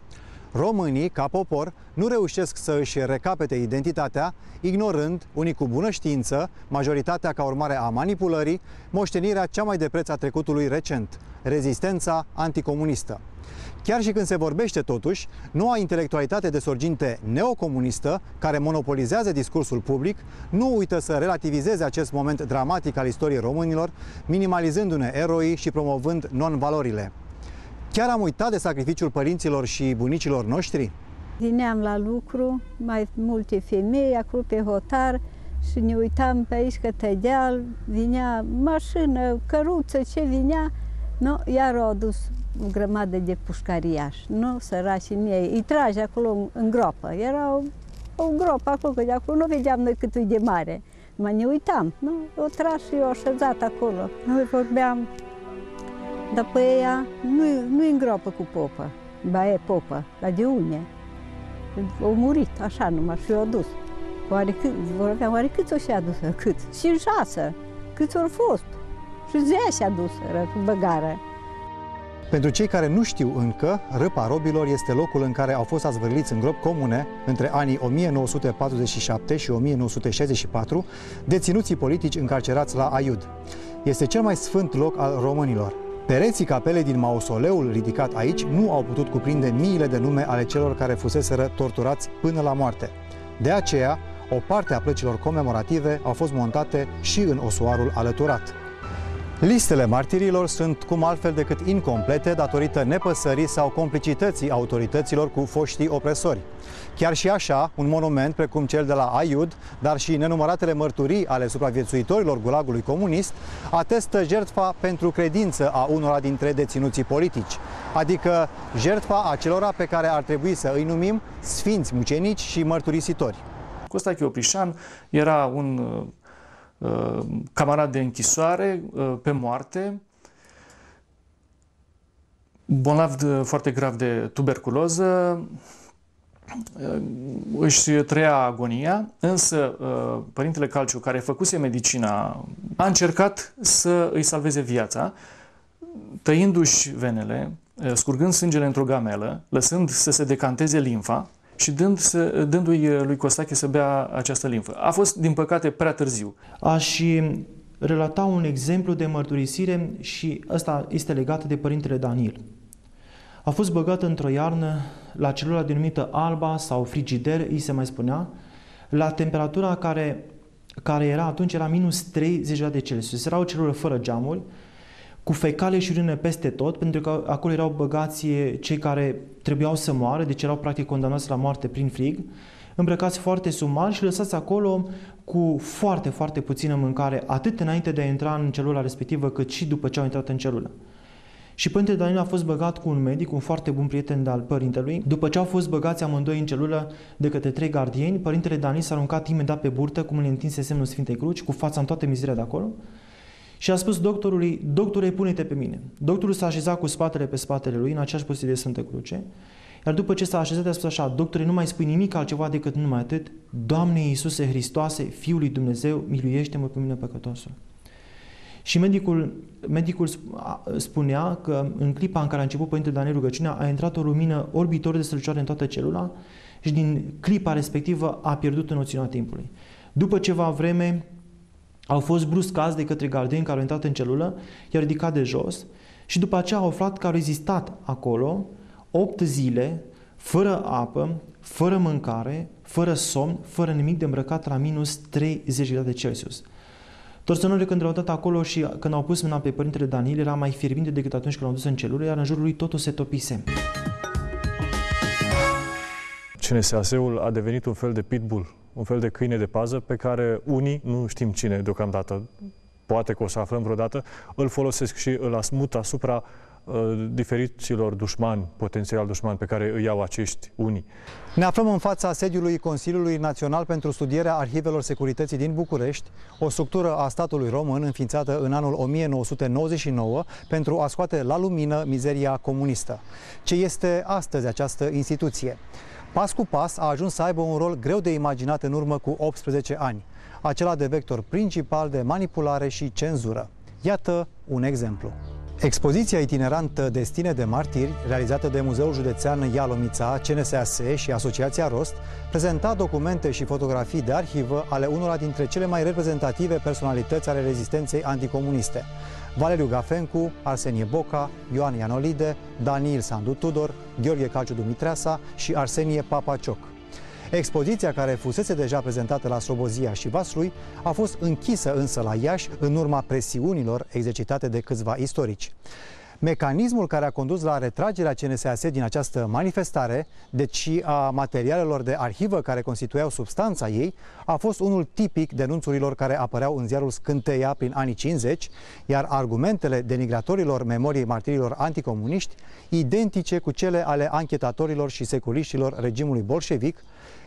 Românii, ca popor, nu reușesc să își recapete identitatea, ignorând, unii cu bună știință, majoritatea ca urmare a manipulării, moștenirea cea mai de preț a trecutului recent, rezistența anticomunistă. Chiar și când se vorbește totuși, noua intelectualitate de sorginte neocomunistă, care monopolizează discursul public, nu uită să relativizeze acest moment dramatic al istoriei românilor, minimalizându-ne eroii și promovând non-valorile. Chiar am uitat de sacrificiul părinților și bunicilor noștri? Vineam la lucru, mai multe femei acolo pe hotar și ne uitam pe aici către deal, vinea mașină, căruță, ce vinea, nu, iar au adus o grămadă de pușcariași, nu, sărași în ei, îi trage acolo în groapă, era o, o gropă acolo, că de acolo nu vedeam noi cât e de mare, mai ne uitam, nu, o tras și o așezat acolo. Noi vorbeam dar pe ea nu, nu în groapă cu popă, ba e popă, dar de unde? Au murit, așa numai, și au dus. Oare, cât, vorbeam, oare cât o și adusă? Cât? Și șase. Câți au fost? Și zece adusă cu băgară. Pentru cei care nu știu încă, Râpa Robilor este locul în care au fost azvârliți în grop comune între anii 1947 și 1964 deținuții politici încarcerați la Aiud. Este cel mai sfânt loc al românilor. Pereții capelei din mausoleul ridicat aici nu au putut cuprinde miile de nume ale celor care fuseseră torturați până la moarte. De aceea, o parte a plăcilor comemorative au fost montate și în osoarul alăturat. Listele martirilor sunt cum altfel decât incomplete datorită nepăsării sau complicității autorităților cu foștii opresori. Chiar și așa, un monument precum cel de la Aiud, dar și nenumăratele mărturii ale supraviețuitorilor gulagului comunist, atestă jertfa pentru credință a unora dintre deținuții politici, adică jertfa acelora pe care ar trebui să îi numim sfinți mucenici și mărturisitori. Costache Oprișan era un uh, camarad de închisoare uh, pe moarte, bolnav de, foarte grav de tuberculoză, își trăia agonia, însă uh, părintele Calciu, care făcuse medicina, a încercat să îi salveze viața, tăindu-și venele, uh, scurgând sângele într-o gamelă, lăsând să se decanteze limfa și dând să, dându-i uh, lui Costache să bea această limfă. A fost, din păcate, prea târziu. Aș relata un exemplu de mărturisire și ăsta este legat de părintele Daniel. A fost băgat într-o iarnă la celula denumită alba sau frigider, îi se mai spunea, la temperatura care, care era atunci era minus 30 de Celsius. Era o celulă fără geamuri, cu fecale și urină peste tot, pentru că acolo erau băgați cei care trebuiau să moară, deci erau practic condamnați la moarte prin frig, îmbrăcați foarte sumar și lăsați acolo cu foarte, foarte puțină mâncare, atât înainte de a intra în celula respectivă, cât și după ce au intrat în celulă. Și Părintele Daniel a fost băgat cu un medic, un foarte bun prieten al părintelui. După ce au fost băgați amândoi în celulă de către trei gardieni, Părintele Daniel s-a aruncat imediat pe burtă, cum le întinse semnul Sfintei Cruci, cu fața în toată mizeria de acolo. Și a spus doctorului, doctore, pune-te pe mine. Doctorul s-a așezat cu spatele pe spatele lui, în aceeași poziție de Sfântă Cruce. Iar după ce s-a așezat, a spus așa, doctore, nu mai spui nimic altceva decât numai atât, Doamne Iisuse Hristoase, Fiul lui Dumnezeu, miluiește-mă pe mine păcătosul. Și medicul, medicul spunea că în clipa în care a început Părintele Daniel rugăciunea, a intrat o lumină orbitor de strălucioare în toată celula, și din clipa respectivă a pierdut noțiunea timpului. După ceva vreme, au fost bruscați de către gardieni care au intrat în celulă, i-au ridicat de jos și după aceea au aflat că au rezistat acolo 8 zile, fără apă, fără mâncare, fără somn, fără nimic de îmbrăcat la minus 30 grade Celsius. Torțănorile când au dat acolo și când au pus mâna pe părintele Daniel era mai fierbinte decât atunci când l-au dus în celulă, iar în jurul lui totul se topise. CNSAS-ul a devenit un fel de pitbull, un fel de câine de pază pe care unii, nu știm cine deocamdată, poate că o să aflăm vreodată, îl folosesc și îl asmut asupra uh, diferiților dușmani, potențial dușmani pe care îi iau acești unii. Ne aflăm în fața sediului Consiliului Național pentru Studierea Arhivelor Securității din București, o structură a statului român înființată în anul 1999 pentru a scoate la lumină mizeria comunistă. Ce este astăzi această instituție? Pas cu pas a ajuns să aibă un rol greu de imaginat în urmă cu 18 ani, acela de vector principal de manipulare și cenzură. Iată un exemplu. Expoziția itinerantă Destine de Martiri, realizată de Muzeul Județean Ialomița, CNSAS și Asociația Rost, prezenta documente și fotografii de arhivă ale unora dintre cele mai reprezentative personalități ale rezistenței anticomuniste. Valeriu Gafencu, Arsenie Boca, Ioan Ianolide, Daniel Sandu Tudor, Gheorghe Calciu Dumitreasa și Arsenie Papacioc. Expoziția care fusese deja prezentată la Slobozia și Vaslui a fost închisă însă la Iași în urma presiunilor exercitate de câțiva istorici. Mecanismul care a condus la retragerea CNSAS din această manifestare, deci și a materialelor de arhivă care constituiau substanța ei, a fost unul tipic denunțurilor care apăreau în ziarul Scânteia prin anii 50, iar argumentele denigratorilor memoriei martirilor anticomuniști, identice cu cele ale anchetatorilor și seculiștilor regimului bolșevic,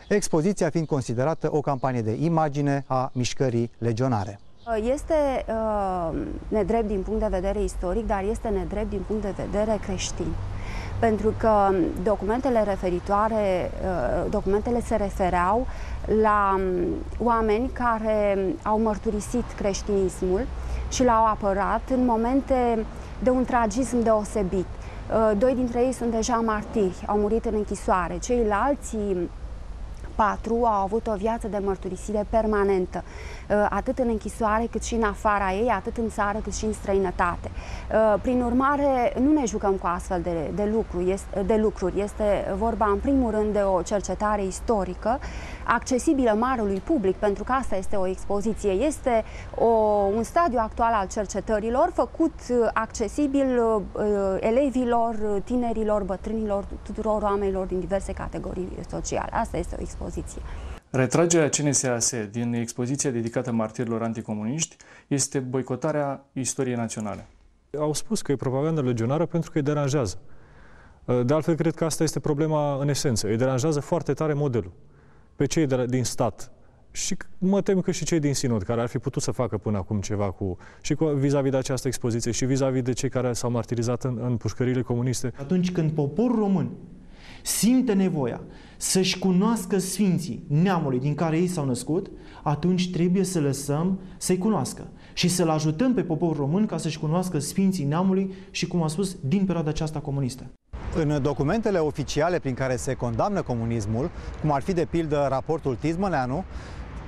expoziția fiind considerată o campanie de imagine a mișcării legionare. Este uh, nedrept din punct de vedere istoric, dar este nedrept din punct de vedere creștin. Pentru că documentele referitoare, uh, documentele se refereau la um, oameni care au mărturisit creștinismul și l-au apărat în momente de un tragism deosebit. Uh, doi dintre ei sunt deja martiri, au murit în închisoare. Ceilalți patru au avut o viață de mărturisire permanentă. Uh, atât în închisoare cât și în afara ei, atât în țară cât și în străinătate. Uh, prin urmare, nu ne jucăm cu astfel de, de, lucru, este, de lucruri. Este vorba în primul rând de o cercetare istorică accesibilă marului public, pentru că asta este o expoziție. Este o, un stadiu actual al cercetărilor făcut uh, accesibil uh, elevilor, tinerilor, bătrânilor, tuturor oamenilor din diverse categorii sociale. Asta este o expoziție. Retragerea CNSAS din expoziția dedicată martirilor anticomuniști este boicotarea istoriei naționale. Au spus că e propagandă legionară pentru că îi deranjează. De altfel, cred că asta este problema în esență. Îi deranjează foarte tare modelul. Pe cei de la, din stat, și mă tem că și cei din Sinod, care ar fi putut să facă până acum ceva cu, și cu, vis-a-vis de această expoziție și vis-a-vis de cei care s-au martirizat în, în pușcările comuniste. Atunci când poporul român simte nevoia să-și cunoască sfinții neamului din care ei s-au născut, atunci trebuie să lăsăm să-i cunoască și să-l ajutăm pe poporul român ca să-și cunoască sfinții neamului și, cum am spus, din perioada aceasta comunistă. În documentele oficiale prin care se condamnă comunismul, cum ar fi de pildă raportul Tizmăneanu,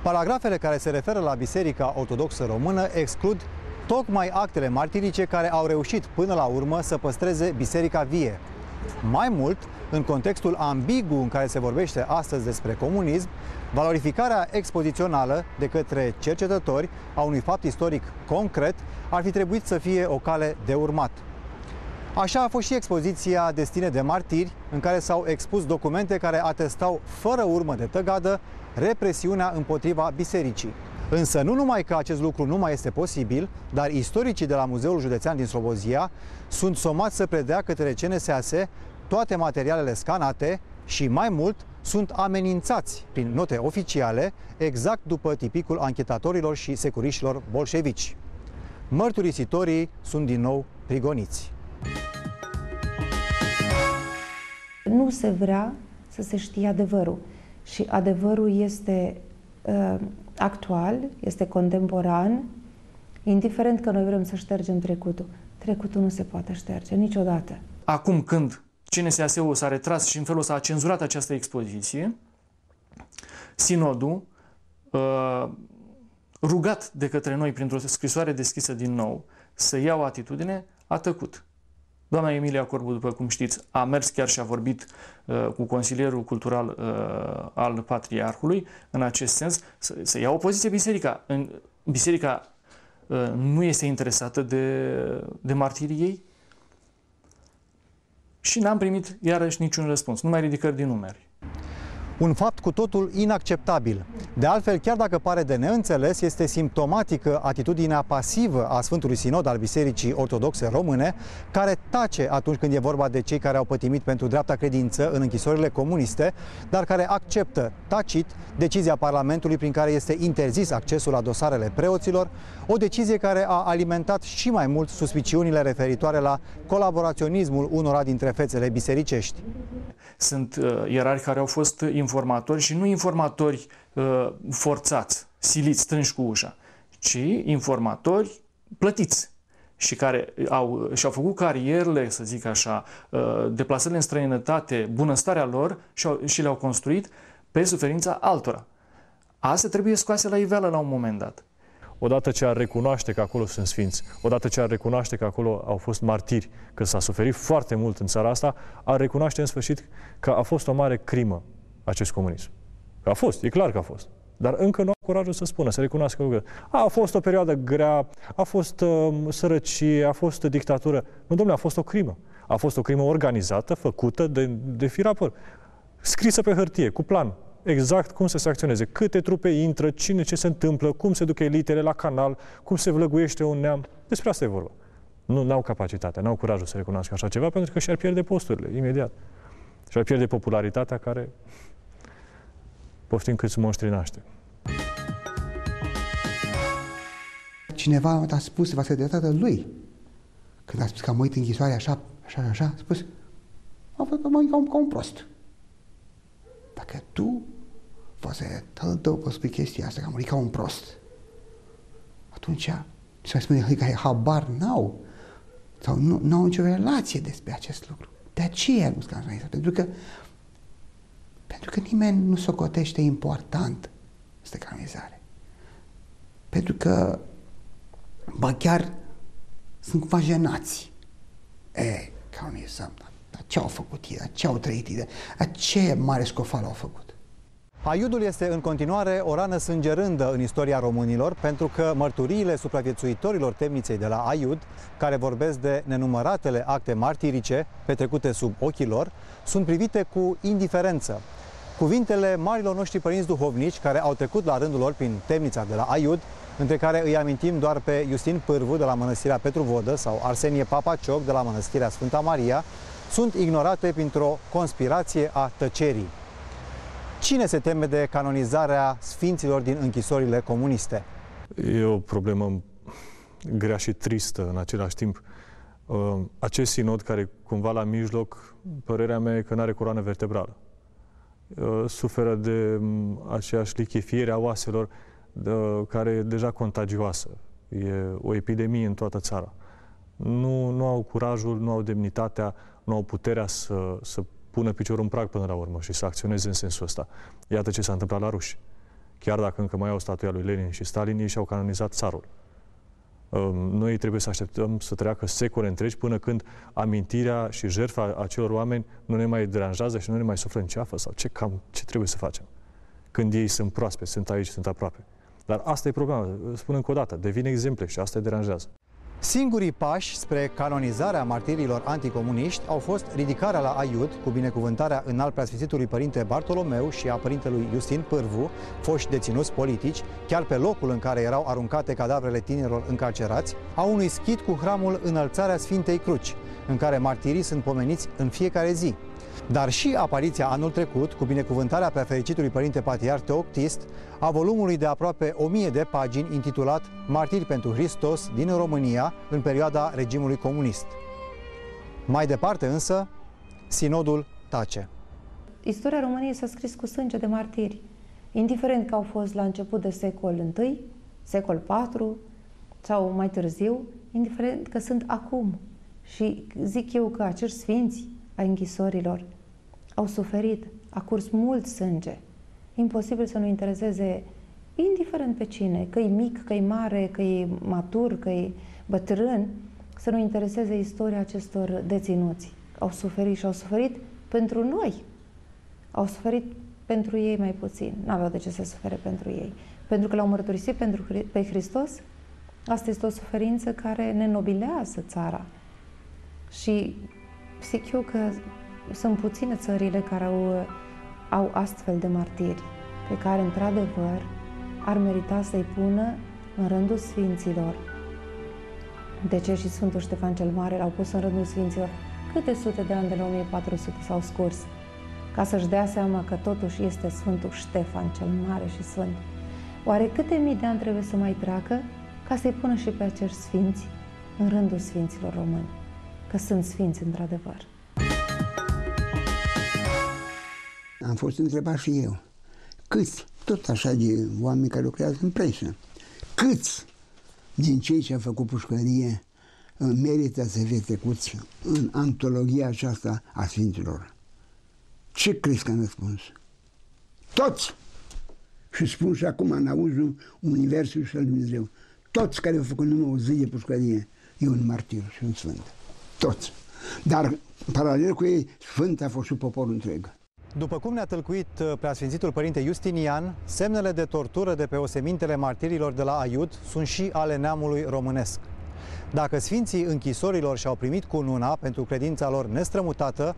paragrafele care se referă la Biserica Ortodoxă Română exclud tocmai actele martirice care au reușit până la urmă să păstreze biserica vie. Mai mult, în contextul ambigu în care se vorbește astăzi despre comunism, valorificarea expozițională de către cercetători a unui fapt istoric concret ar fi trebuit să fie o cale de urmat. Așa a fost și expoziția Destine de martiri, în care s-au expus documente care atestau fără urmă de tăgadă represiunea împotriva bisericii. Însă nu numai că acest lucru nu mai este posibil, dar istoricii de la Muzeul Județean din Slobozia sunt somați să predea către CNSAS toate materialele scanate și mai mult sunt amenințați prin note oficiale exact după tipicul anchetatorilor și securiștilor bolșevici. Mărturisitorii sunt din nou prigoniți. Nu se vrea să se știe adevărul și adevărul este uh, actual, este contemporan, indiferent că noi vrem să ștergem trecutul. Trecutul nu se poate șterge niciodată. Acum când CNSAS-ul s-a retras și în felul ăsta a cenzurat această expoziție, sinodul, uh, rugat de către noi printr-o scrisoare deschisă din nou să ia o atitudine, a tăcut. Doamna Emilia Corbu, după cum știți, a mers chiar și a vorbit uh, cu consilierul cultural uh, al Patriarhului în acest sens să, să ia o poziție biserica. În, biserica uh, nu este interesată de, de martirii ei și n-am primit iarăși niciun răspuns, numai ridicări din numeri. Un fapt cu totul inacceptabil. De altfel, chiar dacă pare de neînțeles, este simptomatică atitudinea pasivă a Sfântului Sinod al Bisericii Ortodoxe Române, care tace atunci când e vorba de cei care au pătimit pentru dreapta credință în închisorile comuniste, dar care acceptă tacit decizia Parlamentului prin care este interzis accesul la dosarele preoților, o decizie care a alimentat și mai mult suspiciunile referitoare la colaboraționismul unora dintre fețele bisericești. Sunt uh, ierarhi care au fost informatori și nu informatori uh, forțați, siliți, strânși cu ușa, ci informatori plătiți și care au, și-au făcut carierele, să zic așa, uh, deplasările în străinătate, bunăstarea lor și, au, și le-au construit pe suferința altora. Asta trebuie scoase la iveală la un moment dat odată ce ar recunoaște că acolo sunt sfinți, odată ce ar recunoaște că acolo au fost martiri, că s-a suferit foarte mult în țara asta, ar recunoaște în sfârșit că a fost o mare crimă acest comunism. Că a fost, e clar că a fost. Dar încă nu au curajul să spună, să recunoască că a, fost o perioadă grea, a fost uh, sărăcie, a fost dictatură. Nu, domnule, a fost o crimă. A fost o crimă organizată, făcută de, de firapăr, scrisă pe hârtie, cu plan, exact cum să se acționeze, câte trupe intră, cine ce se întâmplă, cum se duc elitele la canal, cum se vlăguiește un neam. Despre asta e vorba. Nu au capacitatea, nu au curajul să recunoască așa ceva, pentru că și-ar pierde posturile imediat. Și-ar pierde popularitatea care, poftim câți monștri naște. Cineva a spus, va de tatăl lui, când a spus că am uit închisoarea așa, așa, așa, a spus, a fost ca un, ca un prost. Dacă tu poate tatăl tău poți spui chestia asta, că a murit ca un prost. Atunci se mai spune că habar n-au sau nu, nu au nicio relație despre acest lucru. De aceea nu scandalizat. Pentru că, pentru că nimeni nu socotește important este canonizare. Pentru că, ba chiar sunt cumva jenați. E, canonizăm, dar ce au făcut ei, ce au trăit ei, ce mare scofală au făcut. Aiudul este în continuare o rană sângerândă în istoria românilor, pentru că mărturiile supraviețuitorilor temniței de la Aiud, care vorbesc de nenumăratele acte martirice petrecute sub ochii lor, sunt privite cu indiferență. Cuvintele marilor noștri părinți duhovnici, care au trecut la rândul lor prin temnița de la Aiud, între care îi amintim doar pe Justin Pârvu de la Mănăstirea Petru Vodă sau Arsenie Papacioc de la Mănăstirea Sfânta Maria, sunt ignorate printr-o conspirație a tăcerii. Cine se teme de canonizarea sfinților din închisorile comuniste? E o problemă grea și tristă în același timp. Uh, acest sinod care cumva la mijloc, părerea mea e că nu are coroană vertebrală. Uh, suferă de mm, aceeași lichefiere a oaselor care e deja contagioasă. E o epidemie în toată țara. Nu, nu au curajul, nu au demnitatea, nu au puterea să, să pună piciorul în prag până la urmă și să acționeze în sensul ăsta. Iată ce s-a întâmplat la ruși. Chiar dacă încă mai au statuia lui Lenin și Stalin, ei și-au canonizat țarul. Um, noi trebuie să așteptăm să treacă secole întregi până când amintirea și jertfa acelor oameni nu ne mai deranjează și nu ne mai suflă în ceafă sau ce, cam, ce trebuie să facem. Când ei sunt proaspe, sunt aici, sunt aproape. Dar asta e problema, spun încă o dată, devin exemple și asta îi deranjează. Singurii pași spre canonizarea martirilor anticomuniști au fost ridicarea la Aiud cu binecuvântarea înalt preasfințitului părinte Bartolomeu și a părintelui Justin Pârvu, foști deținuți politici, chiar pe locul în care erau aruncate cadavrele tinerilor încarcerați, a unui schid cu hramul Înălțarea Sfintei Cruci, în care martirii sunt pomeniți în fiecare zi, dar și apariția anul trecut, cu binecuvântarea prefericitului Părinte Patriar Teoctist, a volumului de aproape 1000 de pagini intitulat Martiri pentru Hristos din România în perioada regimului comunist. Mai departe însă, sinodul tace. Istoria României s-a scris cu sânge de martiri, indiferent că au fost la început de secol I, secol IV sau mai târziu, indiferent că sunt acum. Și zic eu că acești sfinți a închisorilor au suferit, a curs mult sânge. Imposibil să nu intereseze indiferent pe cine, că e mic, că e mare, că e matur, că e bătrân, să nu intereseze istoria acestor deținuți. Au suferit și au suferit pentru noi. Au suferit pentru ei mai puțin. Nu aveau de ce să sufere pentru ei. Pentru că l-au mărturisit pentru, pe Hristos, asta este o suferință care ne nobilează țara. Și zic eu că sunt puține țările care au, au astfel de martiri, pe care, într-adevăr, ar merita să-i pună în rândul Sfinților. De ce și Sfântul Ștefan cel Mare l-au pus în rândul Sfinților? Câte sute de ani de la 1400 s-au scurs? Ca să-și dea seama că totuși este Sfântul Ștefan cel Mare și Sfânt. Oare câte mii de ani trebuie să mai treacă ca să-i pună și pe acești sfinți în rândul Sfinților români? Că sunt sfinți într-adevăr. Am fost întrebat și eu. Câți, tot așa de oameni care lucrează în presă, câți din cei ce au făcut pușcărie uh, merită să fie trecuți în antologia aceasta a Sfinților? Ce crezi că am răspuns? Toți! Și spun și acum în auzul Universului și al Dumnezeu. Toți care au făcut numai o zi de pușcărie e un martir și un sfânt. Toți. Dar, paralel cu ei, sfânt a fost și poporul întreg. După cum ne-a tălcuit uh, preasfințitul părinte Justinian, semnele de tortură de pe osemintele martirilor de la Aiud sunt și ale neamului românesc. Dacă sfinții închisorilor și-au primit cu nuna pentru credința lor nestrămutată,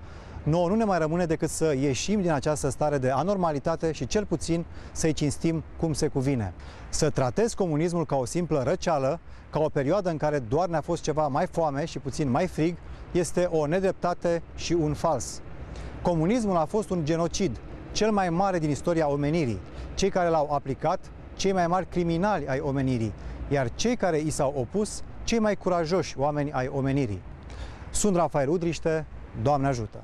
nouă nu ne mai rămâne decât să ieșim din această stare de anormalitate și cel puțin să-i cinstim cum se cuvine. Să tratezi comunismul ca o simplă răceală, ca o perioadă în care doar ne-a fost ceva mai foame și puțin mai frig, este o nedreptate și un fals. Comunismul a fost un genocid, cel mai mare din istoria omenirii. Cei care l-au aplicat, cei mai mari criminali ai omenirii, iar cei care i s-au opus, cei mai curajoși oameni ai omenirii. Sunt Rafael Udriște, Doamne ajută!